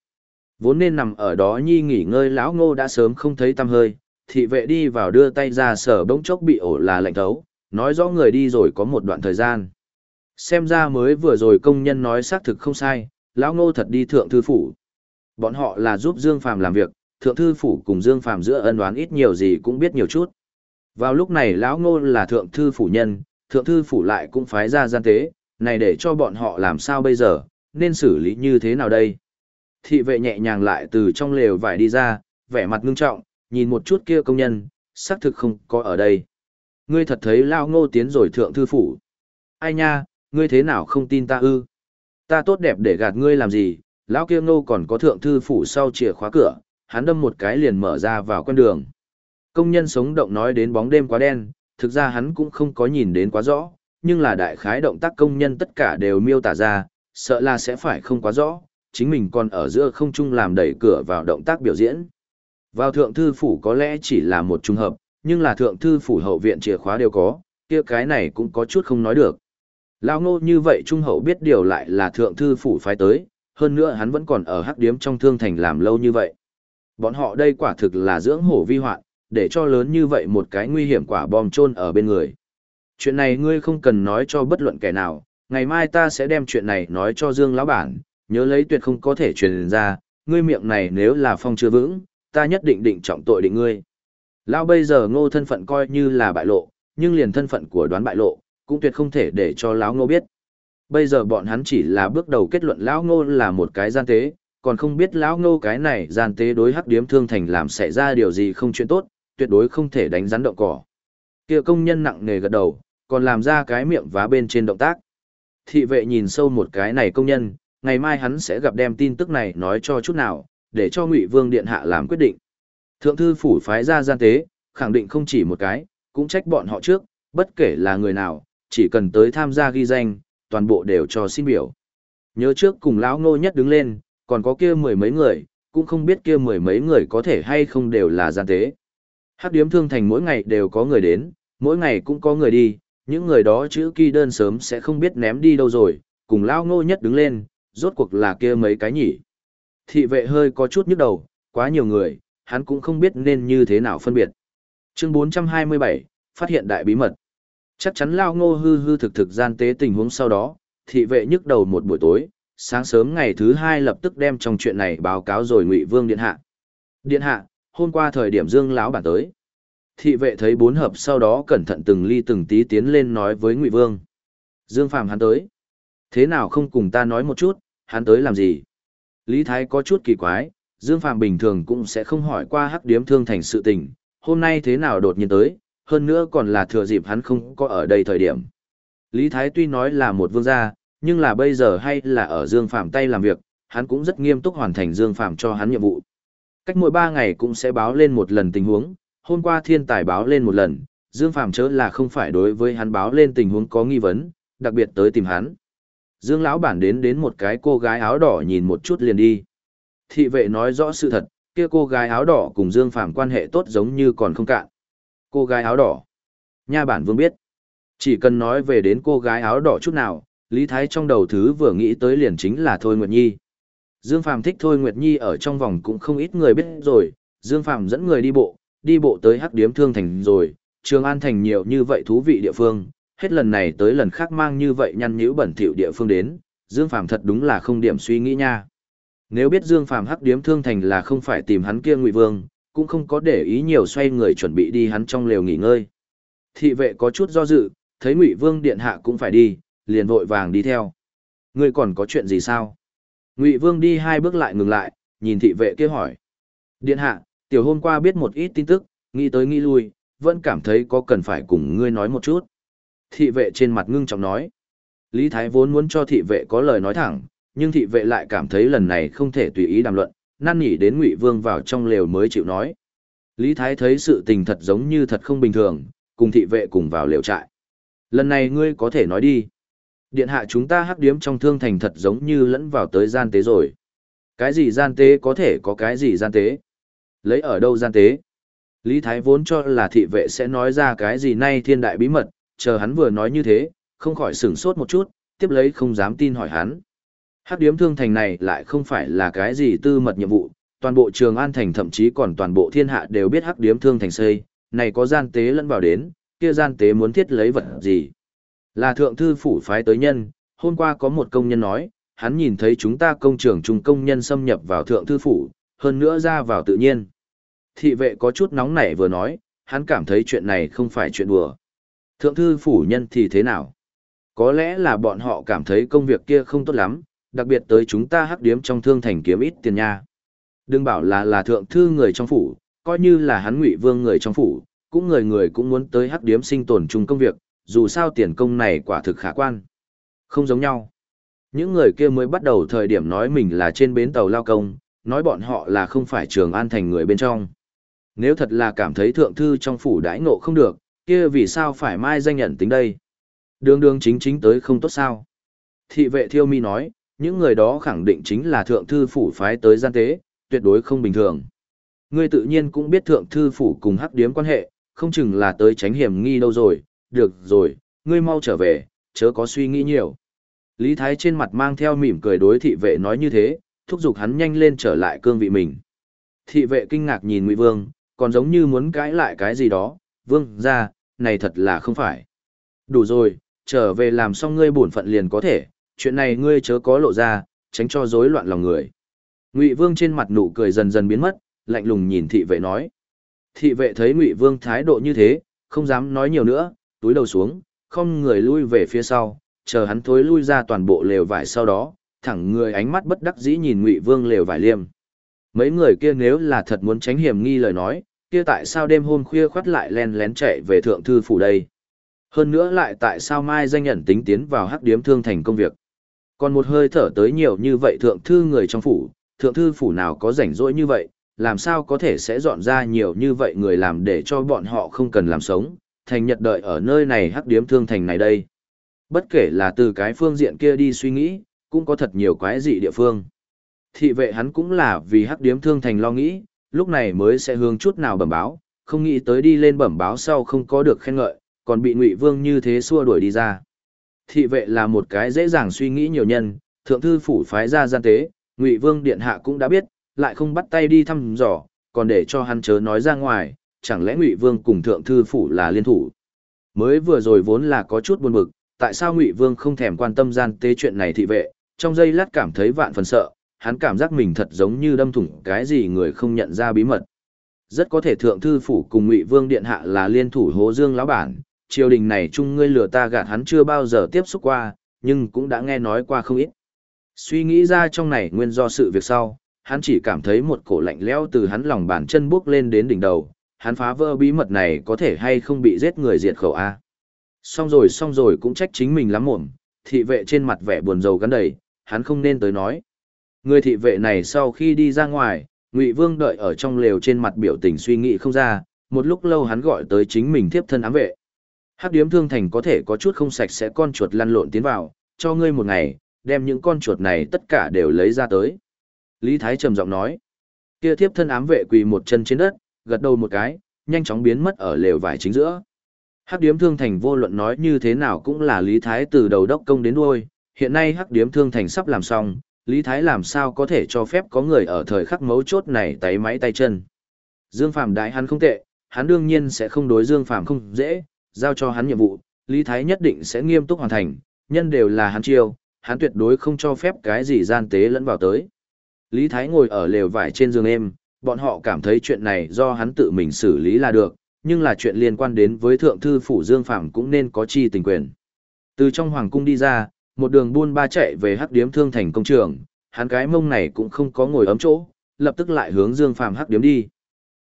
Vốn nên nằm ở đó nhi nghỉ ngơi lão ngô đã sớm không thấy tăm hơi, thị vệ đi vào đưa tay ra sở bỗng chốc bị ổ là lạnh thấu, nói rõ người đi rồi có một đoạn thời gian. Xem ra mới vừa rồi công nhân nói xác thực không sai, lão ngô thật đi thượng thư phủ. Bọn họ là giúp Dương Phàm làm việc, thượng thư phủ cùng Dương Phàm giữa ân đoán ít nhiều gì cũng biết nhiều chút. Vào lúc này lão ngô là thượng thư phủ nhân, thượng thư phủ lại cũng phái ra gian tế, này để cho bọn họ làm sao bây giờ, nên xử lý như thế nào đây? Thị vệ nhẹ nhàng lại từ trong lều vải đi ra, vẻ mặt ngưng trọng, nhìn một chút kia công nhân, xác thực không có ở đây. Ngươi thật thấy lao ngô tiến rồi thượng thư phủ. Ai nha, ngươi thế nào không tin ta ư? Ta tốt đẹp để gạt ngươi làm gì, lão kia ngô còn có thượng thư phủ sau chìa khóa cửa, hắn đâm một cái liền mở ra vào con đường. Công nhân sống động nói đến bóng đêm quá đen, thực ra hắn cũng không có nhìn đến quá rõ, nhưng là đại khái động tác công nhân tất cả đều miêu tả ra, sợ là sẽ phải không quá rõ, chính mình còn ở giữa không trung làm đẩy cửa vào động tác biểu diễn. Vào thượng thư phủ có lẽ chỉ là một trùng hợp, nhưng là thượng thư phủ hậu viện chìa khóa đều có, kia cái này cũng có chút không nói được. Lao ngô như vậy trung hậu biết điều lại là thượng thư phủ phái tới, hơn nữa hắn vẫn còn ở hắc điếm trong thương thành làm lâu như vậy. Bọn họ đây quả thực là dưỡng hổ vi hoạn, để cho lớn như vậy một cái nguy hiểm quả bom chôn ở bên người. Chuyện này ngươi không cần nói cho bất luận kẻ nào, ngày mai ta sẽ đem chuyện này nói cho Dương lão bản, nhớ lấy tuyệt không có thể truyền ra, ngươi miệng này nếu là phong chưa vững, ta nhất định định trọng tội định ngươi. Lão bây giờ ngô thân phận coi như là bại lộ, nhưng liền thân phận của đoán bại lộ, cũng tuyệt không thể để cho lão ngô biết. Bây giờ bọn hắn chỉ là bước đầu kết luận lão ngô là một cái gian tế, còn không biết lão ngô cái này gian tế đối hắc điếm thương thành làm xảy ra điều gì không chuyện tốt, tuyệt đối không thể đánh rắn động cỏ. Kia công nhân nặng nề gật đầu, còn làm ra cái miệng vá bên trên động tác. Thị vệ nhìn sâu một cái này công nhân, ngày mai hắn sẽ gặp đem tin tức này nói cho chút nào, để cho Ngụy Vương điện hạ làm quyết định. Thượng thư phủ phái ra gian tế, khẳng định không chỉ một cái, cũng trách bọn họ trước, bất kể là người nào, chỉ cần tới tham gia ghi danh, toàn bộ đều cho xin biểu. Nhớ trước cùng lão ngô nhất đứng lên, còn có kia mười mấy người, cũng không biết kia mười mấy người có thể hay không đều là gian tế. Hắc điếm thương thành mỗi ngày đều có người đến, mỗi ngày cũng có người đi, những người đó chữ kỳ đơn sớm sẽ không biết ném đi đâu rồi, cùng lão ngô nhất đứng lên, rốt cuộc là kia mấy cái nhỉ. Thị vệ hơi có chút nhức đầu, quá nhiều người, hắn cũng không biết nên như thế nào phân biệt. Chương 427, phát hiện đại bí mật. Chắc chắn lao ngô hư hư thực thực gian tế tình huống sau đó, thị vệ nhức đầu một buổi tối, sáng sớm ngày thứ hai lập tức đem trong chuyện này báo cáo rồi ngụy vương điện hạ. Điện hạ, hôm qua thời điểm dương lão bản tới. Thị vệ thấy bốn hợp sau đó cẩn thận từng ly từng tí tiến lên nói với ngụy vương. Dương Phàm hắn tới. Thế nào không cùng ta nói một chút, hắn tới làm gì? Lý Thái có chút kỳ quái, Dương Phàm bình thường cũng sẽ không hỏi qua hắc điếm thương thành sự tình, hôm nay thế nào đột nhiên tới, hơn nữa còn là thừa dịp hắn không có ở đây thời điểm. Lý Thái tuy nói là một vương gia, nhưng là bây giờ hay là ở Dương Phàm tay làm việc, hắn cũng rất nghiêm túc hoàn thành Dương Phàm cho hắn nhiệm vụ. Cách mỗi ba ngày cũng sẽ báo lên một lần tình huống, hôm qua thiên tài báo lên một lần, Dương Phàm chớ là không phải đối với hắn báo lên tình huống có nghi vấn, đặc biệt tới tìm hắn. Dương lão bản đến đến một cái cô gái áo đỏ nhìn một chút liền đi. Thị vệ nói rõ sự thật, kia cô gái áo đỏ cùng Dương Phàm quan hệ tốt giống như còn không cạn. Cô gái áo đỏ. Nha bản vương biết. Chỉ cần nói về đến cô gái áo đỏ chút nào, Lý Thái trong đầu thứ vừa nghĩ tới liền chính là Thôi Nguyệt Nhi. Dương Phàm thích Thôi Nguyệt Nhi ở trong vòng cũng không ít người biết rồi, Dương Phàm dẫn người đi bộ, đi bộ tới Hắc Điếm Thương Thành rồi, Trường An Thành nhiều như vậy thú vị địa phương, hết lần này tới lần khác mang như vậy nhăn nhữ bẩn thỉu địa phương đến, Dương Phàm thật đúng là không điểm suy nghĩ nha. Nếu biết Dương Phàm hắc điếm thương thành là không phải tìm hắn kia Ngụy Vương, cũng không có để ý nhiều xoay người chuẩn bị đi hắn trong lều nghỉ ngơi. Thị vệ có chút do dự, thấy Ngụy Vương điện hạ cũng phải đi, liền vội vàng đi theo. Ngươi còn có chuyện gì sao? Ngụy Vương đi hai bước lại ngừng lại, nhìn thị vệ kia hỏi. Điện hạ, tiểu hôm qua biết một ít tin tức, nghĩ tới nghĩ lui, vẫn cảm thấy có cần phải cùng ngươi nói một chút. Thị vệ trên mặt ngưng trọng nói. Lý Thái vốn muốn cho thị vệ có lời nói thẳng, nhưng thị vệ lại cảm thấy lần này không thể tùy ý đàm luận, năn nỉ đến Ngụy Vương vào trong lều mới chịu nói. Lý Thái thấy sự tình thật giống như thật không bình thường, cùng thị vệ cùng vào lều trại. Lần này ngươi có thể nói đi. Điện hạ chúng ta hắc điếm trong thương thành thật giống như lẫn vào tới gian tế rồi. Cái gì gian tế có thể có cái gì gian tế? Lấy ở đâu gian tế? Lý Thái vốn cho là thị vệ sẽ nói ra cái gì nay thiên đại bí mật, chờ hắn vừa nói như thế, không khỏi sửng sốt một chút, tiếp lấy không dám tin hỏi hắn. Hắc điếm thương thành này lại không phải là cái gì tư mật nhiệm vụ, toàn bộ trường an thành thậm chí còn toàn bộ thiên hạ đều biết hắc điếm thương thành xây, này có gian tế lẫn vào đến, kia gian tế muốn thiết lấy vật gì. Là thượng thư phủ phái tới nhân, hôm qua có một công nhân nói, hắn nhìn thấy chúng ta công trường trung công nhân xâm nhập vào thượng thư phủ, hơn nữa ra vào tự nhiên. Thị vệ có chút nóng nảy vừa nói, hắn cảm thấy chuyện này không phải chuyện đùa. Thượng thư phủ nhân thì thế nào? Có lẽ là bọn họ cảm thấy công việc kia không tốt lắm, đặc biệt tới chúng ta hắc điếm trong thương thành kiếm ít tiền nha. Đừng bảo là là thượng thư người trong phủ, coi như là hắn ngụy vương người trong phủ, cũng người người cũng muốn tới hắc điếm sinh tồn chung công việc, dù sao tiền công này quả thực khả quan. Không giống nhau. Những người kia mới bắt đầu thời điểm nói mình là trên bến tàu lao công, nói bọn họ là không phải trường an thành người bên trong. Nếu thật là cảm thấy thượng thư trong phủ đãi ngộ không được, kia vì sao phải mai danh nhận tính đây? Đường đường chính chính tới không tốt sao? Thị vệ thiêu mi nói, những người đó khẳng định chính là thượng thư phủ phái tới gian tế, tuyệt đối không bình thường. Ngươi tự nhiên cũng biết thượng thư phủ cùng hắc điếm quan hệ, không chừng là tới tránh hiểm nghi đâu rồi, được rồi, ngươi mau trở về, chớ có suy nghĩ nhiều. Lý Thái trên mặt mang theo mỉm cười đối thị vệ nói như thế, thúc giục hắn nhanh lên trở lại cương vị mình. Thị vệ kinh ngạc nhìn Ngụy Vương, còn giống như muốn cãi lại cái gì đó, Vương ra, này thật là không phải. Đủ rồi, trở về làm xong ngươi bổn phận liền có thể, chuyện này ngươi chớ có lộ ra, tránh cho rối loạn lòng người. Ngụy Vương trên mặt nụ cười dần dần biến mất, lạnh lùng nhìn thị vệ nói. Thị vệ thấy Ngụy Vương thái độ như thế, không dám nói nhiều nữa, túi đầu xuống, không người lui về phía sau, chờ hắn thối lui ra toàn bộ lều vải sau đó, thẳng người ánh mắt bất đắc dĩ nhìn Ngụy Vương lều vải liêm. Mấy người kia nếu là thật muốn tránh hiểm nghi lời nói, kia tại sao đêm hôm khuya khoắt lại len lén chạy về thượng thư phủ đây? Hơn nữa lại tại sao mai danh nhận tính tiến vào hắc điếm thương thành công việc? Còn một hơi thở tới nhiều như vậy thượng thư người trong phủ, thượng thư phủ nào có rảnh rỗi như vậy, làm sao có thể sẽ dọn ra nhiều như vậy người làm để cho bọn họ không cần làm sống, thành nhật đợi ở nơi này hắc điếm thương thành này đây. Bất kể là từ cái phương diện kia đi suy nghĩ, cũng có thật nhiều quái dị địa phương. Thị vệ hắn cũng là vì hắc điếm thương thành lo nghĩ, lúc này mới sẽ hướng chút nào bẩm báo, không nghĩ tới đi lên bẩm báo sau không có được khen ngợi, còn bị Ngụy Vương như thế xua đuổi đi ra. Thị vệ là một cái dễ dàng suy nghĩ nhiều nhân, thượng thư phủ phái ra gian tế, Ngụy Vương điện hạ cũng đã biết, lại không bắt tay đi thăm dò, còn để cho hắn chớ nói ra ngoài, chẳng lẽ Ngụy Vương cùng thượng thư phủ là liên thủ. Mới vừa rồi vốn là có chút buồn bực, tại sao Ngụy Vương không thèm quan tâm gian tế chuyện này thị vệ, trong giây lát cảm thấy vạn phần sợ, hắn cảm giác mình thật giống như đâm thủng cái gì người không nhận ra bí mật. Rất có thể thượng thư phủ cùng Ngụy Vương điện hạ là liên thủ Hố Dương lão bản, triều đình này chung ngươi lừa ta gạt hắn chưa bao giờ tiếp xúc qua, nhưng cũng đã nghe nói qua không ít. Suy nghĩ ra trong này nguyên do sự việc sau, hắn chỉ cảm thấy một cổ lạnh lẽo từ hắn lòng bàn chân bước lên đến đỉnh đầu, hắn phá vỡ bí mật này có thể hay không bị giết người diệt khẩu a. Xong rồi xong rồi cũng trách chính mình lắm mồm, thị vệ trên mặt vẻ buồn rầu gắn đầy, hắn không nên tới nói. Người thị vệ này sau khi đi ra ngoài, Ngụy Vương đợi ở trong lều trên mặt biểu tình suy nghĩ không ra, một lúc lâu hắn gọi tới chính mình tiếp thân ám vệ. Hắc điếm thương thành có thể có chút không sạch sẽ con chuột lăn lộn tiến vào, cho ngươi một ngày, đem những con chuột này tất cả đều lấy ra tới. Lý Thái trầm giọng nói. Kia thiếp thân ám vệ quỳ một chân trên đất, gật đầu một cái, nhanh chóng biến mất ở lều vải chính giữa. Hắc điếm thương thành vô luận nói như thế nào cũng là Lý Thái từ đầu đốc công đến đuôi, hiện nay hắc điếm thương thành sắp làm xong, Lý Thái làm sao có thể cho phép có người ở thời khắc mấu chốt này tay máy tay chân. Dương Phạm đại hắn không tệ, hắn đương nhiên sẽ không đối Dương Phạm không dễ, giao cho hắn nhiệm vụ, Lý Thái nhất định sẽ nghiêm túc hoàn thành, nhân đều là hắn chiêu, hắn tuyệt đối không cho phép cái gì gian tế lẫn vào tới. Lý Thái ngồi ở lều vải trên giường êm, bọn họ cảm thấy chuyện này do hắn tự mình xử lý là được, nhưng là chuyện liên quan đến với thượng thư phủ Dương Phạm cũng nên có chi tình quyền. Từ trong hoàng cung đi ra, một đường buôn ba chạy về hắc điếm thương thành công trường, hắn cái mông này cũng không có ngồi ấm chỗ, lập tức lại hướng Dương phàm hắc điếm đi.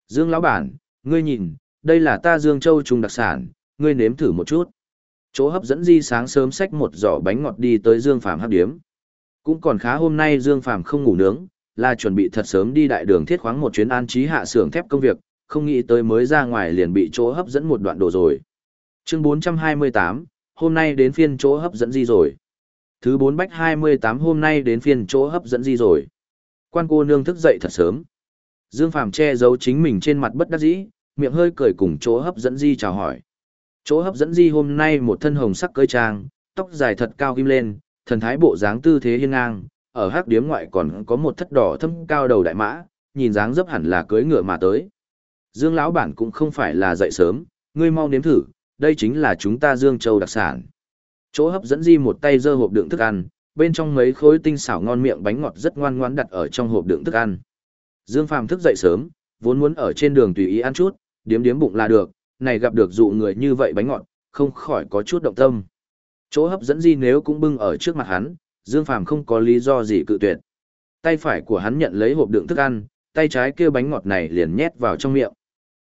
Dương lão bản, ngươi nhìn, đây là ta Dương Châu trung đặc sản, ngươi nếm thử một chút. Chỗ hấp dẫn di sáng sớm xách một giỏ bánh ngọt đi tới Dương phàm hắc điếm. Cũng còn khá hôm nay Dương phàm không ngủ nướng, là chuẩn bị thật sớm đi đại đường thiết khoáng một chuyến an trí hạ xưởng thép công việc, không nghĩ tới mới ra ngoài liền bị chỗ hấp dẫn một đoạn đồ rồi. Chương 428, hôm nay đến phiên chỗ hấp dẫn di rồi? Thứ 4 bách 28 hôm nay đến phiên chỗ hấp dẫn gì rồi? Quan cô nương thức dậy thật sớm. Dương Phàm che giấu chính mình trên mặt bất đắc dĩ, miệng hơi cười cùng chỗ hấp dẫn di chào hỏi. Chỗ hấp dẫn di hôm nay một thân hồng sắc cơi trang, tóc dài thật cao kim lên, thần thái bộ dáng tư thế hiên ngang, ở hắc điếm ngoại còn có một thất đỏ thâm cao đầu đại mã, nhìn dáng dấp hẳn là cưới ngựa mà tới. Dương lão bản cũng không phải là dậy sớm, ngươi mau nếm thử, đây chính là chúng ta Dương Châu đặc sản. Chỗ hấp dẫn di một tay giơ hộp đựng thức ăn, bên trong mấy khối tinh xảo ngon miệng bánh ngọt rất ngoan ngoãn đặt ở trong hộp đựng thức ăn. Dương Phàm thức dậy sớm, vốn muốn ở trên đường tùy ý ăn chút, điếm điếm bụng là được, này gặp được dụ người như vậy bánh ngọt, không khỏi có chút động tâm. Chỗ hấp dẫn di nếu cũng bưng ở trước mặt hắn, Dương Phàm không có lý do gì cự tuyệt. Tay phải của hắn nhận lấy hộp đựng thức ăn, tay trái kia bánh ngọt này liền nhét vào trong miệng.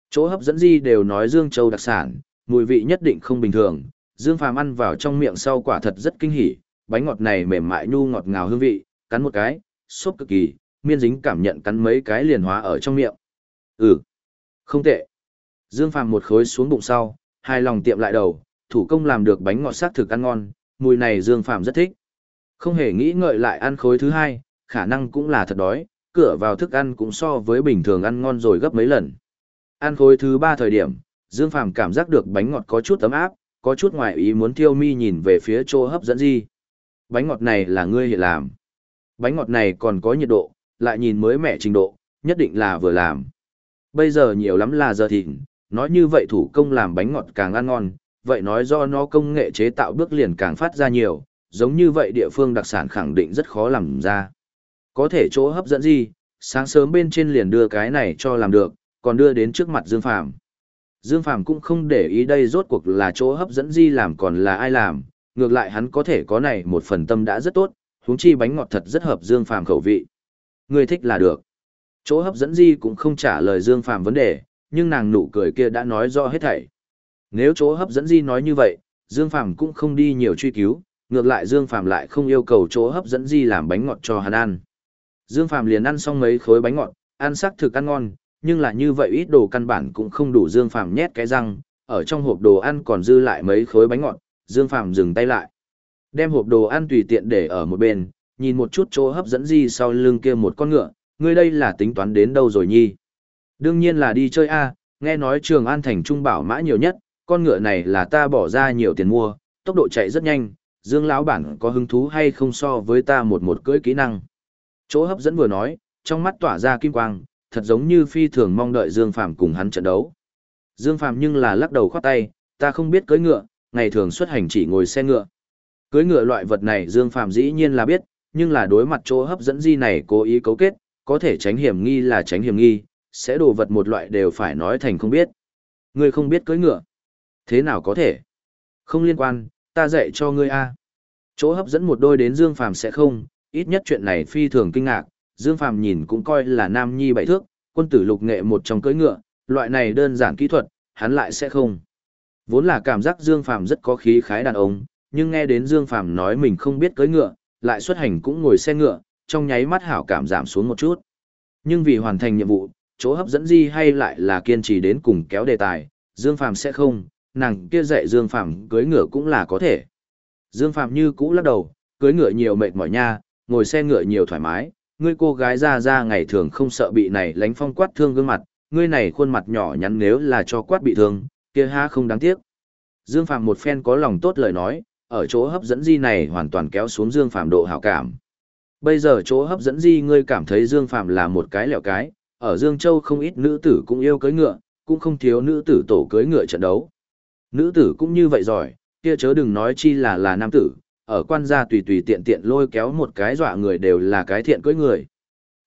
Chỗ hấp dẫn di đều nói Dương Châu đặc sản, mùi vị nhất định không bình thường. Dương Phàm ăn vào trong miệng sau quả thật rất kinh hỉ, bánh ngọt này mềm mại nhu ngọt ngào hương vị, cắn một cái, xốp cực kỳ, miên dính cảm nhận cắn mấy cái liền hóa ở trong miệng. Ừ, không tệ. Dương Phàm một khối xuống bụng sau, hai lòng tiệm lại đầu, thủ công làm được bánh ngọt sắc thực ăn ngon, mùi này Dương Phàm rất thích. Không hề nghĩ ngợi lại ăn khối thứ hai, khả năng cũng là thật đói, cửa vào thức ăn cũng so với bình thường ăn ngon rồi gấp mấy lần. Ăn khối thứ ba thời điểm, Dương Phàm cảm giác được bánh ngọt có chút ấm áp, có chút ngoài ý muốn tiêu mi nhìn về phía chỗ hấp dẫn gì. Bánh ngọt này là ngươi hiện làm. Bánh ngọt này còn có nhiệt độ, lại nhìn mới mẻ trình độ, nhất định là vừa làm. Bây giờ nhiều lắm là giờ thịnh, nói như vậy thủ công làm bánh ngọt càng ăn ngon, vậy nói do nó công nghệ chế tạo bước liền càng phát ra nhiều, giống như vậy địa phương đặc sản khẳng định rất khó làm ra. Có thể chỗ hấp dẫn gì, sáng sớm bên trên liền đưa cái này cho làm được, còn đưa đến trước mặt Dương Phàm. Dương Phàm cũng không để ý đây rốt cuộc là chỗ hấp dẫn gì làm còn là ai làm, ngược lại hắn có thể có này một phần tâm đã rất tốt, huống chi bánh ngọt thật rất hợp Dương Phàm khẩu vị. Người thích là được. Chỗ hấp dẫn gì cũng không trả lời Dương Phàm vấn đề, nhưng nàng nụ cười kia đã nói rõ hết thảy. Nếu chỗ hấp dẫn gì nói như vậy, Dương Phàm cũng không đi nhiều truy cứu, ngược lại Dương Phàm lại không yêu cầu chỗ hấp dẫn gì làm bánh ngọt cho hắn ăn. Dương Phàm liền ăn xong mấy khối bánh ngọt, ăn sắc thực ăn ngon, nhưng là như vậy ít đồ căn bản cũng không đủ Dương Phàm nhét cái răng, ở trong hộp đồ ăn còn dư lại mấy khối bánh ngọt, Dương Phàm dừng tay lại. Đem hộp đồ ăn tùy tiện để ở một bên, nhìn một chút chỗ hấp dẫn gì sau lưng kia một con ngựa, ngươi đây là tính toán đến đâu rồi nhi? Đương nhiên là đi chơi a, nghe nói Trường An thành trung bảo mã nhiều nhất, con ngựa này là ta bỏ ra nhiều tiền mua, tốc độ chạy rất nhanh, Dương lão bản có hứng thú hay không so với ta một một cưỡi kỹ năng. Chỗ hấp dẫn vừa nói, trong mắt tỏa ra kim quang, thật giống như phi thường mong đợi Dương Phàm cùng hắn trận đấu. Dương Phàm nhưng là lắc đầu khoát tay, ta không biết cưỡi ngựa, ngày thường xuất hành chỉ ngồi xe ngựa. Cưỡi ngựa loại vật này Dương Phàm dĩ nhiên là biết, nhưng là đối mặt chỗ hấp dẫn di này cố ý cấu kết, có thể tránh hiểm nghi là tránh hiểm nghi, sẽ đồ vật một loại đều phải nói thành không biết. Ngươi không biết cưỡi ngựa. Thế nào có thể? Không liên quan, ta dạy cho ngươi a. Chỗ hấp dẫn một đôi đến Dương Phàm sẽ không, ít nhất chuyện này phi thường kinh ngạc, Dương Phàm nhìn cũng coi là nam nhi bảy thước, quân tử lục nghệ một trong cưỡi ngựa, loại này đơn giản kỹ thuật, hắn lại sẽ không. Vốn là cảm giác Dương Phàm rất có khí khái đàn ông, nhưng nghe đến Dương Phàm nói mình không biết cưỡi ngựa, lại xuất hành cũng ngồi xe ngựa, trong nháy mắt hảo cảm giảm xuống một chút. Nhưng vì hoàn thành nhiệm vụ, chỗ hấp dẫn gì hay lại là kiên trì đến cùng kéo đề tài, Dương Phàm sẽ không, nàng kia dạy Dương Phàm cưỡi ngựa cũng là có thể. Dương Phàm như cũ lắc đầu, cưỡi ngựa nhiều mệt mỏi nha, ngồi xe ngựa nhiều thoải mái, ngươi cô gái ra ra ngày thường không sợ bị này lánh phong quát thương gương mặt, ngươi này khuôn mặt nhỏ nhắn nếu là cho quát bị thương, kia ha không đáng tiếc. Dương Phạm một phen có lòng tốt lời nói, ở chỗ hấp dẫn di này hoàn toàn kéo xuống Dương Phạm độ hảo cảm. Bây giờ chỗ hấp dẫn di ngươi cảm thấy Dương Phạm là một cái lẹo cái, ở Dương Châu không ít nữ tử cũng yêu cưới ngựa, cũng không thiếu nữ tử tổ cưới ngựa trận đấu. Nữ tử cũng như vậy rồi, kia chớ đừng nói chi là là nam tử, ở quan gia tùy tùy tiện tiện lôi kéo một cái dọa người đều là cái thiện cưỡi người.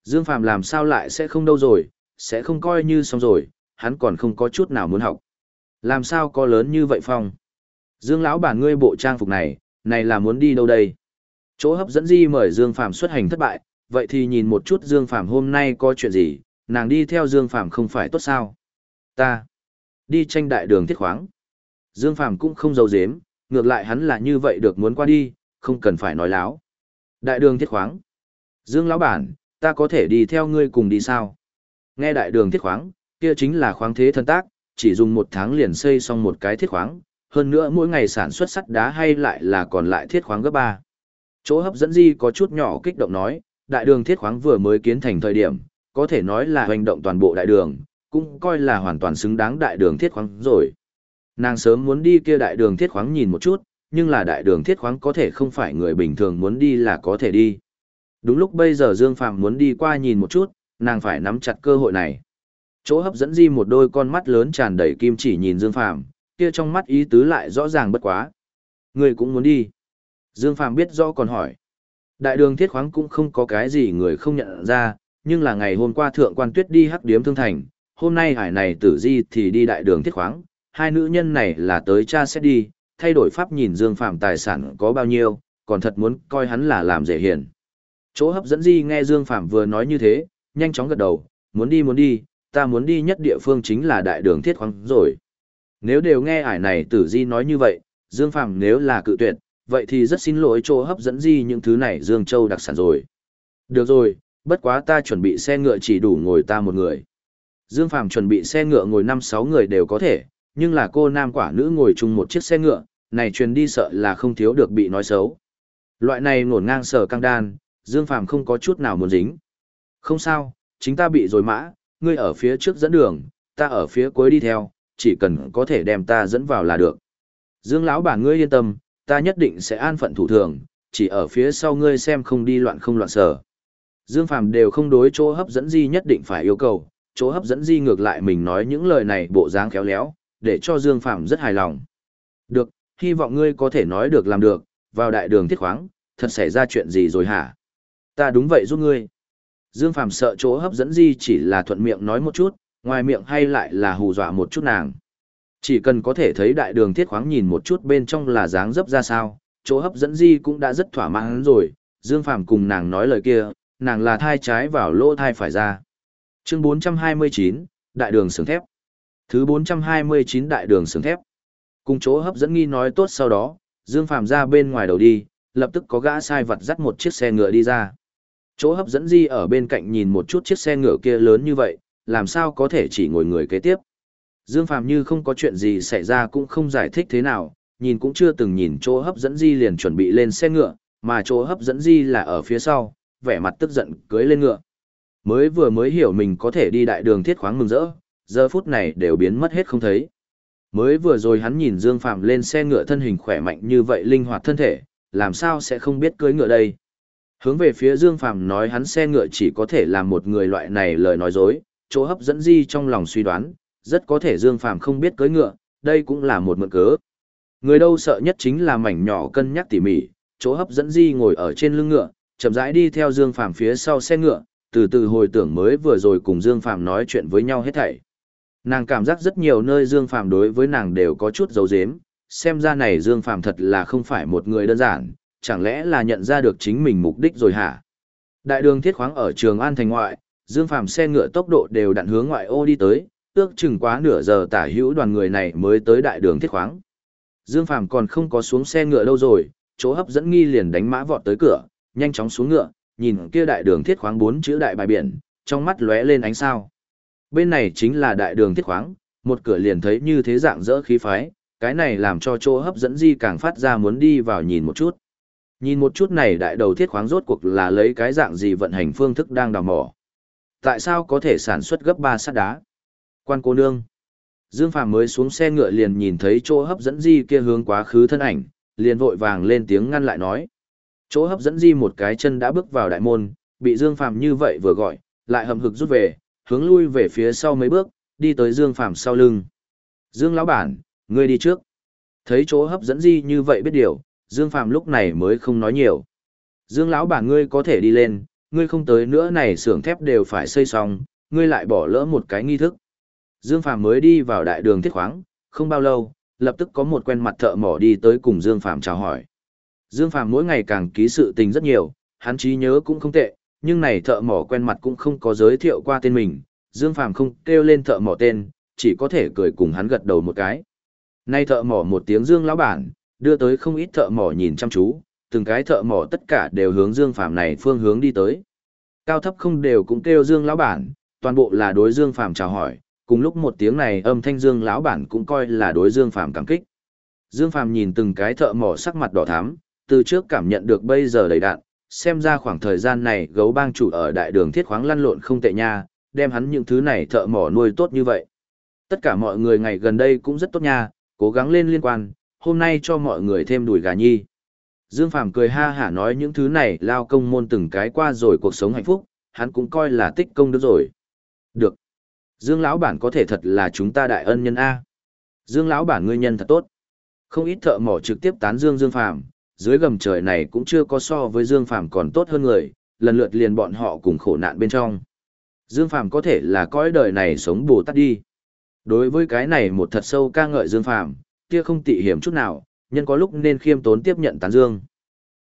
Dương Phàm làm sao lại sẽ không đâu rồi, sẽ không coi như xong rồi, hắn còn không có chút nào muốn học. Làm sao có lớn như vậy phong? Dương lão bản ngươi bộ trang phục này, này là muốn đi đâu đây? Chỗ hấp dẫn di mời Dương Phàm xuất hành thất bại, vậy thì nhìn một chút Dương Phàm hôm nay có chuyện gì, nàng đi theo Dương Phàm không phải tốt sao? Ta đi tranh đại đường thiết khoáng. Dương Phàm cũng không giấu giếm, ngược lại hắn là như vậy được muốn qua đi, không cần phải nói láo. Đại đường thiết khoáng. Dương lão bản, ta có thể đi theo ngươi cùng đi sao? Nghe đại đường thiết khoáng, kia chính là khoáng thế thân tác, chỉ dùng một tháng liền xây xong một cái thiết khoáng, hơn nữa mỗi ngày sản xuất sắt đá hay lại là còn lại thiết khoáng gấp ba. Chỗ hấp dẫn gì có chút nhỏ kích động nói, đại đường thiết khoáng vừa mới kiến thành thời điểm, có thể nói là hành động toàn bộ đại đường, cũng coi là hoàn toàn xứng đáng đại đường thiết khoáng rồi. Nàng sớm muốn đi kia đại đường thiết khoáng nhìn một chút, nhưng là đại đường thiết khoáng có thể không phải người bình thường muốn đi là có thể đi. Đúng lúc bây giờ Dương Phạm muốn đi qua nhìn một chút, nàng phải nắm chặt cơ hội này. Chỗ hấp dẫn di một đôi con mắt lớn tràn đầy kim chỉ nhìn Dương Phạm, kia trong mắt ý tứ lại rõ ràng bất quá. Người cũng muốn đi. Dương Phạm biết rõ còn hỏi. Đại đường thiết khoáng cũng không có cái gì người không nhận ra, nhưng là ngày hôm qua thượng quan tuyết đi hắc điếm thương thành, hôm nay hải này tử di thì đi đại đường thiết khoáng, hai nữ nhân này là tới cha xét đi, thay đổi pháp nhìn Dương Phạm tài sản có bao nhiêu, còn thật muốn coi hắn là làm dễ hiền. Chỗ hấp dẫn di nghe Dương Phạm vừa nói như thế, nhanh chóng gật đầu, muốn đi muốn đi, ta muốn đi nhất địa phương chính là đại đường thiết khoáng rồi. Nếu đều nghe ải này tử di nói như vậy, Dương Phạm nếu là cự tuyệt, vậy thì rất xin lỗi chỗ hấp dẫn di những thứ này Dương Châu đặc sản rồi. Được rồi, bất quá ta chuẩn bị xe ngựa chỉ đủ ngồi ta một người. Dương Phạm chuẩn bị xe ngựa ngồi 5-6 người đều có thể, nhưng là cô nam quả nữ ngồi chung một chiếc xe ngựa, này truyền đi sợ là không thiếu được bị nói xấu. Loại này ngổn ngang sở căng đan, Dương Phàm không có chút nào muốn dính. Không sao, chính ta bị rồi mã, ngươi ở phía trước dẫn đường, ta ở phía cuối đi theo, chỉ cần có thể đem ta dẫn vào là được. Dương lão bản ngươi yên tâm, ta nhất định sẽ an phận thủ thường, chỉ ở phía sau ngươi xem không đi loạn không loạn sở. Dương Phàm đều không đối chỗ hấp dẫn gì nhất định phải yêu cầu, chỗ hấp dẫn gì ngược lại mình nói những lời này bộ dáng khéo léo, để cho Dương Phạm rất hài lòng. Được, hy vọng ngươi có thể nói được làm được, vào đại đường thiết khoáng, thật xảy ra chuyện gì rồi hả? Ta đúng vậy giúp ngươi. Dương Phạm sợ chỗ hấp dẫn di chỉ là thuận miệng nói một chút, ngoài miệng hay lại là hù dọa một chút nàng. Chỉ cần có thể thấy đại đường thiết khoáng nhìn một chút bên trong là dáng dấp ra sao, chỗ hấp dẫn di cũng đã rất thỏa mãn rồi, Dương Phạm cùng nàng nói lời kia, nàng là thai trái vào lỗ thai phải ra. Chương 429, Đại đường sướng thép. Thứ 429 Đại đường sướng thép. Cùng chỗ hấp dẫn nghi nói tốt sau đó, Dương Phàm ra bên ngoài đầu đi, lập tức có gã sai vật dắt một chiếc xe ngựa đi ra. Chỗ hấp dẫn di ở bên cạnh nhìn một chút chiếc xe ngựa kia lớn như vậy, làm sao có thể chỉ ngồi người kế tiếp. Dương Phàm như không có chuyện gì xảy ra cũng không giải thích thế nào, nhìn cũng chưa từng nhìn chỗ hấp dẫn di liền chuẩn bị lên xe ngựa, mà chỗ hấp dẫn di là ở phía sau, vẻ mặt tức giận cưới lên ngựa. Mới vừa mới hiểu mình có thể đi đại đường thiết khoáng mừng rỡ, giờ phút này đều biến mất hết không thấy. Mới vừa rồi hắn nhìn Dương phạm lên xe ngựa thân hình khỏe mạnh như vậy linh hoạt thân thể, làm sao sẽ không biết cưới ngựa đây. Hướng về phía Dương phạm nói hắn xe ngựa chỉ có thể làm một người loại này lời nói dối, chỗ hấp dẫn di trong lòng suy đoán, rất có thể Dương phạm không biết cưới ngựa, đây cũng là một mượn cớ. Người đâu sợ nhất chính là mảnh nhỏ cân nhắc tỉ mỉ, chỗ hấp dẫn di ngồi ở trên lưng ngựa, chậm rãi đi theo Dương phạm phía sau xe ngựa, từ từ hồi tưởng mới vừa rồi cùng Dương phạm nói chuyện với nhau hết thảy. Nàng cảm giác rất nhiều nơi Dương Phàm đối với nàng đều có chút dấu dếm, xem ra này Dương Phàm thật là không phải một người đơn giản, chẳng lẽ là nhận ra được chính mình mục đích rồi hả? Đại đường thiết khoáng ở trường An thành ngoại, Dương Phàm xe ngựa tốc độ đều đặn hướng ngoại ô đi tới, ước chừng quá nửa giờ tả hữu đoàn người này mới tới đại đường thiết khoáng. Dương Phàm còn không có xuống xe ngựa lâu rồi, chỗ hấp dẫn nghi liền đánh mã vọt tới cửa, nhanh chóng xuống ngựa, nhìn kia đại đường thiết khoáng bốn chữ đại bài biển, trong mắt lóe lên ánh sao. Bên này chính là đại đường thiết khoáng, một cửa liền thấy như thế dạng dỡ khí phái, cái này làm cho chỗ hấp dẫn di càng phát ra muốn đi vào nhìn một chút. Nhìn một chút này đại đầu thiết khoáng rốt cuộc là lấy cái dạng gì vận hành phương thức đang đào mỏ. Tại sao có thể sản xuất gấp 3 sắt đá? Quan cô nương. Dương Phàm mới xuống xe ngựa liền nhìn thấy chỗ hấp dẫn di kia hướng quá khứ thân ảnh, liền vội vàng lên tiếng ngăn lại nói. Chỗ hấp dẫn di một cái chân đã bước vào đại môn, bị Dương Phàm như vậy vừa gọi, lại hầm hực rút về, hướng lui về phía sau mấy bước, đi tới Dương Phàm sau lưng. Dương lão bản, ngươi đi trước. Thấy chỗ hấp dẫn gì như vậy biết điều, Dương Phàm lúc này mới không nói nhiều. Dương lão bản ngươi có thể đi lên, ngươi không tới nữa này xưởng thép đều phải xây xong, ngươi lại bỏ lỡ một cái nghi thức. Dương Phàm mới đi vào đại đường thiết khoáng, không bao lâu, lập tức có một quen mặt thợ mỏ đi tới cùng Dương Phàm chào hỏi. Dương Phàm mỗi ngày càng ký sự tình rất nhiều, hắn trí nhớ cũng không tệ, nhưng này thợ mỏ quen mặt cũng không có giới thiệu qua tên mình, Dương Phàm không kêu lên thợ mỏ tên, chỉ có thể cười cùng hắn gật đầu một cái. Nay thợ mỏ một tiếng Dương lão bản, đưa tới không ít thợ mỏ nhìn chăm chú, từng cái thợ mỏ tất cả đều hướng Dương Phàm này phương hướng đi tới. Cao thấp không đều cũng kêu Dương lão bản, toàn bộ là đối Dương Phàm chào hỏi, cùng lúc một tiếng này âm thanh Dương lão bản cũng coi là đối Dương Phàm cảm kích. Dương Phàm nhìn từng cái thợ mỏ sắc mặt đỏ thắm, từ trước cảm nhận được bây giờ đầy đạn, xem ra khoảng thời gian này gấu bang chủ ở đại đường thiết khoáng lăn lộn không tệ nha, đem hắn những thứ này thợ mỏ nuôi tốt như vậy. Tất cả mọi người ngày gần đây cũng rất tốt nha, cố gắng lên liên quan, hôm nay cho mọi người thêm đùi gà nhi. Dương Phàm cười ha hả nói những thứ này lao công môn từng cái qua rồi cuộc sống hạnh phúc, hắn cũng coi là tích công được rồi. Được. Dương lão bản có thể thật là chúng ta đại ân nhân A. Dương lão bản ngươi nhân thật tốt. Không ít thợ mỏ trực tiếp tán Dương Dương Phàm dưới gầm trời này cũng chưa có so với Dương Phàm còn tốt hơn người, lần lượt liền bọn họ cùng khổ nạn bên trong. Dương Phàm có thể là cõi đời này sống bù tát đi. Đối với cái này một thật sâu ca ngợi Dương Phàm, kia không tị hiểm chút nào, nhân có lúc nên khiêm tốn tiếp nhận tán dương.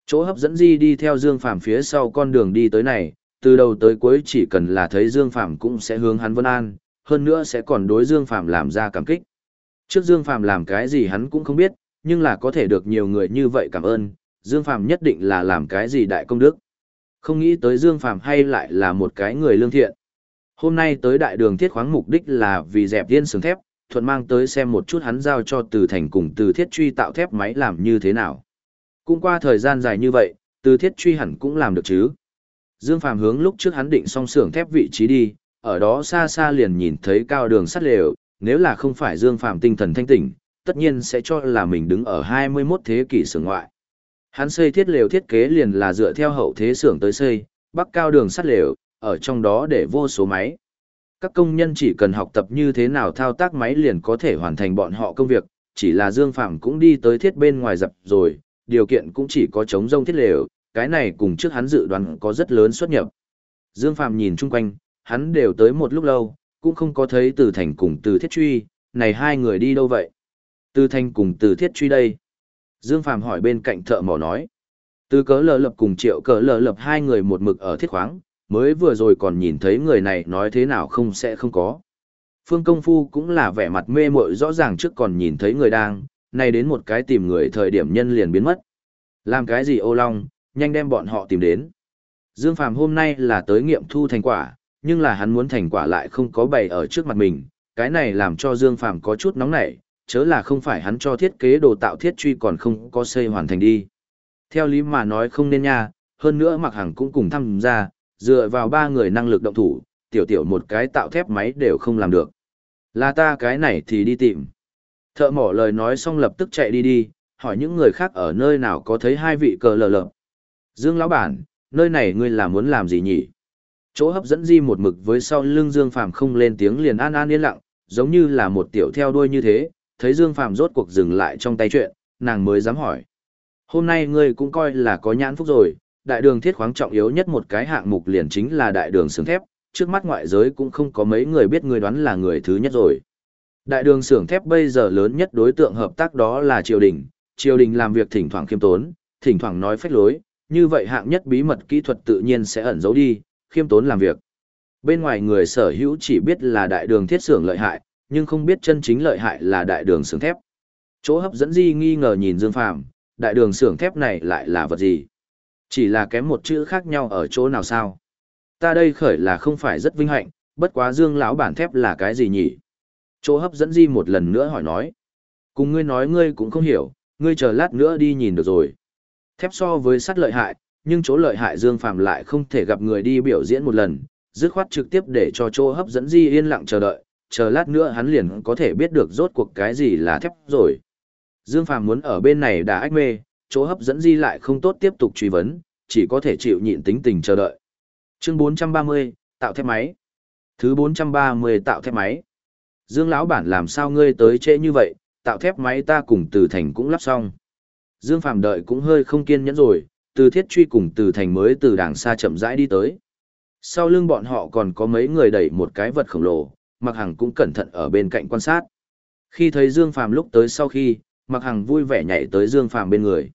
Chỗ hấp dẫn Di đi theo Dương Phàm phía sau con đường đi tới này, từ đầu tới cuối chỉ cần là thấy Dương Phàm cũng sẽ hướng hắn vân an, hơn nữa sẽ còn đối Dương Phàm làm ra cảm kích. Trước Dương Phàm làm cái gì hắn cũng không biết, nhưng là có thể được nhiều người như vậy cảm ơn, Dương Phàm nhất định là làm cái gì đại công đức. Không nghĩ tới Dương Phàm hay lại là một cái người lương thiện. Hôm nay tới đại đường thiết khoáng mục đích là vì dẹp tiên sừng thép, thuận mang tới xem một chút hắn giao cho từ thành cùng từ thiết truy tạo thép máy làm như thế nào. Cũng qua thời gian dài như vậy, từ thiết truy hẳn cũng làm được chứ. Dương Phàm hướng lúc trước hắn định xong xưởng thép vị trí đi, ở đó xa xa liền nhìn thấy cao đường sắt lều, nếu là không phải Dương Phàm tinh thần thanh tỉnh, tất nhiên sẽ cho là mình đứng ở 21 thế kỷ xưởng ngoại. Hắn xây thiết lều thiết kế liền là dựa theo hậu thế xưởng tới xây, bắc cao đường sắt lều, ở trong đó để vô số máy. Các công nhân chỉ cần học tập như thế nào thao tác máy liền có thể hoàn thành bọn họ công việc, chỉ là Dương Phạm cũng đi tới thiết bên ngoài dập rồi, điều kiện cũng chỉ có chống rông thiết lều, cái này cùng trước hắn dự đoán có rất lớn xuất nhập. Dương Phàm nhìn chung quanh, hắn đều tới một lúc lâu, cũng không có thấy Từ Thành cùng Từ Thiết Truy, này hai người đi đâu vậy? Từ thanh cùng Từ Thiết Truy đây. Dương Phàm hỏi bên cạnh thợ mỏ nói. Từ cớ lờ lập cùng triệu cớ lờ lập hai người một mực ở thiết khoáng, mới vừa rồi còn nhìn thấy người này nói thế nào không sẽ không có. Phương công phu cũng là vẻ mặt mê mội rõ ràng trước còn nhìn thấy người đang, nay đến một cái tìm người thời điểm nhân liền biến mất. Làm cái gì ô long, nhanh đem bọn họ tìm đến. Dương Phàm hôm nay là tới nghiệm thu thành quả, nhưng là hắn muốn thành quả lại không có bày ở trước mặt mình, cái này làm cho Dương Phàm có chút nóng nảy, chớ là không phải hắn cho thiết kế đồ tạo thiết truy còn không có xây hoàn thành đi. Theo lý mà nói không nên nha, hơn nữa mặc hàng cũng cùng tham gia, dựa vào ba người năng lực động thủ, tiểu tiểu một cái tạo thép máy đều không làm được. Là ta cái này thì đi tìm. Thợ mỏ lời nói xong lập tức chạy đi đi, hỏi những người khác ở nơi nào có thấy hai vị cờ lờ lờ. Dương lão bản, nơi này ngươi là muốn làm gì nhỉ? Chỗ hấp dẫn di một mực với sau lưng Dương Phàm không lên tiếng liền an an yên lặng, giống như là một tiểu theo đuôi như thế, thấy Dương Phàm rốt cuộc dừng lại trong tay chuyện, nàng mới dám hỏi. Hôm nay ngươi cũng coi là có nhãn phúc rồi, đại đường thiết khoáng trọng yếu nhất một cái hạng mục liền chính là đại đường xưởng thép, trước mắt ngoại giới cũng không có mấy người biết ngươi đoán là người thứ nhất rồi. Đại đường xưởng thép bây giờ lớn nhất đối tượng hợp tác đó là triều đình, triều đình làm việc thỉnh thoảng khiêm tốn, thỉnh thoảng nói phách lối, như vậy hạng nhất bí mật kỹ thuật tự nhiên sẽ ẩn giấu đi, khiêm tốn làm việc. Bên ngoài người sở hữu chỉ biết là đại đường thiết xưởng lợi hại, nhưng không biết chân chính lợi hại là đại đường xưởng thép. Chỗ hấp dẫn Di nghi ngờ nhìn Dương Phàm, đại đường xưởng thép này lại là vật gì? Chỉ là kém một chữ khác nhau ở chỗ nào sao? Ta đây khởi là không phải rất vinh hạnh, bất quá Dương lão bản thép là cái gì nhỉ? Chỗ hấp dẫn Di một lần nữa hỏi nói. Cùng ngươi nói ngươi cũng không hiểu, ngươi chờ lát nữa đi nhìn được rồi. Thép so với sắt lợi hại, nhưng chỗ lợi hại Dương Phàm lại không thể gặp người đi biểu diễn một lần, dứt khoát trực tiếp để cho chỗ hấp dẫn Di yên lặng chờ đợi, chờ lát nữa hắn liền có thể biết được rốt cuộc cái gì là thép rồi. Dương Phàm muốn ở bên này đã ách mê, chỗ hấp dẫn Di lại không tốt tiếp tục truy vấn, chỉ có thể chịu nhịn tính tình chờ đợi. Chương 430, tạo thép máy. Thứ 430 tạo thép máy. Dương lão bản làm sao ngươi tới trễ như vậy, tạo thép máy ta cùng từ thành cũng lắp xong. Dương Phàm đợi cũng hơi không kiên nhẫn rồi, từ thiết truy cùng từ thành mới từ đàng xa chậm rãi đi tới. Sau lưng bọn họ còn có mấy người đẩy một cái vật khổng lồ, Mặc Hằng cũng cẩn thận ở bên cạnh quan sát. Khi thấy Dương Phàm lúc tới sau khi, Mặc Hằng vui vẻ nhảy tới Dương Phàm bên người.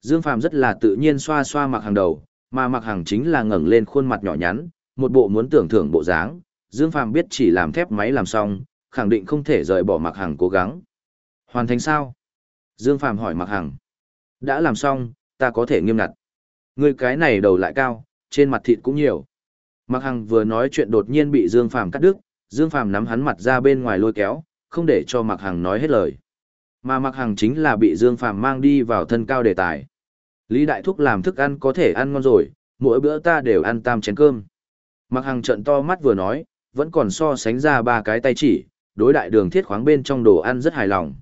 Dương Phàm rất là tự nhiên xoa xoa Mặc Hằng đầu, mà Mặc Hằng chính là ngẩng lên khuôn mặt nhỏ nhắn, một bộ muốn tưởng thưởng bộ dáng. Dương Phàm biết chỉ làm thép máy làm xong, khẳng định không thể rời bỏ Mặc Hằng cố gắng. Hoàn thành sao? Dương Phàm hỏi Mặc Hằng. Đã làm xong, ta có thể nghiêm ngặt. Ngươi cái này đầu lại cao, trên mặt thịt cũng nhiều. Mặc Hằng vừa nói chuyện đột nhiên bị Dương Phàm cắt đứt, Dương Phàm nắm hắn mặt ra bên ngoài lôi kéo, không để cho Mặc Hằng nói hết lời. Mà Mặc Hằng chính là bị Dương Phàm mang đi vào thân cao đề tài. Lý Đại Thúc làm thức ăn có thể ăn ngon rồi, mỗi bữa ta đều ăn tam chén cơm. Mặc Hằng trận to mắt vừa nói, vẫn còn so sánh ra ba cái tay chỉ, đối đại đường thiết khoáng bên trong đồ ăn rất hài lòng.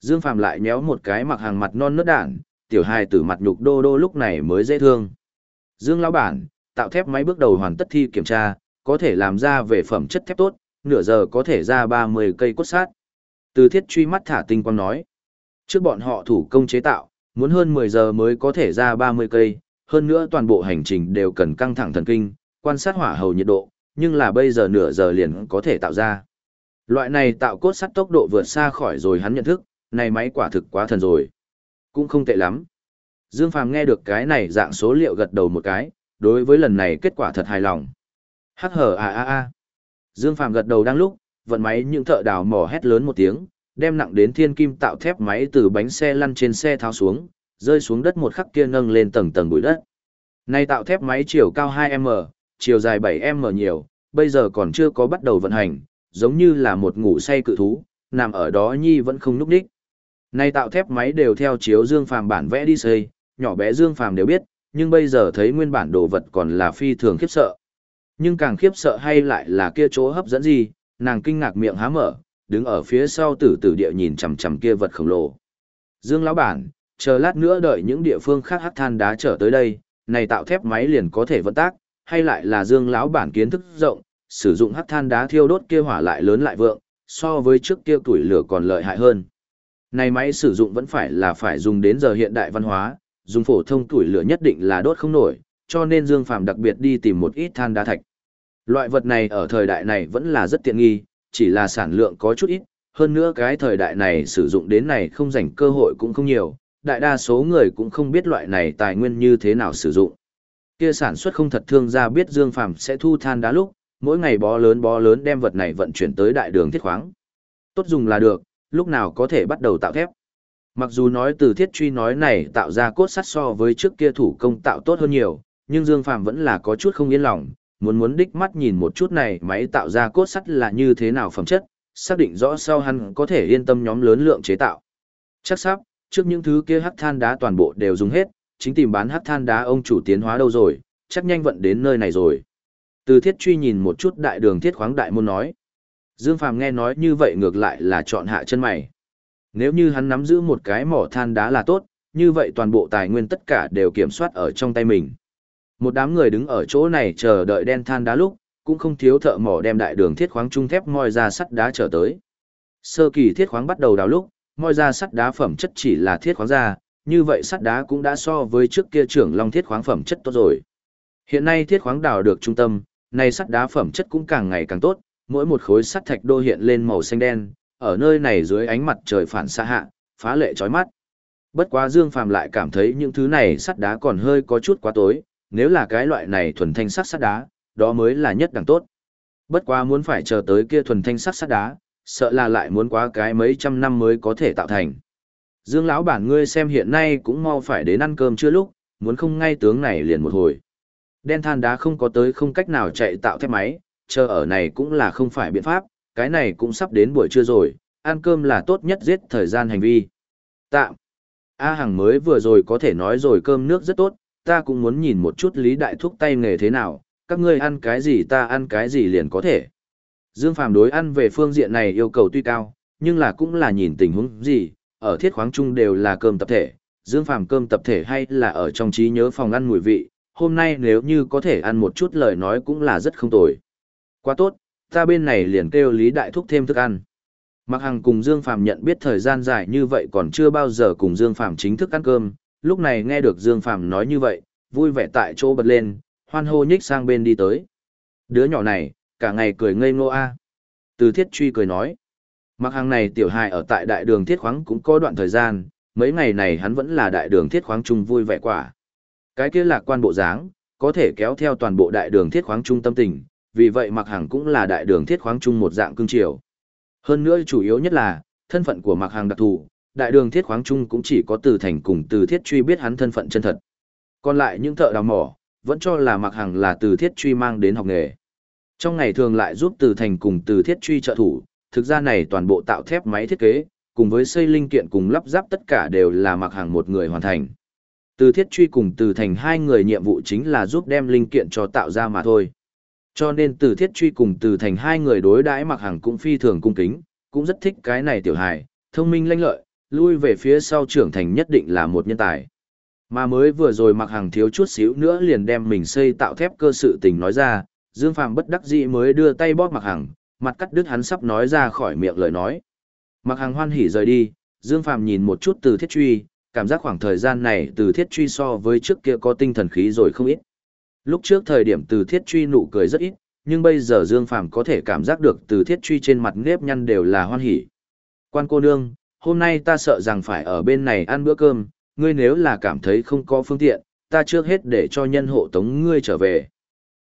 Dương Phàm lại nhéo một cái Mặc Hằng mặt non nớt đạn, tiểu hài tử mặt nhục đô đô lúc này mới dễ thương. Dương lão bản, tạo thép máy bước đầu hoàn tất thi kiểm tra, có thể làm ra về phẩm chất thép tốt, nửa giờ có thể ra 30 cây cốt sát. Từ thiết truy mắt thả tinh quang nói. Trước bọn họ thủ công chế tạo, muốn hơn 10 giờ mới có thể ra 30 cây, hơn nữa toàn bộ hành trình đều cần căng thẳng thần kinh, quan sát hỏa hầu nhiệt độ, nhưng là bây giờ nửa giờ liền có thể tạo ra. Loại này tạo cốt sắt tốc độ vượt xa khỏi rồi hắn nhận thức, này máy quả thực quá thần rồi. Cũng không tệ lắm. Dương Phàm nghe được cái này dạng số liệu gật đầu một cái, đối với lần này kết quả thật hài lòng. Hắc hở à à à. Dương Phàm gật đầu đang lúc, vận máy những thợ đào mỏ hét lớn một tiếng, đem nặng đến thiên kim tạo thép máy từ bánh xe lăn trên xe tháo xuống, rơi xuống đất một khắc kia nâng lên tầng tầng bụi đất. nay tạo thép máy chiều cao 2m, chiều dài 7m nhiều, bây giờ còn chưa có bắt đầu vận hành, giống như là một ngủ say cự thú, nằm ở đó nhi vẫn không núp đích. nay tạo thép máy đều theo chiếu Dương Phàm bản vẽ đi xây, nhỏ bé Dương Phàm đều biết, nhưng bây giờ thấy nguyên bản đồ vật còn là phi thường khiếp sợ. Nhưng càng khiếp sợ hay lại là kia chỗ hấp dẫn gì, nàng kinh ngạc miệng há mở, đứng ở phía sau tử tử địa nhìn chằm chằm kia vật khổng lồ. Dương lão bản, chờ lát nữa đợi những địa phương khác hắc than đá trở tới đây, này tạo thép máy liền có thể vận tác, hay lại là Dương lão bản kiến thức rộng, sử dụng hắc than đá thiêu đốt kia hỏa lại lớn lại vượng, so với trước kia tuổi lửa còn lợi hại hơn. Này máy sử dụng vẫn phải là phải dùng đến giờ hiện đại văn hóa, dùng phổ thông tuổi lửa nhất định là đốt không nổi, cho nên Dương Phàm đặc biệt đi tìm một ít than đá thạch. Loại vật này ở thời đại này vẫn là rất tiện nghi, chỉ là sản lượng có chút ít, hơn nữa cái thời đại này sử dụng đến này không dành cơ hội cũng không nhiều, đại đa số người cũng không biết loại này tài nguyên như thế nào sử dụng. Kia sản xuất không thật thương gia biết Dương Phàm sẽ thu than đá lúc, mỗi ngày bó lớn bó lớn đem vật này vận chuyển tới đại đường thiết khoáng. Tốt dùng là được, lúc nào có thể bắt đầu tạo thép. Mặc dù nói từ thiết truy nói này tạo ra cốt sắt so với trước kia thủ công tạo tốt hơn nhiều, nhưng Dương Phàm vẫn là có chút không yên lòng, muốn muốn đích mắt nhìn một chút này máy tạo ra cốt sắt là như thế nào phẩm chất, xác định rõ sau hắn có thể yên tâm nhóm lớn lượng chế tạo. Chắc sắp, trước những thứ kia hắc than đá toàn bộ đều dùng hết, chính tìm bán hắc than đá ông chủ tiến hóa đâu rồi, chắc nhanh vận đến nơi này rồi. Từ thiết truy nhìn một chút đại đường thiết khoáng đại môn nói. Dương Phàm nghe nói như vậy ngược lại là chọn hạ chân mày. Nếu như hắn nắm giữ một cái mỏ than đá là tốt, như vậy toàn bộ tài nguyên tất cả đều kiểm soát ở trong tay mình. Một đám người đứng ở chỗ này chờ đợi đen than đá lúc, cũng không thiếu thợ mỏ đem đại đường thiết khoáng trung thép moi ra sắt đá trở tới. Sơ kỳ thiết khoáng bắt đầu đào lúc, moi ra sắt đá phẩm chất chỉ là thiết khoáng ra, như vậy sắt đá cũng đã so với trước kia trưởng long thiết khoáng phẩm chất tốt rồi. Hiện nay thiết khoáng đào được trung tâm, nay sắt đá phẩm chất cũng càng ngày càng tốt, mỗi một khối sắt thạch đô hiện lên màu xanh đen, ở nơi này dưới ánh mặt trời phản xạ hạ, phá lệ chói mắt. Bất quá Dương Phàm lại cảm thấy những thứ này sắt đá còn hơi có chút quá tối, nếu là cái loại này thuần thanh sắc sắt đá, đó mới là nhất đẳng tốt. Bất quá muốn phải chờ tới kia thuần thanh sắc sắt đá, sợ là lại muốn quá cái mấy trăm năm mới có thể tạo thành. Dương lão bản ngươi xem hiện nay cũng mau phải đến ăn cơm chưa lúc, muốn không ngay tướng này liền một hồi. Đen than đá không có tới không cách nào chạy tạo thép máy, chờ ở này cũng là không phải biện pháp, cái này cũng sắp đến buổi trưa rồi, ăn cơm là tốt nhất giết thời gian hành vi. Tạm. A Hằng mới vừa rồi có thể nói rồi cơm nước rất tốt, ta cũng muốn nhìn một chút Lý Đại Thúc tay nghề thế nào, các ngươi ăn cái gì ta ăn cái gì liền có thể. Dương Phàm đối ăn về phương diện này yêu cầu tuy cao, nhưng là cũng là nhìn tình huống gì, ở thiết khoáng chung đều là cơm tập thể, Dương Phàm cơm tập thể hay là ở trong trí nhớ phòng ăn mùi vị, hôm nay nếu như có thể ăn một chút lời nói cũng là rất không tồi. Quá tốt, ta bên này liền kêu Lý Đại Thúc thêm thức ăn. Mặc Hằng cùng Dương Phàm nhận biết thời gian dài như vậy còn chưa bao giờ cùng Dương Phàm chính thức ăn cơm, lúc này nghe được Dương Phàm nói như vậy, vui vẻ tại chỗ bật lên, hoan hô nhích sang bên đi tới. Đứa nhỏ này, cả ngày cười ngây ngô a. Từ thiết truy cười nói. Mặc hàng này tiểu hài ở tại đại đường thiết khoáng cũng có đoạn thời gian, mấy ngày này hắn vẫn là đại đường thiết khoáng chung vui vẻ quả. Cái kia lạc quan bộ dáng, có thể kéo theo toàn bộ đại đường thiết khoáng trung tâm tình, vì vậy mặc hàng cũng là đại đường thiết khoáng chung một dạng cương triều. Hơn nữa chủ yếu nhất là, thân phận của mặc hàng đặc thù, đại đường thiết khoáng chung cũng chỉ có từ thành cùng từ thiết truy biết hắn thân phận chân thật. Còn lại những thợ đào mỏ, vẫn cho là mặc hàng là từ thiết truy mang đến học nghề. Trong ngày thường lại giúp từ thành cùng từ thiết truy trợ thủ, thực ra này toàn bộ tạo thép máy thiết kế, cùng với xây linh kiện cùng lắp ráp tất cả đều là mặc hàng một người hoàn thành. Từ thiết truy cùng từ thành hai người nhiệm vụ chính là giúp đem linh kiện cho tạo ra mà thôi. Cho nên từ thiết truy cùng từ thành hai người đối đãi mặc hàng cũng phi thường cung kính, cũng rất thích cái này tiểu hài, thông minh lanh lợi, lui về phía sau trưởng thành nhất định là một nhân tài. Mà mới vừa rồi mặc hàng thiếu chút xíu nữa liền đem mình xây tạo thép cơ sự tình nói ra, Dương Phàm bất đắc dĩ mới đưa tay bóp mặc hàng, mặt cắt đứt hắn sắp nói ra khỏi miệng lời nói. Mặc hàng hoan hỉ rời đi, Dương Phàm nhìn một chút từ thiết truy, cảm giác khoảng thời gian này từ thiết truy so với trước kia có tinh thần khí rồi không ít. Lúc trước thời điểm từ thiết truy nụ cười rất ít, nhưng bây giờ Dương Phàm có thể cảm giác được từ thiết truy trên mặt nếp nhăn đều là hoan hỉ. Quan cô nương, hôm nay ta sợ rằng phải ở bên này ăn bữa cơm, ngươi nếu là cảm thấy không có phương tiện, ta trước hết để cho nhân hộ tống ngươi trở về.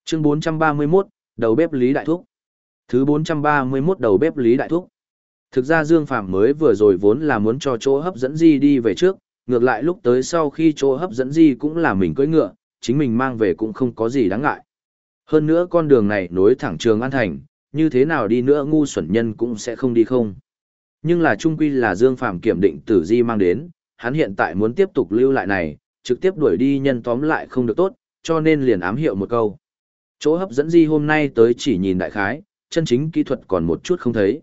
Chương 431, đầu bếp Lý Đại Thúc. Thứ 431 đầu bếp Lý Đại Thúc. Thực ra Dương Phạm mới vừa rồi vốn là muốn cho chỗ hấp dẫn Di đi về trước, ngược lại lúc tới sau khi chỗ hấp dẫn Di cũng là mình cưỡi ngựa, chính mình mang về cũng không có gì đáng ngại. Hơn nữa con đường này nối thẳng trường An Thành, như thế nào đi nữa ngu xuẩn nhân cũng sẽ không đi không. Nhưng là trung quy là Dương Phạm kiểm định tử Di mang đến, hắn hiện tại muốn tiếp tục lưu lại này, trực tiếp đuổi đi nhân tóm lại không được tốt, cho nên liền ám hiệu một câu. Chỗ hấp dẫn Di hôm nay tới chỉ nhìn đại khái, chân chính kỹ thuật còn một chút không thấy.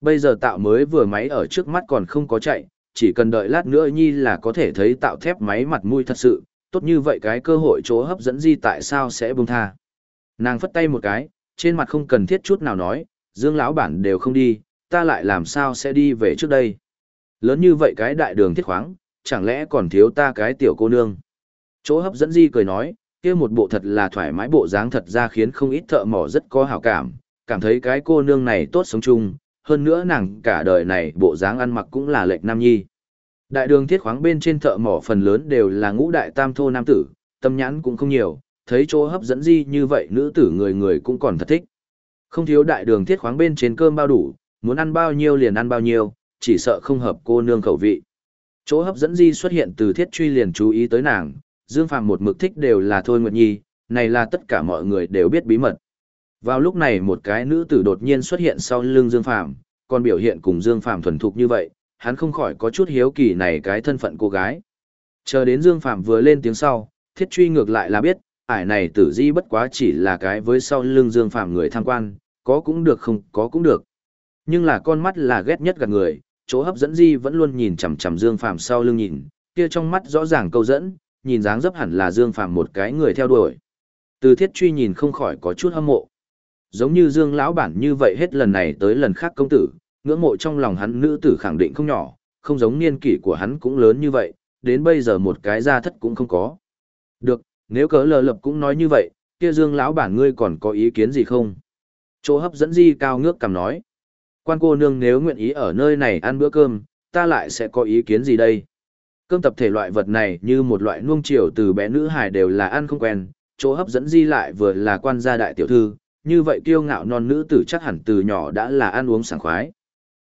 Bây giờ tạo mới vừa máy ở trước mắt còn không có chạy, chỉ cần đợi lát nữa nhi là có thể thấy tạo thép máy mặt mũi thật sự, tốt như vậy cái cơ hội chỗ hấp dẫn Di tại sao sẽ buông tha. Nàng phất tay một cái, trên mặt không cần thiết chút nào nói, Dương lão bản đều không đi, ta lại làm sao sẽ đi về trước đây. Lớn như vậy cái đại đường thiết khoáng, chẳng lẽ còn thiếu ta cái tiểu cô nương. Chỗ hấp dẫn Di cười nói, kia một bộ thật là thoải mái bộ dáng thật ra khiến không ít thợ mỏ rất có hảo cảm, cảm thấy cái cô nương này tốt sống chung, hơn nữa nàng cả đời này bộ dáng ăn mặc cũng là lệch nam nhi. Đại đường thiết khoáng bên trên thợ mỏ phần lớn đều là ngũ đại tam thô nam tử, tâm nhãn cũng không nhiều, thấy chỗ hấp dẫn di như vậy nữ tử người người cũng còn thật thích. Không thiếu đại đường thiết khoáng bên trên cơm bao đủ, muốn ăn bao nhiêu liền ăn bao nhiêu, chỉ sợ không hợp cô nương khẩu vị. Chỗ hấp dẫn di xuất hiện từ thiết truy liền chú ý tới nàng, Dương Phàm một mực thích đều là Thôi Nguyệt Nhi, này là tất cả mọi người đều biết bí mật. Vào lúc này một cái nữ tử đột nhiên xuất hiện sau lưng Dương Phàm, còn biểu hiện cùng Dương Phàm thuần thục như vậy, hắn không khỏi có chút hiếu kỳ này cái thân phận cô gái. Chờ đến Dương Phàm vừa lên tiếng sau, thiết truy ngược lại là biết, ải này tử di bất quá chỉ là cái với sau lưng Dương Phàm người tham quan, có cũng được không có cũng được. Nhưng là con mắt là ghét nhất gạt người, chỗ hấp dẫn di vẫn luôn nhìn chằm chằm Dương Phàm sau lưng nhìn, kia trong mắt rõ ràng câu dẫn, nhìn dáng dấp hẳn là Dương Phàm một cái người theo đuổi. Từ thiết truy nhìn không khỏi có chút hâm mộ. Giống như Dương lão bản như vậy hết lần này tới lần khác công tử, ngưỡng mộ trong lòng hắn nữ tử khẳng định không nhỏ, không giống niên kỷ của hắn cũng lớn như vậy, đến bây giờ một cái gia thất cũng không có. Được, nếu cớ lờ lập cũng nói như vậy, kia Dương lão bản ngươi còn có ý kiến gì không? Chỗ hấp dẫn di cao ngước cầm nói. Quan cô nương nếu nguyện ý ở nơi này ăn bữa cơm, ta lại sẽ có ý kiến gì đây? Cơm tập thể loại vật này như một loại nuông chiều từ bé nữ hài đều là ăn không quen, chỗ hấp dẫn di lại vừa là quan gia đại tiểu thư, như vậy kiêu ngạo non nữ tử chắc hẳn từ nhỏ đã là ăn uống sảng khoái.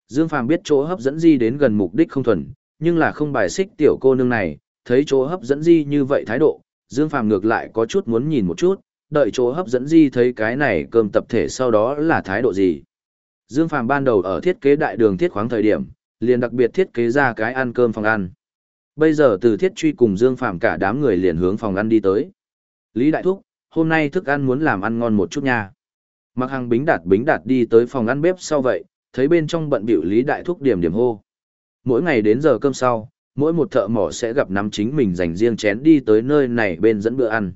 Dương Phàm biết chỗ hấp dẫn di đến gần mục đích không thuần, nhưng là không bài xích tiểu cô nương này, thấy chỗ hấp dẫn di như vậy thái độ, Dương Phàm ngược lại có chút muốn nhìn một chút, đợi chỗ hấp dẫn di thấy cái này cơm tập thể sau đó là thái độ gì. Dương Phàm ban đầu ở thiết kế đại đường thiết khoáng thời điểm, liền đặc biệt thiết kế ra cái ăn cơm phòng ăn. Bây giờ từ thiết truy cùng Dương Phàm cả đám người liền hướng phòng ăn đi tới. Lý Đại Thúc, hôm nay thức ăn muốn làm ăn ngon một chút nha. Mặc hàng bính đạt bính đạt đi tới phòng ăn bếp sau vậy, thấy bên trong bận bịu Lý Đại Thúc điểm điểm hô. Mỗi ngày đến giờ cơm sau, mỗi một thợ mỏ sẽ gặp nắm chính mình dành riêng chén đi tới nơi này bên dẫn bữa ăn.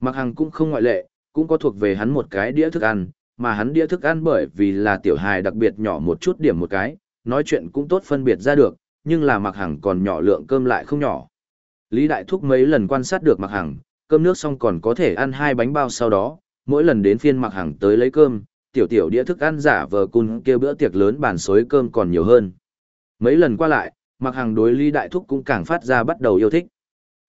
Mặc hàng cũng không ngoại lệ, cũng có thuộc về hắn một cái đĩa thức ăn, mà hắn đĩa thức ăn bởi vì là tiểu hài đặc biệt nhỏ một chút điểm một cái, nói chuyện cũng tốt phân biệt ra được, nhưng là mặc hàng còn nhỏ lượng cơm lại không nhỏ. Lý Đại Thúc mấy lần quan sát được mặc hàng, cơm nước xong còn có thể ăn hai bánh bao sau đó, mỗi lần đến phiên mặc hàng tới lấy cơm, tiểu tiểu đĩa thức ăn giả vờ cun kia bữa tiệc lớn bàn xối cơm còn nhiều hơn. Mấy lần qua lại, mặc hàng đối Lý Đại Thúc cũng càng phát ra bắt đầu yêu thích.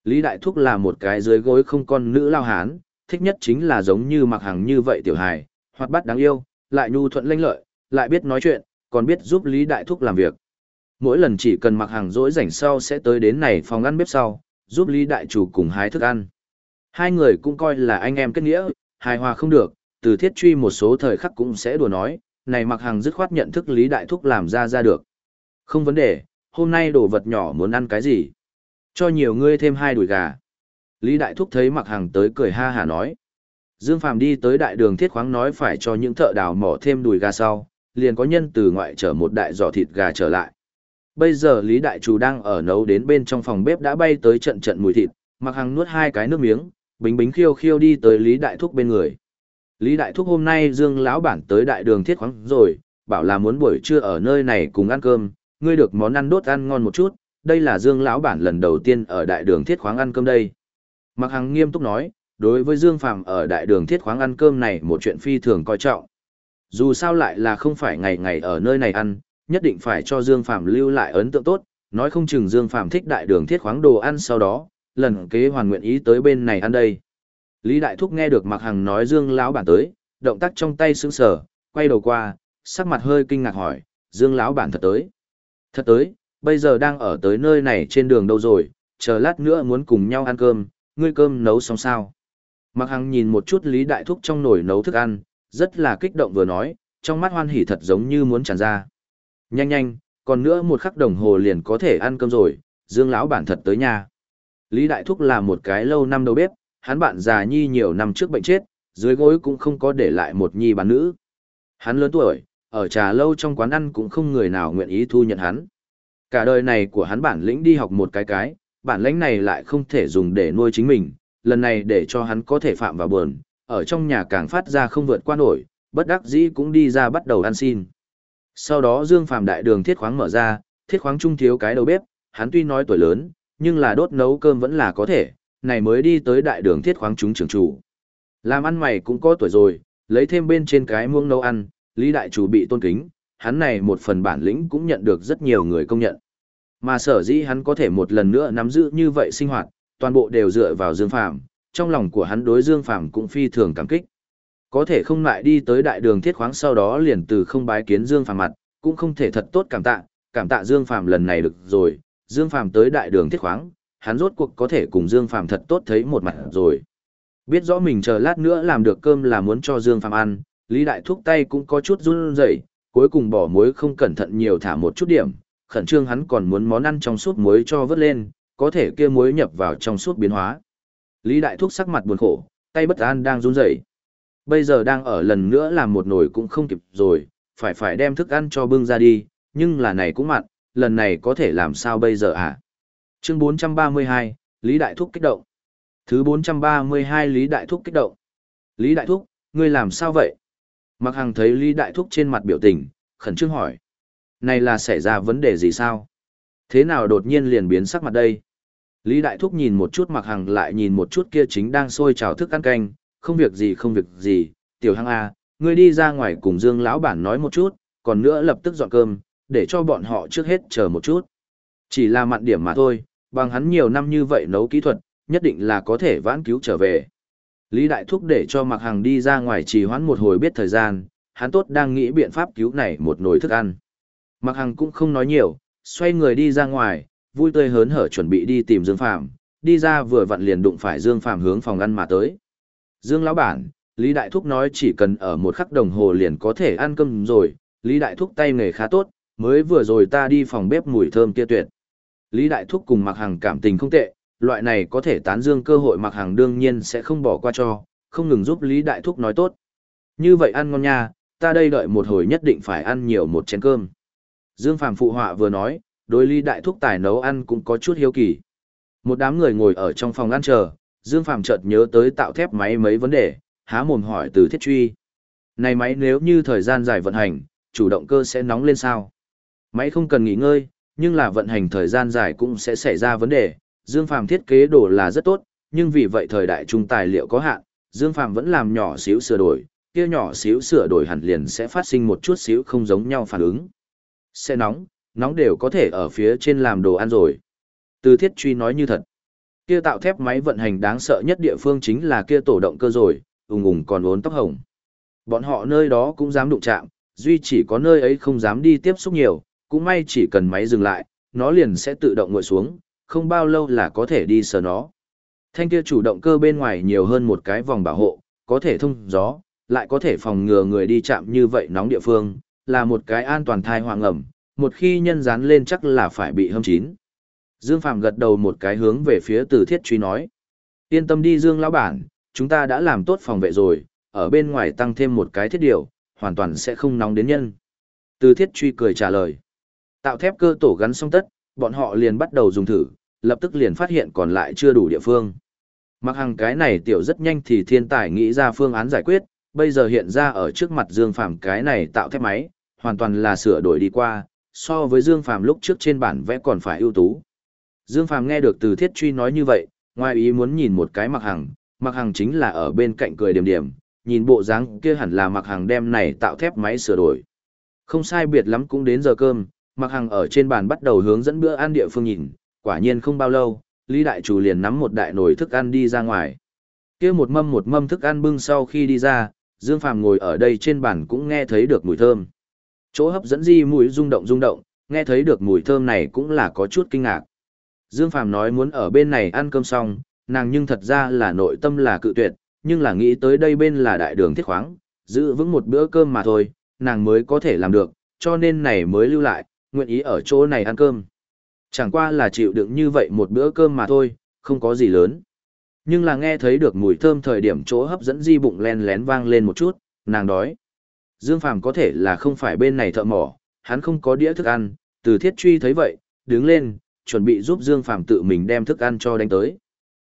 Lý Đại Thúc là một cái dưới gối không con nữ lao hán, thích nhất chính là giống như mặc hàng như vậy tiểu hài, hoạt bát đáng yêu, lại nhu thuận lanh lợi, lại biết nói chuyện, còn biết giúp Lý Đại Thúc làm việc. Mỗi lần chỉ cần mặc hàng rỗi rảnh sau sẽ tới đến này phòng ăn bếp sau, giúp Lý Đại Chủ cùng hái thức ăn. Hai người cũng coi là anh em kết nghĩa, hài hòa không được, từ thiết truy một số thời khắc cũng sẽ đùa nói, này mặc hàng dứt khoát nhận thức Lý Đại Thúc làm ra ra được. Không vấn đề, hôm nay đồ vật nhỏ muốn ăn cái gì? Cho nhiều ngươi thêm hai đùi gà. Lý Đại Thúc thấy mặc hàng tới cười ha hà nói. Dương Phàm đi tới đại đường thiết khoáng nói phải cho những thợ đào mỏ thêm đùi gà sau, liền có nhân từ ngoại trở một đại giỏ thịt gà trở lại. Bây giờ Lý Đại Chủ đang ở nấu đến bên trong phòng bếp đã bay tới trận trận mùi thịt, mặc hàng nuốt hai cái nước miếng, bính bính khiêu khiêu đi tới Lý Đại Thúc bên người. Lý Đại Thúc hôm nay Dương lão bản tới đại đường thiết khoáng rồi, bảo là muốn buổi trưa ở nơi này cùng ăn cơm, ngươi được món ăn đốt ăn ngon một chút, đây là Dương lão bản lần đầu tiên ở đại đường thiết khoáng ăn cơm đây. Mặc Hằng nghiêm túc nói, đối với Dương Phàm ở đại đường thiết khoáng ăn cơm này một chuyện phi thường coi trọng. Dù sao lại là không phải ngày ngày ở nơi này ăn, nhất định phải cho Dương Phàm lưu lại ấn tượng tốt, nói không chừng Dương Phàm thích đại đường thiết khoáng đồ ăn sau đó, lần kế hoàn nguyện ý tới bên này ăn đây. Lý Đại Thúc nghe được Mạc Hằng nói Dương lão bản tới, động tác trong tay sững sờ, quay đầu qua, sắc mặt hơi kinh ngạc hỏi, Dương lão bản thật tới. Thật tới, bây giờ đang ở tới nơi này trên đường đâu rồi, chờ lát nữa muốn cùng nhau ăn cơm, ngươi cơm nấu xong sao. Mạc Hằng nhìn một chút Lý Đại Thúc trong nồi nấu thức ăn, rất là kích động vừa nói, trong mắt hoan hỉ thật giống như muốn tràn ra. Nhanh nhanh, còn nữa một khắc đồng hồ liền có thể ăn cơm rồi, Dương lão bản thật tới nhà. Lý Đại Thúc là một cái lâu năm đầu bếp, hắn bạn già nhi nhiều năm trước bệnh chết, dưới gối cũng không có để lại một nhi bán nữ. Hắn lớn tuổi, ở trà lâu trong quán ăn cũng không người nào nguyện ý thu nhận hắn. Cả đời này của hắn bản lĩnh đi học một cái cái, bản lĩnh này lại không thể dùng để nuôi chính mình, lần này để cho hắn có thể phạm vào buồn, ở trong nhà càng phát ra không vượt qua nổi, bất đắc dĩ cũng đi ra bắt đầu ăn xin. Sau đó Dương Phạm đại đường thiết khoáng mở ra, thiết khoáng trung thiếu cái đầu bếp, hắn tuy nói tuổi lớn, nhưng là đốt nấu cơm vẫn là có thể, này mới đi tới đại đường thiết khoáng chúng trưởng chủ. Làm ăn mày cũng có tuổi rồi, lấy thêm bên trên cái muông nấu ăn, Lý đại chủ bị tôn kính, hắn này một phần bản lĩnh cũng nhận được rất nhiều người công nhận. Mà sở dĩ hắn có thể một lần nữa nắm giữ như vậy sinh hoạt, toàn bộ đều dựa vào Dương Phàm, trong lòng của hắn đối Dương Phàm cũng phi thường cảm kích. Có thể không lại đi tới đại đường thiết khoáng sau đó liền từ không bái kiến Dương Phàm mặt, cũng không thể thật tốt cảm tạ, cảm tạ Dương Phàm lần này được rồi, Dương Phàm tới đại đường thiết khoáng, hắn rốt cuộc có thể cùng Dương Phàm thật tốt thấy một mặt rồi. Biết rõ mình chờ lát nữa làm được cơm là muốn cho Dương Phàm ăn, Lý Đại Thúc tay cũng có chút run rẩy, cuối cùng bỏ muối không cẩn thận nhiều thả một chút điểm, khẩn trương hắn còn muốn món ăn trong suốt muối cho vớt lên, có thể kia muối nhập vào trong suốt biến hóa. Lý Đại Thúc sắc mặt buồn khổ, tay bất an đang run rẩy. Bây giờ đang ở lần nữa làm một nồi cũng không kịp rồi, phải phải đem thức ăn cho bưng ra đi, nhưng là này cũng mặn, lần này có thể làm sao bây giờ à? Chương 432, Lý Đại Thúc kích động. Thứ 432 Lý Đại Thúc kích động. Lý Đại Thúc, ngươi làm sao vậy? Mặc Hằng thấy Lý Đại Thúc trên mặt biểu tình, khẩn trương hỏi. Này là xảy ra vấn đề gì sao? Thế nào đột nhiên liền biến sắc mặt đây? Lý Đại Thúc nhìn một chút Mặc Hằng lại nhìn một chút kia chính đang sôi trào thức ăn canh, không việc gì không việc gì, tiểu hăng A, à, ngươi đi ra ngoài cùng Dương lão bản nói một chút, còn nữa lập tức dọn cơm, để cho bọn họ trước hết chờ một chút. Chỉ là mặn điểm mà thôi, bằng hắn nhiều năm như vậy nấu kỹ thuật, nhất định là có thể vãn cứu trở về. Lý Đại Thúc để cho Mạc Hằng đi ra ngoài trì hoãn một hồi biết thời gian, hắn tốt đang nghĩ biện pháp cứu này một nồi thức ăn. Mạc Hằng cũng không nói nhiều, xoay người đi ra ngoài, vui tươi hớn hở chuẩn bị đi tìm Dương Phạm, đi ra vừa vặn liền đụng phải Dương Phạm hướng phòng ăn mà tới. Dương lão bản, Lý Đại Thúc nói chỉ cần ở một khắc đồng hồ liền có thể ăn cơm rồi, Lý Đại Thúc tay nghề khá tốt, mới vừa rồi ta đi phòng bếp mùi thơm kia tuyệt. Lý Đại Thúc cùng Mạc Hằng cảm tình không tệ, loại này có thể tán dương cơ hội Mạc Hằng đương nhiên sẽ không bỏ qua cho, không ngừng giúp Lý Đại Thúc nói tốt. Như vậy ăn ngon nha, ta đây đợi một hồi nhất định phải ăn nhiều một chén cơm. Dương Phàm phụ họa vừa nói, đối Lý Đại Thúc tài nấu ăn cũng có chút hiếu kỳ. Một đám người ngồi ở trong phòng ăn chờ, Dương Phàm chợt nhớ tới tạo thép máy mấy vấn đề, há mồm hỏi từ thiết truy. Này máy nếu như thời gian dài vận hành, chủ động cơ sẽ nóng lên sao? Máy không cần nghỉ ngơi, nhưng là vận hành thời gian dài cũng sẽ xảy ra vấn đề. Dương Phàm thiết kế đồ là rất tốt, nhưng vì vậy thời đại trung tài liệu có hạn, Dương Phàm vẫn làm nhỏ xíu sửa đổi, kia nhỏ xíu sửa đổi hẳn liền sẽ phát sinh một chút xíu không giống nhau phản ứng. Sẽ nóng, nóng đều có thể ở phía trên làm đồ ăn rồi. Từ thiết truy nói như thật. Kia tạo thép máy vận hành đáng sợ nhất địa phương chính là kia tổ động cơ rồi, ùng ùng còn uốn tóc hồng. Bọn họ nơi đó cũng dám đụng chạm, duy chỉ có nơi ấy không dám đi tiếp xúc nhiều, cũng may chỉ cần máy dừng lại, nó liền sẽ tự động ngồi xuống, không bao lâu là có thể đi sờ nó. Thanh kia chủ động cơ bên ngoài nhiều hơn một cái vòng bảo hộ, có thể thông gió, lại có thể phòng ngừa người đi chạm như vậy nóng địa phương, là một cái an toàn thai hoàng ẩm, một khi nhân dán lên chắc là phải bị hâm chín. Dương Phạm gật đầu một cái hướng về phía từ thiết truy nói. Yên tâm đi Dương lão bản, chúng ta đã làm tốt phòng vệ rồi, ở bên ngoài tăng thêm một cái thiết điều, hoàn toàn sẽ không nóng đến nhân. Từ thiết truy cười trả lời. Tạo thép cơ tổ gắn xong tất, bọn họ liền bắt đầu dùng thử, lập tức liền phát hiện còn lại chưa đủ địa phương. Mặc hàng cái này tiểu rất nhanh thì thiên tài nghĩ ra phương án giải quyết, bây giờ hiện ra ở trước mặt Dương Phàm cái này tạo thép máy, hoàn toàn là sửa đổi đi qua, so với Dương Phàm lúc trước trên bản vẽ còn phải ưu tú. Dương Phàm nghe được từ thiết truy nói như vậy, ngoài ý muốn nhìn một cái mặc hàng, mặc hàng chính là ở bên cạnh cười điểm điểm, nhìn bộ dáng kia hẳn là mặc hàng đem này tạo thép máy sửa đổi. Không sai biệt lắm cũng đến giờ cơm, mặc hàng ở trên bàn bắt đầu hướng dẫn bữa ăn địa phương nhìn, quả nhiên không bao lâu, Lý Đại Chủ liền nắm một đại nồi thức ăn đi ra ngoài. kia một mâm một mâm thức ăn bưng sau khi đi ra, Dương Phàm ngồi ở đây trên bàn cũng nghe thấy được mùi thơm. Chỗ hấp dẫn di mũi rung động rung động, nghe thấy được mùi thơm này cũng là có chút kinh ngạc. Dương Phàm nói muốn ở bên này ăn cơm xong, nàng nhưng thật ra là nội tâm là cự tuyệt, nhưng là nghĩ tới đây bên là đại đường thiết khoáng, giữ vững một bữa cơm mà thôi, nàng mới có thể làm được, cho nên này mới lưu lại, nguyện ý ở chỗ này ăn cơm. Chẳng qua là chịu đựng như vậy một bữa cơm mà thôi, không có gì lớn. Nhưng là nghe thấy được mùi thơm thời điểm chỗ hấp dẫn di bụng len lén vang lên một chút, nàng đói. Dương Phàm có thể là không phải bên này thợ mỏ, hắn không có đĩa thức ăn, từ thiết truy thấy vậy, đứng lên, chuẩn bị giúp Dương Phàm tự mình đem thức ăn cho đánh tới.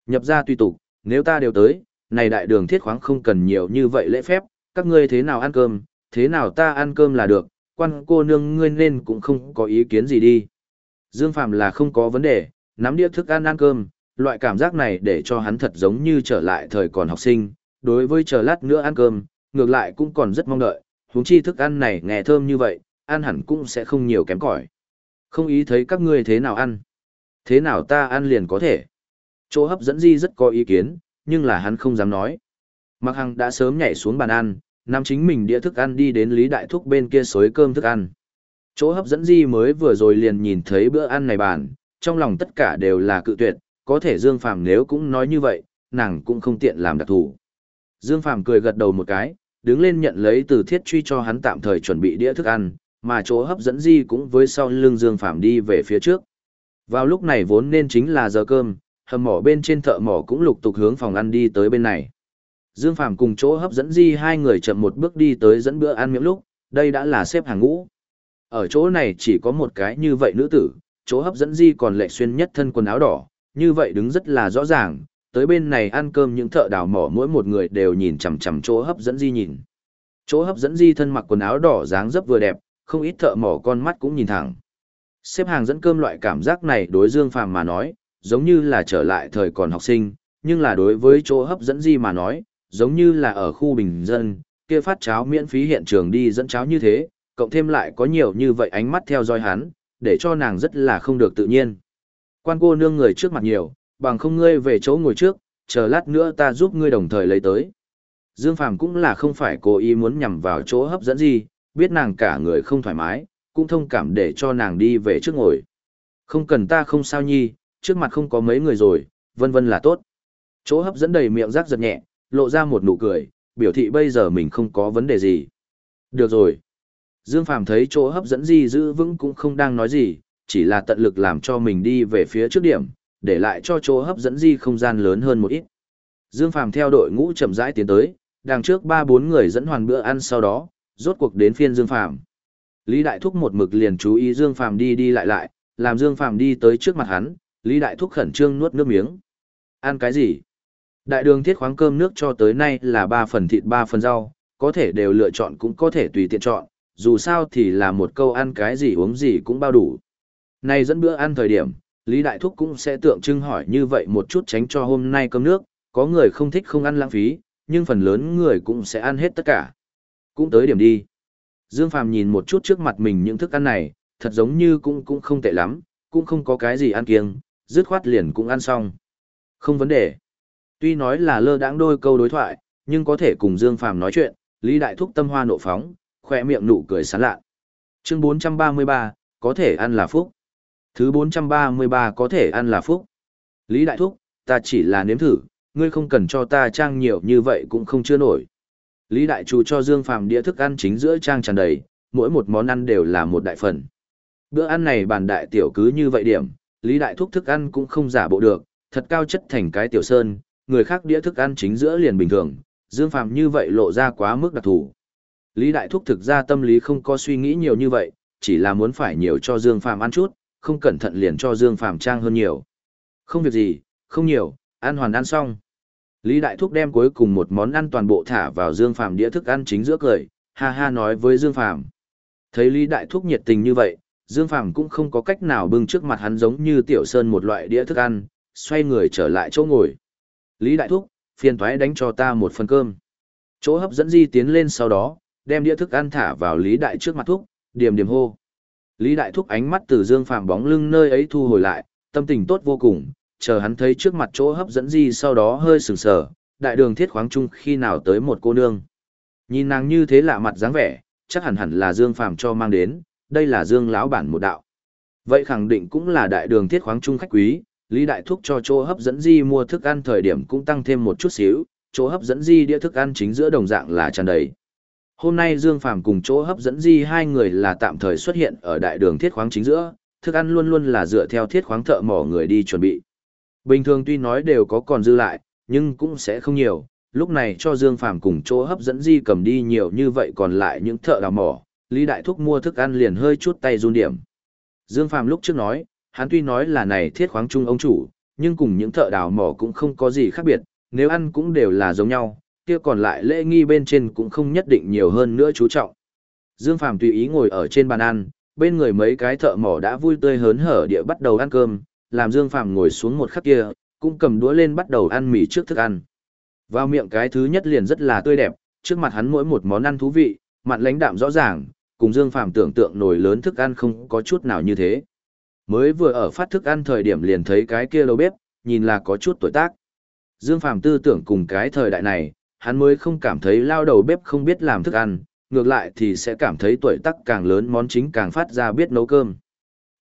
Nhập ra tùy tục, nếu ta đều tới, này đại đường thiết khoáng không cần nhiều như vậy lễ phép, các ngươi thế nào ăn cơm, thế nào ta ăn cơm là được, quan cô nương ngươi nên cũng không có ý kiến gì đi. Dương Phàm là không có vấn đề, nắm đĩa thức ăn ăn cơm, loại cảm giác này để cho hắn thật giống như trở lại thời còn học sinh, đối với chờ lát nữa ăn cơm, ngược lại cũng còn rất mong đợi, huống chi thức ăn này nghe thơm như vậy, ăn hẳn cũng sẽ không nhiều kém cỏi. Không ý thấy các ngươi thế nào ăn. Thế nào ta ăn liền có thể. Chỗ hấp dẫn di rất có ý kiến, nhưng là hắn không dám nói. Mặc Hằng đã sớm nhảy xuống bàn ăn, nắm chính mình đĩa thức ăn đi đến Lý Đại Thúc bên kia xối cơm thức ăn. Chỗ hấp dẫn di mới vừa rồi liền nhìn thấy bữa ăn này bàn, trong lòng tất cả đều là cự tuyệt, có thể Dương Phàm nếu cũng nói như vậy, nàng cũng không tiện làm đặc thủ. Dương Phàm cười gật đầu một cái, đứng lên nhận lấy từ thiết truy cho hắn tạm thời chuẩn bị đĩa thức ăn, mà chỗ hấp dẫn di cũng với sau lưng Dương Phàm đi về phía trước. Vào lúc này vốn nên chính là giờ cơm, hầm mỏ bên trên thợ mỏ cũng lục tục hướng phòng ăn đi tới bên này. Dương Phàm cùng chỗ hấp dẫn di hai người chậm một bước đi tới dẫn bữa ăn miệng lúc, đây đã là xếp hàng ngũ. Ở chỗ này chỉ có một cái như vậy nữ tử, chỗ hấp dẫn di còn lệ xuyên nhất thân quần áo đỏ, như vậy đứng rất là rõ ràng, tới bên này ăn cơm những thợ đào mỏ mỗi một người đều nhìn chằm chằm chỗ hấp dẫn di nhìn. Chỗ hấp dẫn di thân mặc quần áo đỏ dáng dấp vừa đẹp, không ít thợ mỏ con mắt cũng nhìn thẳng. Xếp hàng dẫn cơm loại cảm giác này đối Dương Phàm mà nói, giống như là trở lại thời còn học sinh, nhưng là đối với chỗ hấp dẫn di mà nói, giống như là ở khu bình dân, kia phát cháo miễn phí hiện trường đi dẫn cháo như thế, cộng thêm lại có nhiều như vậy ánh mắt theo dõi hắn, để cho nàng rất là không được tự nhiên. Quan cô nương người trước mặt nhiều, bằng không ngươi về chỗ ngồi trước, chờ lát nữa ta giúp ngươi đồng thời lấy tới. Dương Phàm cũng là không phải cố ý muốn nhằm vào chỗ hấp dẫn gì, biết nàng cả người không thoải mái, cũng thông cảm để cho nàng đi về trước ngồi. Không cần ta không sao nhi, trước mặt không có mấy người rồi, vân vân là tốt. Chỗ hấp dẫn đầy miệng rác giật nhẹ, lộ ra một nụ cười, biểu thị bây giờ mình không có vấn đề gì. Được rồi. Dương Phàm thấy chỗ hấp dẫn gì giữ vững cũng không đang nói gì, chỉ là tận lực làm cho mình đi về phía trước điểm, để lại cho chỗ hấp dẫn di không gian lớn hơn một ít. Dương Phàm theo đội ngũ chậm rãi tiến tới, đằng trước ba bốn người dẫn hoàn bữa ăn sau đó, rốt cuộc đến phiên Dương Phàm. Lý Đại Thúc một mực liền chú ý Dương Phàm đi đi lại lại, làm Dương Phàm đi tới trước mặt hắn, Lý Đại Thúc khẩn trương nuốt nước miếng. Ăn cái gì? Đại đường thiết khoáng cơm nước cho tới nay là ba phần thịt ba phần rau, có thể đều lựa chọn cũng có thể tùy tiện chọn, dù sao thì là một câu ăn cái gì uống gì cũng bao đủ. Này dẫn bữa ăn thời điểm, Lý Đại Thúc cũng sẽ tượng trưng hỏi như vậy một chút tránh cho hôm nay cơm nước, có người không thích không ăn lãng phí, nhưng phần lớn người cũng sẽ ăn hết tất cả. Cũng tới điểm đi. Dương Phàm nhìn một chút trước mặt mình những thức ăn này, thật giống như cũng cũng không tệ lắm, cũng không có cái gì ăn kiêng, dứt khoát liền cũng ăn xong. Không vấn đề. Tuy nói là lơ đãng đôi câu đối thoại, nhưng có thể cùng Dương Phàm nói chuyện, Lý Đại Thúc tâm hoa nộ phóng, khỏe miệng nụ cười sán lạ. Chương 433, có thể ăn là phúc. Thứ 433 có thể ăn là phúc. Lý Đại Thúc, ta chỉ là nếm thử, ngươi không cần cho ta trang nhiều như vậy cũng không chưa nổi. Lý Đại Chủ cho Dương Phàm đĩa thức ăn chính giữa trang tràn đầy, mỗi một món ăn đều là một đại phần. Bữa ăn này bàn đại tiểu cứ như vậy điểm, Lý Đại Thúc thức ăn cũng không giả bộ được, thật cao chất thành cái tiểu sơn, người khác đĩa thức ăn chính giữa liền bình thường, Dương Phàm như vậy lộ ra quá mức đặc thù. Lý Đại Thúc thực ra tâm lý không có suy nghĩ nhiều như vậy, chỉ là muốn phải nhiều cho Dương Phàm ăn chút, không cẩn thận liền cho Dương Phàm trang hơn nhiều. Không việc gì, không nhiều, ăn hoàn ăn xong. Lý Đại Thúc đem cuối cùng một món ăn toàn bộ thả vào Dương Phàm đĩa thức ăn chính giữa cười, ha ha nói với Dương Phàm. Thấy Lý Đại Thúc nhiệt tình như vậy, Dương Phàm cũng không có cách nào bưng trước mặt hắn giống như tiểu sơn một loại đĩa thức ăn, xoay người trở lại chỗ ngồi. Lý Đại Thúc, phiền thoái đánh cho ta một phần cơm. Chỗ hấp dẫn di tiến lên sau đó, đem đĩa thức ăn thả vào Lý Đại trước mặt thúc, điểm điểm hô. Lý Đại Thúc ánh mắt từ Dương Phàm bóng lưng nơi ấy thu hồi lại, tâm tình tốt vô cùng, chờ hắn thấy trước mặt chỗ hấp dẫn gì sau đó hơi sừng sờ, đại đường thiết khoáng chung khi nào tới một cô nương. Nhìn nàng như thế lạ mặt dáng vẻ, chắc hẳn hẳn là Dương Phàm cho mang đến, đây là Dương lão bản một đạo. Vậy khẳng định cũng là đại đường thiết khoáng chung khách quý, Lý Đại Thúc cho chỗ hấp dẫn di mua thức ăn thời điểm cũng tăng thêm một chút xíu, chỗ hấp dẫn di đĩa thức ăn chính giữa đồng dạng là tràn đầy. Hôm nay Dương Phàm cùng chỗ hấp dẫn di hai người là tạm thời xuất hiện ở đại đường thiết khoáng chính giữa, thức ăn luôn luôn là dựa theo thiết khoáng thợ mỏ người đi chuẩn bị. Bình thường tuy nói đều có còn dư lại, nhưng cũng sẽ không nhiều, lúc này cho Dương Phàm cùng chỗ hấp dẫn di cầm đi nhiều như vậy còn lại những thợ đào mỏ, Lý Đại Thúc mua thức ăn liền hơi chút tay run điểm. Dương Phàm lúc trước nói, hắn tuy nói là này thiết khoáng trung ông chủ, nhưng cùng những thợ đào mỏ cũng không có gì khác biệt, nếu ăn cũng đều là giống nhau, kia còn lại lễ nghi bên trên cũng không nhất định nhiều hơn nữa chú trọng. Dương Phàm tùy ý ngồi ở trên bàn ăn, bên người mấy cái thợ mỏ đã vui tươi hớn hở địa bắt đầu ăn cơm, làm Dương Phàm ngồi xuống một khắc kia, cũng cầm đũa lên bắt đầu ăn mì trước thức ăn. Vào miệng cái thứ nhất liền rất là tươi đẹp, trước mặt hắn mỗi một món ăn thú vị, mặn lãnh đạm rõ ràng, cùng Dương Phàm tưởng tượng nổi lớn thức ăn không có chút nào như thế. Mới vừa ở phát thức ăn thời điểm liền thấy cái kia đầu bếp, nhìn là có chút tuổi tác. Dương Phàm tư tưởng cùng cái thời đại này, hắn mới không cảm thấy lao đầu bếp không biết làm thức ăn, ngược lại thì sẽ cảm thấy tuổi tác càng lớn món chính càng phát ra biết nấu cơm.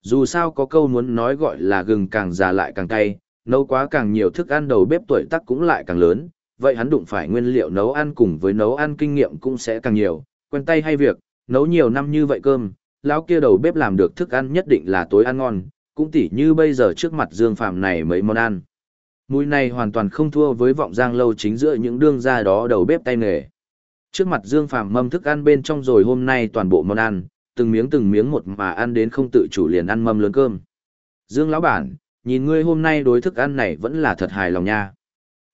Dù sao có câu muốn nói gọi là gừng càng già lại càng cay, nấu quá càng nhiều thức ăn đầu bếp tuổi tác cũng lại càng lớn, vậy hắn đụng phải nguyên liệu nấu ăn cùng với nấu ăn kinh nghiệm cũng sẽ càng nhiều, quen tay hay việc, nấu nhiều năm như vậy cơm, lão kia đầu bếp làm được thức ăn nhất định là tối ăn ngon, cũng tỉ như bây giờ trước mặt Dương Phàm này mấy món ăn. Mùi này hoàn toàn không thua với vọng giang lâu chính giữa những đương gia đó đầu bếp tay nghề. Trước mặt Dương Phàm mâm thức ăn bên trong rồi hôm nay toàn bộ món ăn, từng miếng từng miếng một mà ăn đến không tự chủ liền ăn mâm lớn cơm. Dương lão bản, nhìn ngươi hôm nay đối thức ăn này vẫn là thật hài lòng nha.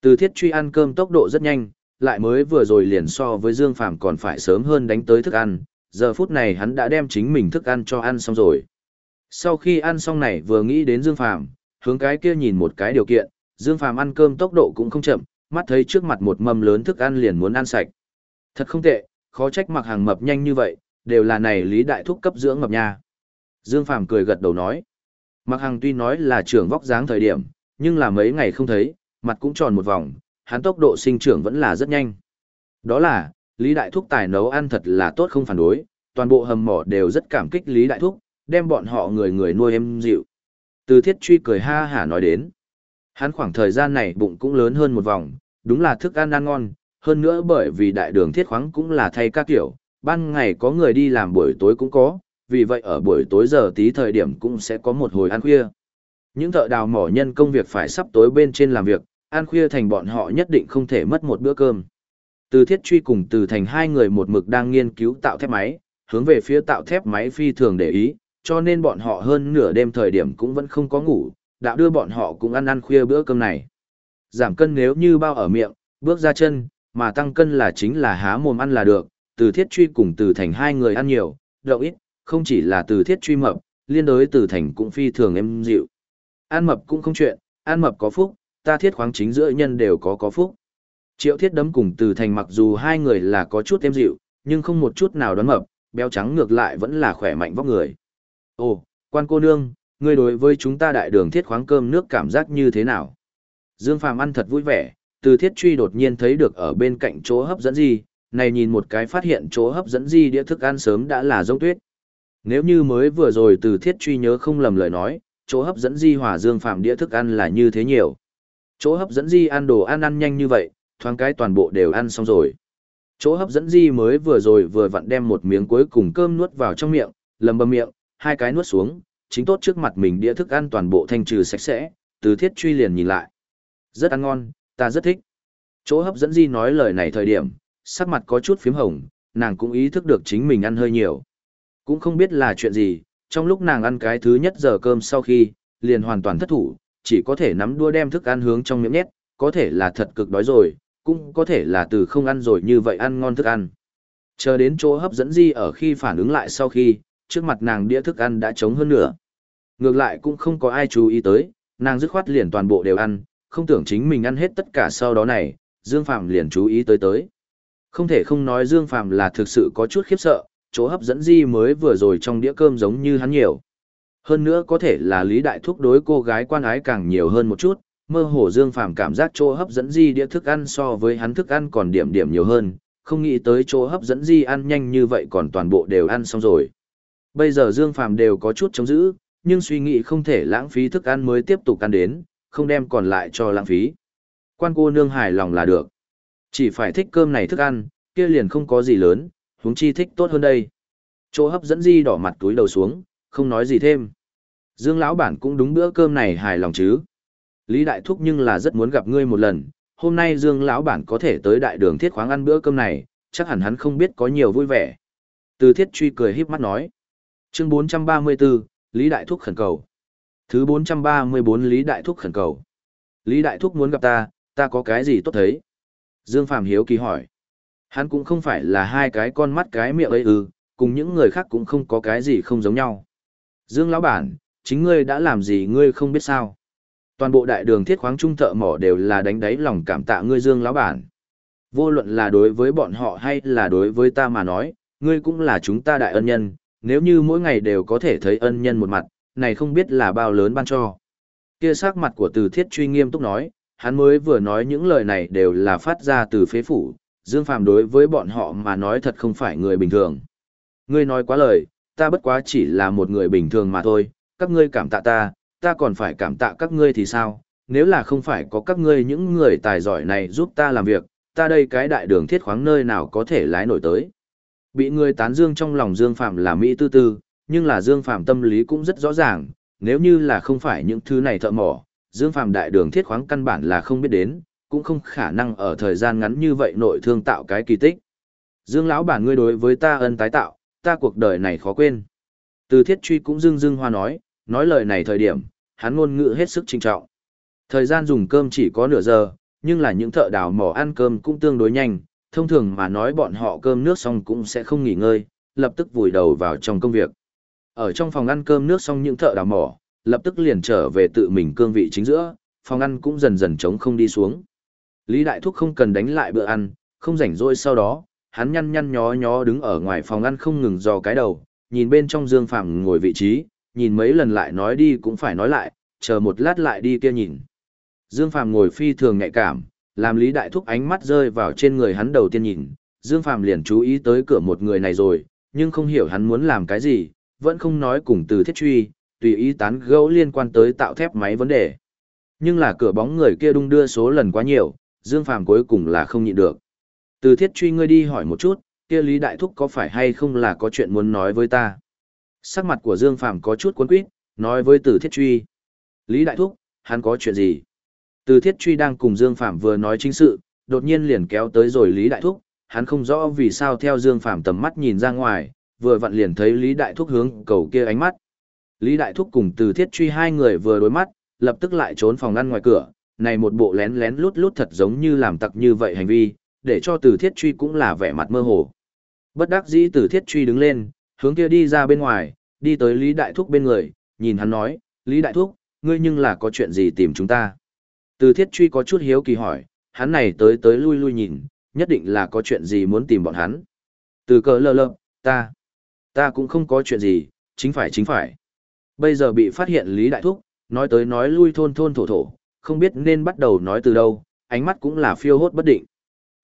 Từ thiết truy ăn cơm tốc độ rất nhanh, lại mới vừa rồi liền so với Dương Phàm còn phải sớm hơn đánh tới thức ăn, giờ phút này hắn đã đem chính mình thức ăn cho ăn xong rồi. Sau khi ăn xong này vừa nghĩ đến Dương Phàm, hướng cái kia nhìn một cái điều kiện, Dương Phàm ăn cơm tốc độ cũng không chậm, mắt thấy trước mặt một mâm lớn thức ăn liền muốn ăn sạch. Thật không tệ, khó trách mặc hàng mập nhanh như vậy, đều là này Lý Đại Thúc cấp dưỡng mập nha. Dương Phàm cười gật đầu nói. Mặc hàng tuy nói là trưởng vóc dáng thời điểm, nhưng là mấy ngày không thấy, mặt cũng tròn một vòng, hắn tốc độ sinh trưởng vẫn là rất nhanh. Đó là, Lý Đại Thúc tài nấu ăn thật là tốt không phản đối, toàn bộ hầm mỏ đều rất cảm kích Lý Đại Thúc, đem bọn họ người người nuôi em dịu. Từ thiết truy cười ha hả nói đến. Hắn khoảng thời gian này bụng cũng lớn hơn một vòng, đúng là thức ăn ăn ngon, hơn nữa bởi vì đại đường thiết khoáng cũng là thay các kiểu, ban ngày có người đi làm buổi tối cũng có, vì vậy ở buổi tối giờ tí thời điểm cũng sẽ có một hồi ăn khuya. Những thợ đào mỏ nhân công việc phải sắp tối bên trên làm việc, ăn khuya thành bọn họ nhất định không thể mất một bữa cơm. Từ thiết truy cùng từ thành hai người một mực đang nghiên cứu tạo thép máy, hướng về phía tạo thép máy phi thường để ý, cho nên bọn họ hơn nửa đêm thời điểm cũng vẫn không có ngủ, đã đưa bọn họ cũng ăn ăn khuya bữa cơm này. Giảm cân nếu như bao ở miệng, bước ra chân, mà tăng cân là chính là há mồm ăn là được, từ thiết truy cùng từ thành hai người ăn nhiều, đậu ít, không chỉ là từ thiết truy mập, liên đối từ thành cũng phi thường em dịu. Ăn mập cũng không chuyện, ăn mập có phúc, ta thiết khoáng chính giữa nhân đều có có phúc. Triệu thiết đấm cùng từ thành mặc dù hai người là có chút em dịu, nhưng không một chút nào đoán mập, béo trắng ngược lại vẫn là khỏe mạnh vóc người. Ồ, quan cô nương, ngươi đối với chúng ta đại đường thiết khoáng cơm nước cảm giác như thế nào? Dương Phàm ăn thật vui vẻ, từ thiết truy đột nhiên thấy được ở bên cạnh chỗ hấp dẫn gì, này nhìn một cái phát hiện chỗ hấp dẫn gì đĩa thức ăn sớm đã là giống tuyết. Nếu như mới vừa rồi từ thiết truy nhớ không lầm lời nói, chỗ hấp dẫn di hòa Dương Phàm đĩa thức ăn là như thế nhiều. Chỗ hấp dẫn di ăn đồ ăn ăn nhanh như vậy, thoáng cái toàn bộ đều ăn xong rồi. Chỗ hấp dẫn di mới vừa rồi vừa vặn đem một miếng cuối cùng cơm nuốt vào trong miệng, lầm bầm miệng, hai cái nuốt xuống, chính tốt trước mặt mình đĩa thức ăn toàn bộ thanh trừ sạch sẽ, từ thiết truy liền nhìn lại. Rất ăn ngon, ta rất thích. Chỗ hấp dẫn di nói lời này thời điểm, sắc mặt có chút phím hồng, nàng cũng ý thức được chính mình ăn hơi nhiều. Cũng không biết là chuyện gì, trong lúc nàng ăn cái thứ nhất giờ cơm sau khi, liền hoàn toàn thất thủ, chỉ có thể nắm đua đem thức ăn hướng trong miệng nhét, có thể là thật cực đói rồi, cũng có thể là từ không ăn rồi như vậy ăn ngon thức ăn. Chờ đến chỗ hấp dẫn di ở khi phản ứng lại sau khi, trước mặt nàng đĩa thức ăn đã trống hơn nửa. Ngược lại cũng không có ai chú ý tới, nàng dứt khoát liền toàn bộ đều ăn, không tưởng chính mình ăn hết tất cả sau đó này, Dương Phạm liền chú ý tới tới. Không thể không nói Dương Phạm là thực sự có chút khiếp sợ, chỗ hấp dẫn di mới vừa rồi trong đĩa cơm giống như hắn nhiều. Hơn nữa có thể là Lý Đại Thúc đối cô gái quan ái càng nhiều hơn một chút, mơ hồ Dương Phàm cảm giác chỗ hấp dẫn di đĩa thức ăn so với hắn thức ăn còn điểm điểm nhiều hơn, không nghĩ tới chỗ hấp dẫn di ăn nhanh như vậy còn toàn bộ đều ăn xong rồi. Bây giờ Dương Phàm đều có chút chống giữ, nhưng suy nghĩ không thể lãng phí thức ăn mới tiếp tục ăn đến, không đem còn lại cho lãng phí. Quan cô nương hài lòng là được. Chỉ phải thích cơm này thức ăn, kia liền không có gì lớn, huống chi thích tốt hơn đây. Chỗ hấp dẫn di đỏ mặt túi đầu xuống, không nói gì thêm. Dương lão bản cũng đúng bữa cơm này hài lòng chứ. Lý Đại Thúc nhưng là rất muốn gặp ngươi một lần, hôm nay Dương lão bản có thể tới đại đường thiết khoáng ăn bữa cơm này, chắc hẳn hắn không biết có nhiều vui vẻ. Từ thiết truy cười híp mắt nói. Chương 434, Lý Đại Thúc khẩn cầu. Thứ 434 Lý Đại Thúc khẩn cầu. Lý Đại Thúc muốn gặp ta, ta có cái gì tốt thấy? Dương Phạm hiếu kỳ hỏi. Hắn cũng không phải là hai cái con mắt cái miệng ấy ư, cùng những người khác cũng không có cái gì không giống nhau. Dương lão bản, chính ngươi đã làm gì ngươi không biết sao? Toàn bộ đại đường thiết khoáng trung thợ mỏ đều là đánh đáy lòng cảm tạ ngươi Dương lão bản. Vô luận là đối với bọn họ hay là đối với ta mà nói, ngươi cũng là chúng ta đại ân nhân, nếu như mỗi ngày đều có thể thấy ân nhân một mặt, này không biết là bao lớn ban cho. Kia sắc mặt của từ thiết truy nghiêm túc nói, hắn mới vừa nói những lời này đều là phát ra từ phế phủ, Dương Phàm đối với bọn họ mà nói thật không phải người bình thường. Ngươi nói quá lời, ta bất quá chỉ là một người bình thường mà thôi, các ngươi cảm tạ ta, ta còn phải cảm tạ các ngươi thì sao, nếu là không phải có các ngươi những người tài giỏi này giúp ta làm việc, ta đây cái đại đường thiết khoáng nơi nào có thể lái nổi tới. Bị người tán dương trong lòng Dương Phạm là Mỹ tư tư, nhưng là Dương Phạm tâm lý cũng rất rõ ràng, nếu như là không phải những thứ này thợ mỏ, Dương Phạm đại đường thiết khoáng căn bản là không biết đến, cũng không khả năng ở thời gian ngắn như vậy nội thương tạo cái kỳ tích. Dương lão bản ngươi đối với ta ân tái tạo, ta cuộc đời này khó quên. Từ thiết truy cũng dưng dưng hoa nói, nói lời này thời điểm, hắn ngôn ngữ hết sức trinh trọng. Thời gian dùng cơm chỉ có nửa giờ, nhưng là những thợ đào mỏ ăn cơm cũng tương đối nhanh, thông thường mà nói bọn họ cơm nước xong cũng sẽ không nghỉ ngơi, lập tức vùi đầu vào trong công việc. Ở trong phòng ăn cơm nước xong những thợ đào mỏ, lập tức liền trở về tự mình cương vị chính giữa, phòng ăn cũng dần dần trống không đi xuống. Lý Đại Thúc không cần đánh lại bữa ăn, không rảnh rỗi sau đó, hắn nhăn nhăn nhó nhó đứng ở ngoài phòng ăn không ngừng dò cái đầu, nhìn bên trong Dương Phạm ngồi vị trí, nhìn mấy lần lại nói đi cũng phải nói lại, chờ một lát lại đi kia nhìn. Dương Phạm ngồi phi thường nhạy cảm, làm Lý Đại Thúc ánh mắt rơi vào trên người hắn đầu tiên nhìn, Dương Phạm liền chú ý tới cửa một người này rồi, nhưng không hiểu hắn muốn làm cái gì, vẫn không nói cùng từ thiết truy, tùy ý tán gẫu liên quan tới tạo thép máy vấn đề. Nhưng là cửa bóng người kia đung đưa số lần quá nhiều, Dương Phạm cuối cùng là không nhịn được. Từ thiết truy ngươi đi hỏi một chút, kia Lý Đại Thúc có phải hay không là có chuyện muốn nói với ta. Sắc mặt của Dương Phạm có chút cuốn quýt, nói với từ thiết truy. Lý Đại Thúc, hắn có chuyện gì? Từ thiết truy đang cùng Dương Phạm vừa nói chính sự, đột nhiên liền kéo tới rồi Lý Đại Thúc, hắn không rõ vì sao theo Dương Phạm tầm mắt nhìn ra ngoài, vừa vặn liền thấy Lý Đại Thúc hướng cầu kia ánh mắt. Lý Đại Thúc cùng từ thiết truy hai người vừa đối mắt, lập tức lại trốn phòng ngăn ngoài cửa, này một bộ lén lén lút lút thật giống như làm tặc như vậy hành vi, để cho từ thiết truy cũng là vẻ mặt mơ hồ. Bất đắc dĩ từ thiết truy đứng lên, hướng kia đi ra bên ngoài, đi tới Lý Đại Thúc bên người, nhìn hắn nói, Lý Đại Thúc, ngươi nhưng là có chuyện gì tìm chúng ta. Từ thiết truy có chút hiếu kỳ hỏi, hắn này tới tới lui lui nhìn, nhất định là có chuyện gì muốn tìm bọn hắn. Từ cờ lơ lơ, ta, ta cũng không có chuyện gì, chính phải chính phải. Bây giờ bị phát hiện Lý Đại Thúc, nói tới nói lui thôn thôn thổ thổ, không biết nên bắt đầu nói từ đâu, ánh mắt cũng là phiêu hốt bất định.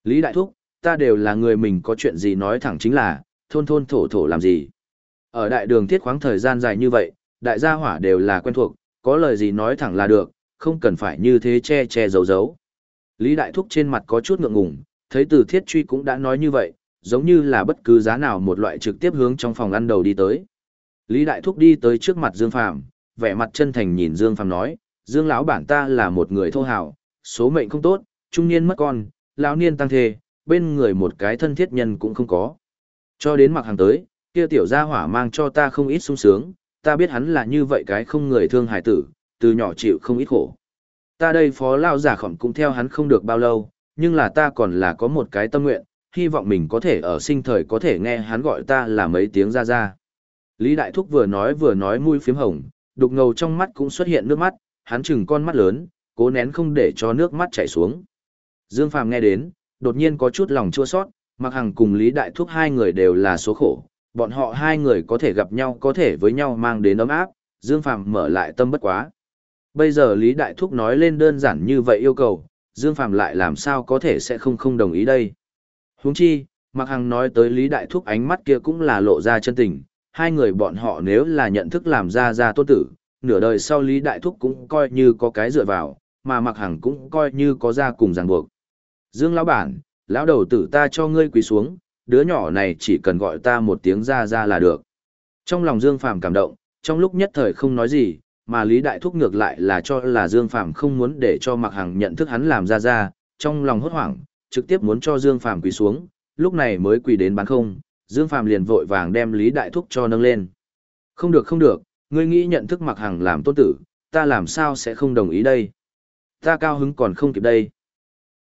Lý Đại Thúc, ta đều là người mình có chuyện gì nói thẳng chính là, thôn thôn thổ thổ làm gì. Ở đại đường thiết khoáng thời gian dài như vậy, đại gia hỏa đều là quen thuộc, có lời gì nói thẳng là được, không cần phải như thế che che giấu giấu. Lý Đại Thúc trên mặt có chút ngượng ngùng, thấy từ thiết truy cũng đã nói như vậy, giống như là bất cứ giá nào một loại trực tiếp hướng trong phòng ăn đầu đi tới. Lý Đại Thúc đi tới trước mặt Dương Phàm, vẻ mặt chân thành nhìn Dương Phàm nói, Dương lão bản ta là một người thô hào, số mệnh không tốt, trung niên mất con, lão niên tăng thề, bên người một cái thân thiết nhân cũng không có. Cho đến mặc hàng tới, kia tiểu gia hỏa mang cho ta không ít sung sướng, ta biết hắn là như vậy cái không người thương hại tử, từ nhỏ chịu không ít khổ. Ta đây phó lao giả khỏm cũng theo hắn không được bao lâu, nhưng là ta còn là có một cái tâm nguyện, hy vọng mình có thể ở sinh thời có thể nghe hắn gọi ta là mấy tiếng ra ra. Lý Đại Thúc vừa nói vừa nói mũi phím hồng, đục ngầu trong mắt cũng xuất hiện nước mắt, hắn chừng con mắt lớn, cố nén không để cho nước mắt chảy xuống. Dương Phàm nghe đến, đột nhiên có chút lòng chua sót, mặc hằng cùng Lý Đại Thúc hai người đều là số khổ, bọn họ hai người có thể gặp nhau có thể với nhau mang đến ấm áp, Dương Phàm mở lại tâm bất quá. Bây giờ Lý Đại Thúc nói lên đơn giản như vậy yêu cầu, Dương Phàm lại làm sao có thể sẽ không không đồng ý đây. Huống chi, Mạc Hằng nói tới Lý Đại Thúc ánh mắt kia cũng là lộ ra chân tình, hai người bọn họ nếu là nhận thức làm ra ra tốt tử, nửa đời sau Lý Đại Thúc cũng coi như có cái dựa vào, mà Mạc Hằng cũng coi như có ra cùng ràng buộc. Dương lão bản, lão đầu tử ta cho ngươi quỳ xuống, đứa nhỏ này chỉ cần gọi ta một tiếng ra ra là được. Trong lòng Dương Phàm cảm động, trong lúc nhất thời không nói gì, mà Lý Đại Thúc ngược lại là cho là Dương Phàm không muốn để cho Mạc Hằng nhận thức hắn làm ra ra, trong lòng hốt hoảng, trực tiếp muốn cho Dương Phàm quỳ xuống, lúc này mới quỳ đến bán không, Dương Phàm liền vội vàng đem Lý Đại Thúc cho nâng lên. Không được không được, ngươi nghĩ nhận thức Mạc Hằng làm tôn tử, ta làm sao sẽ không đồng ý đây? Ta cao hứng còn không kịp đây.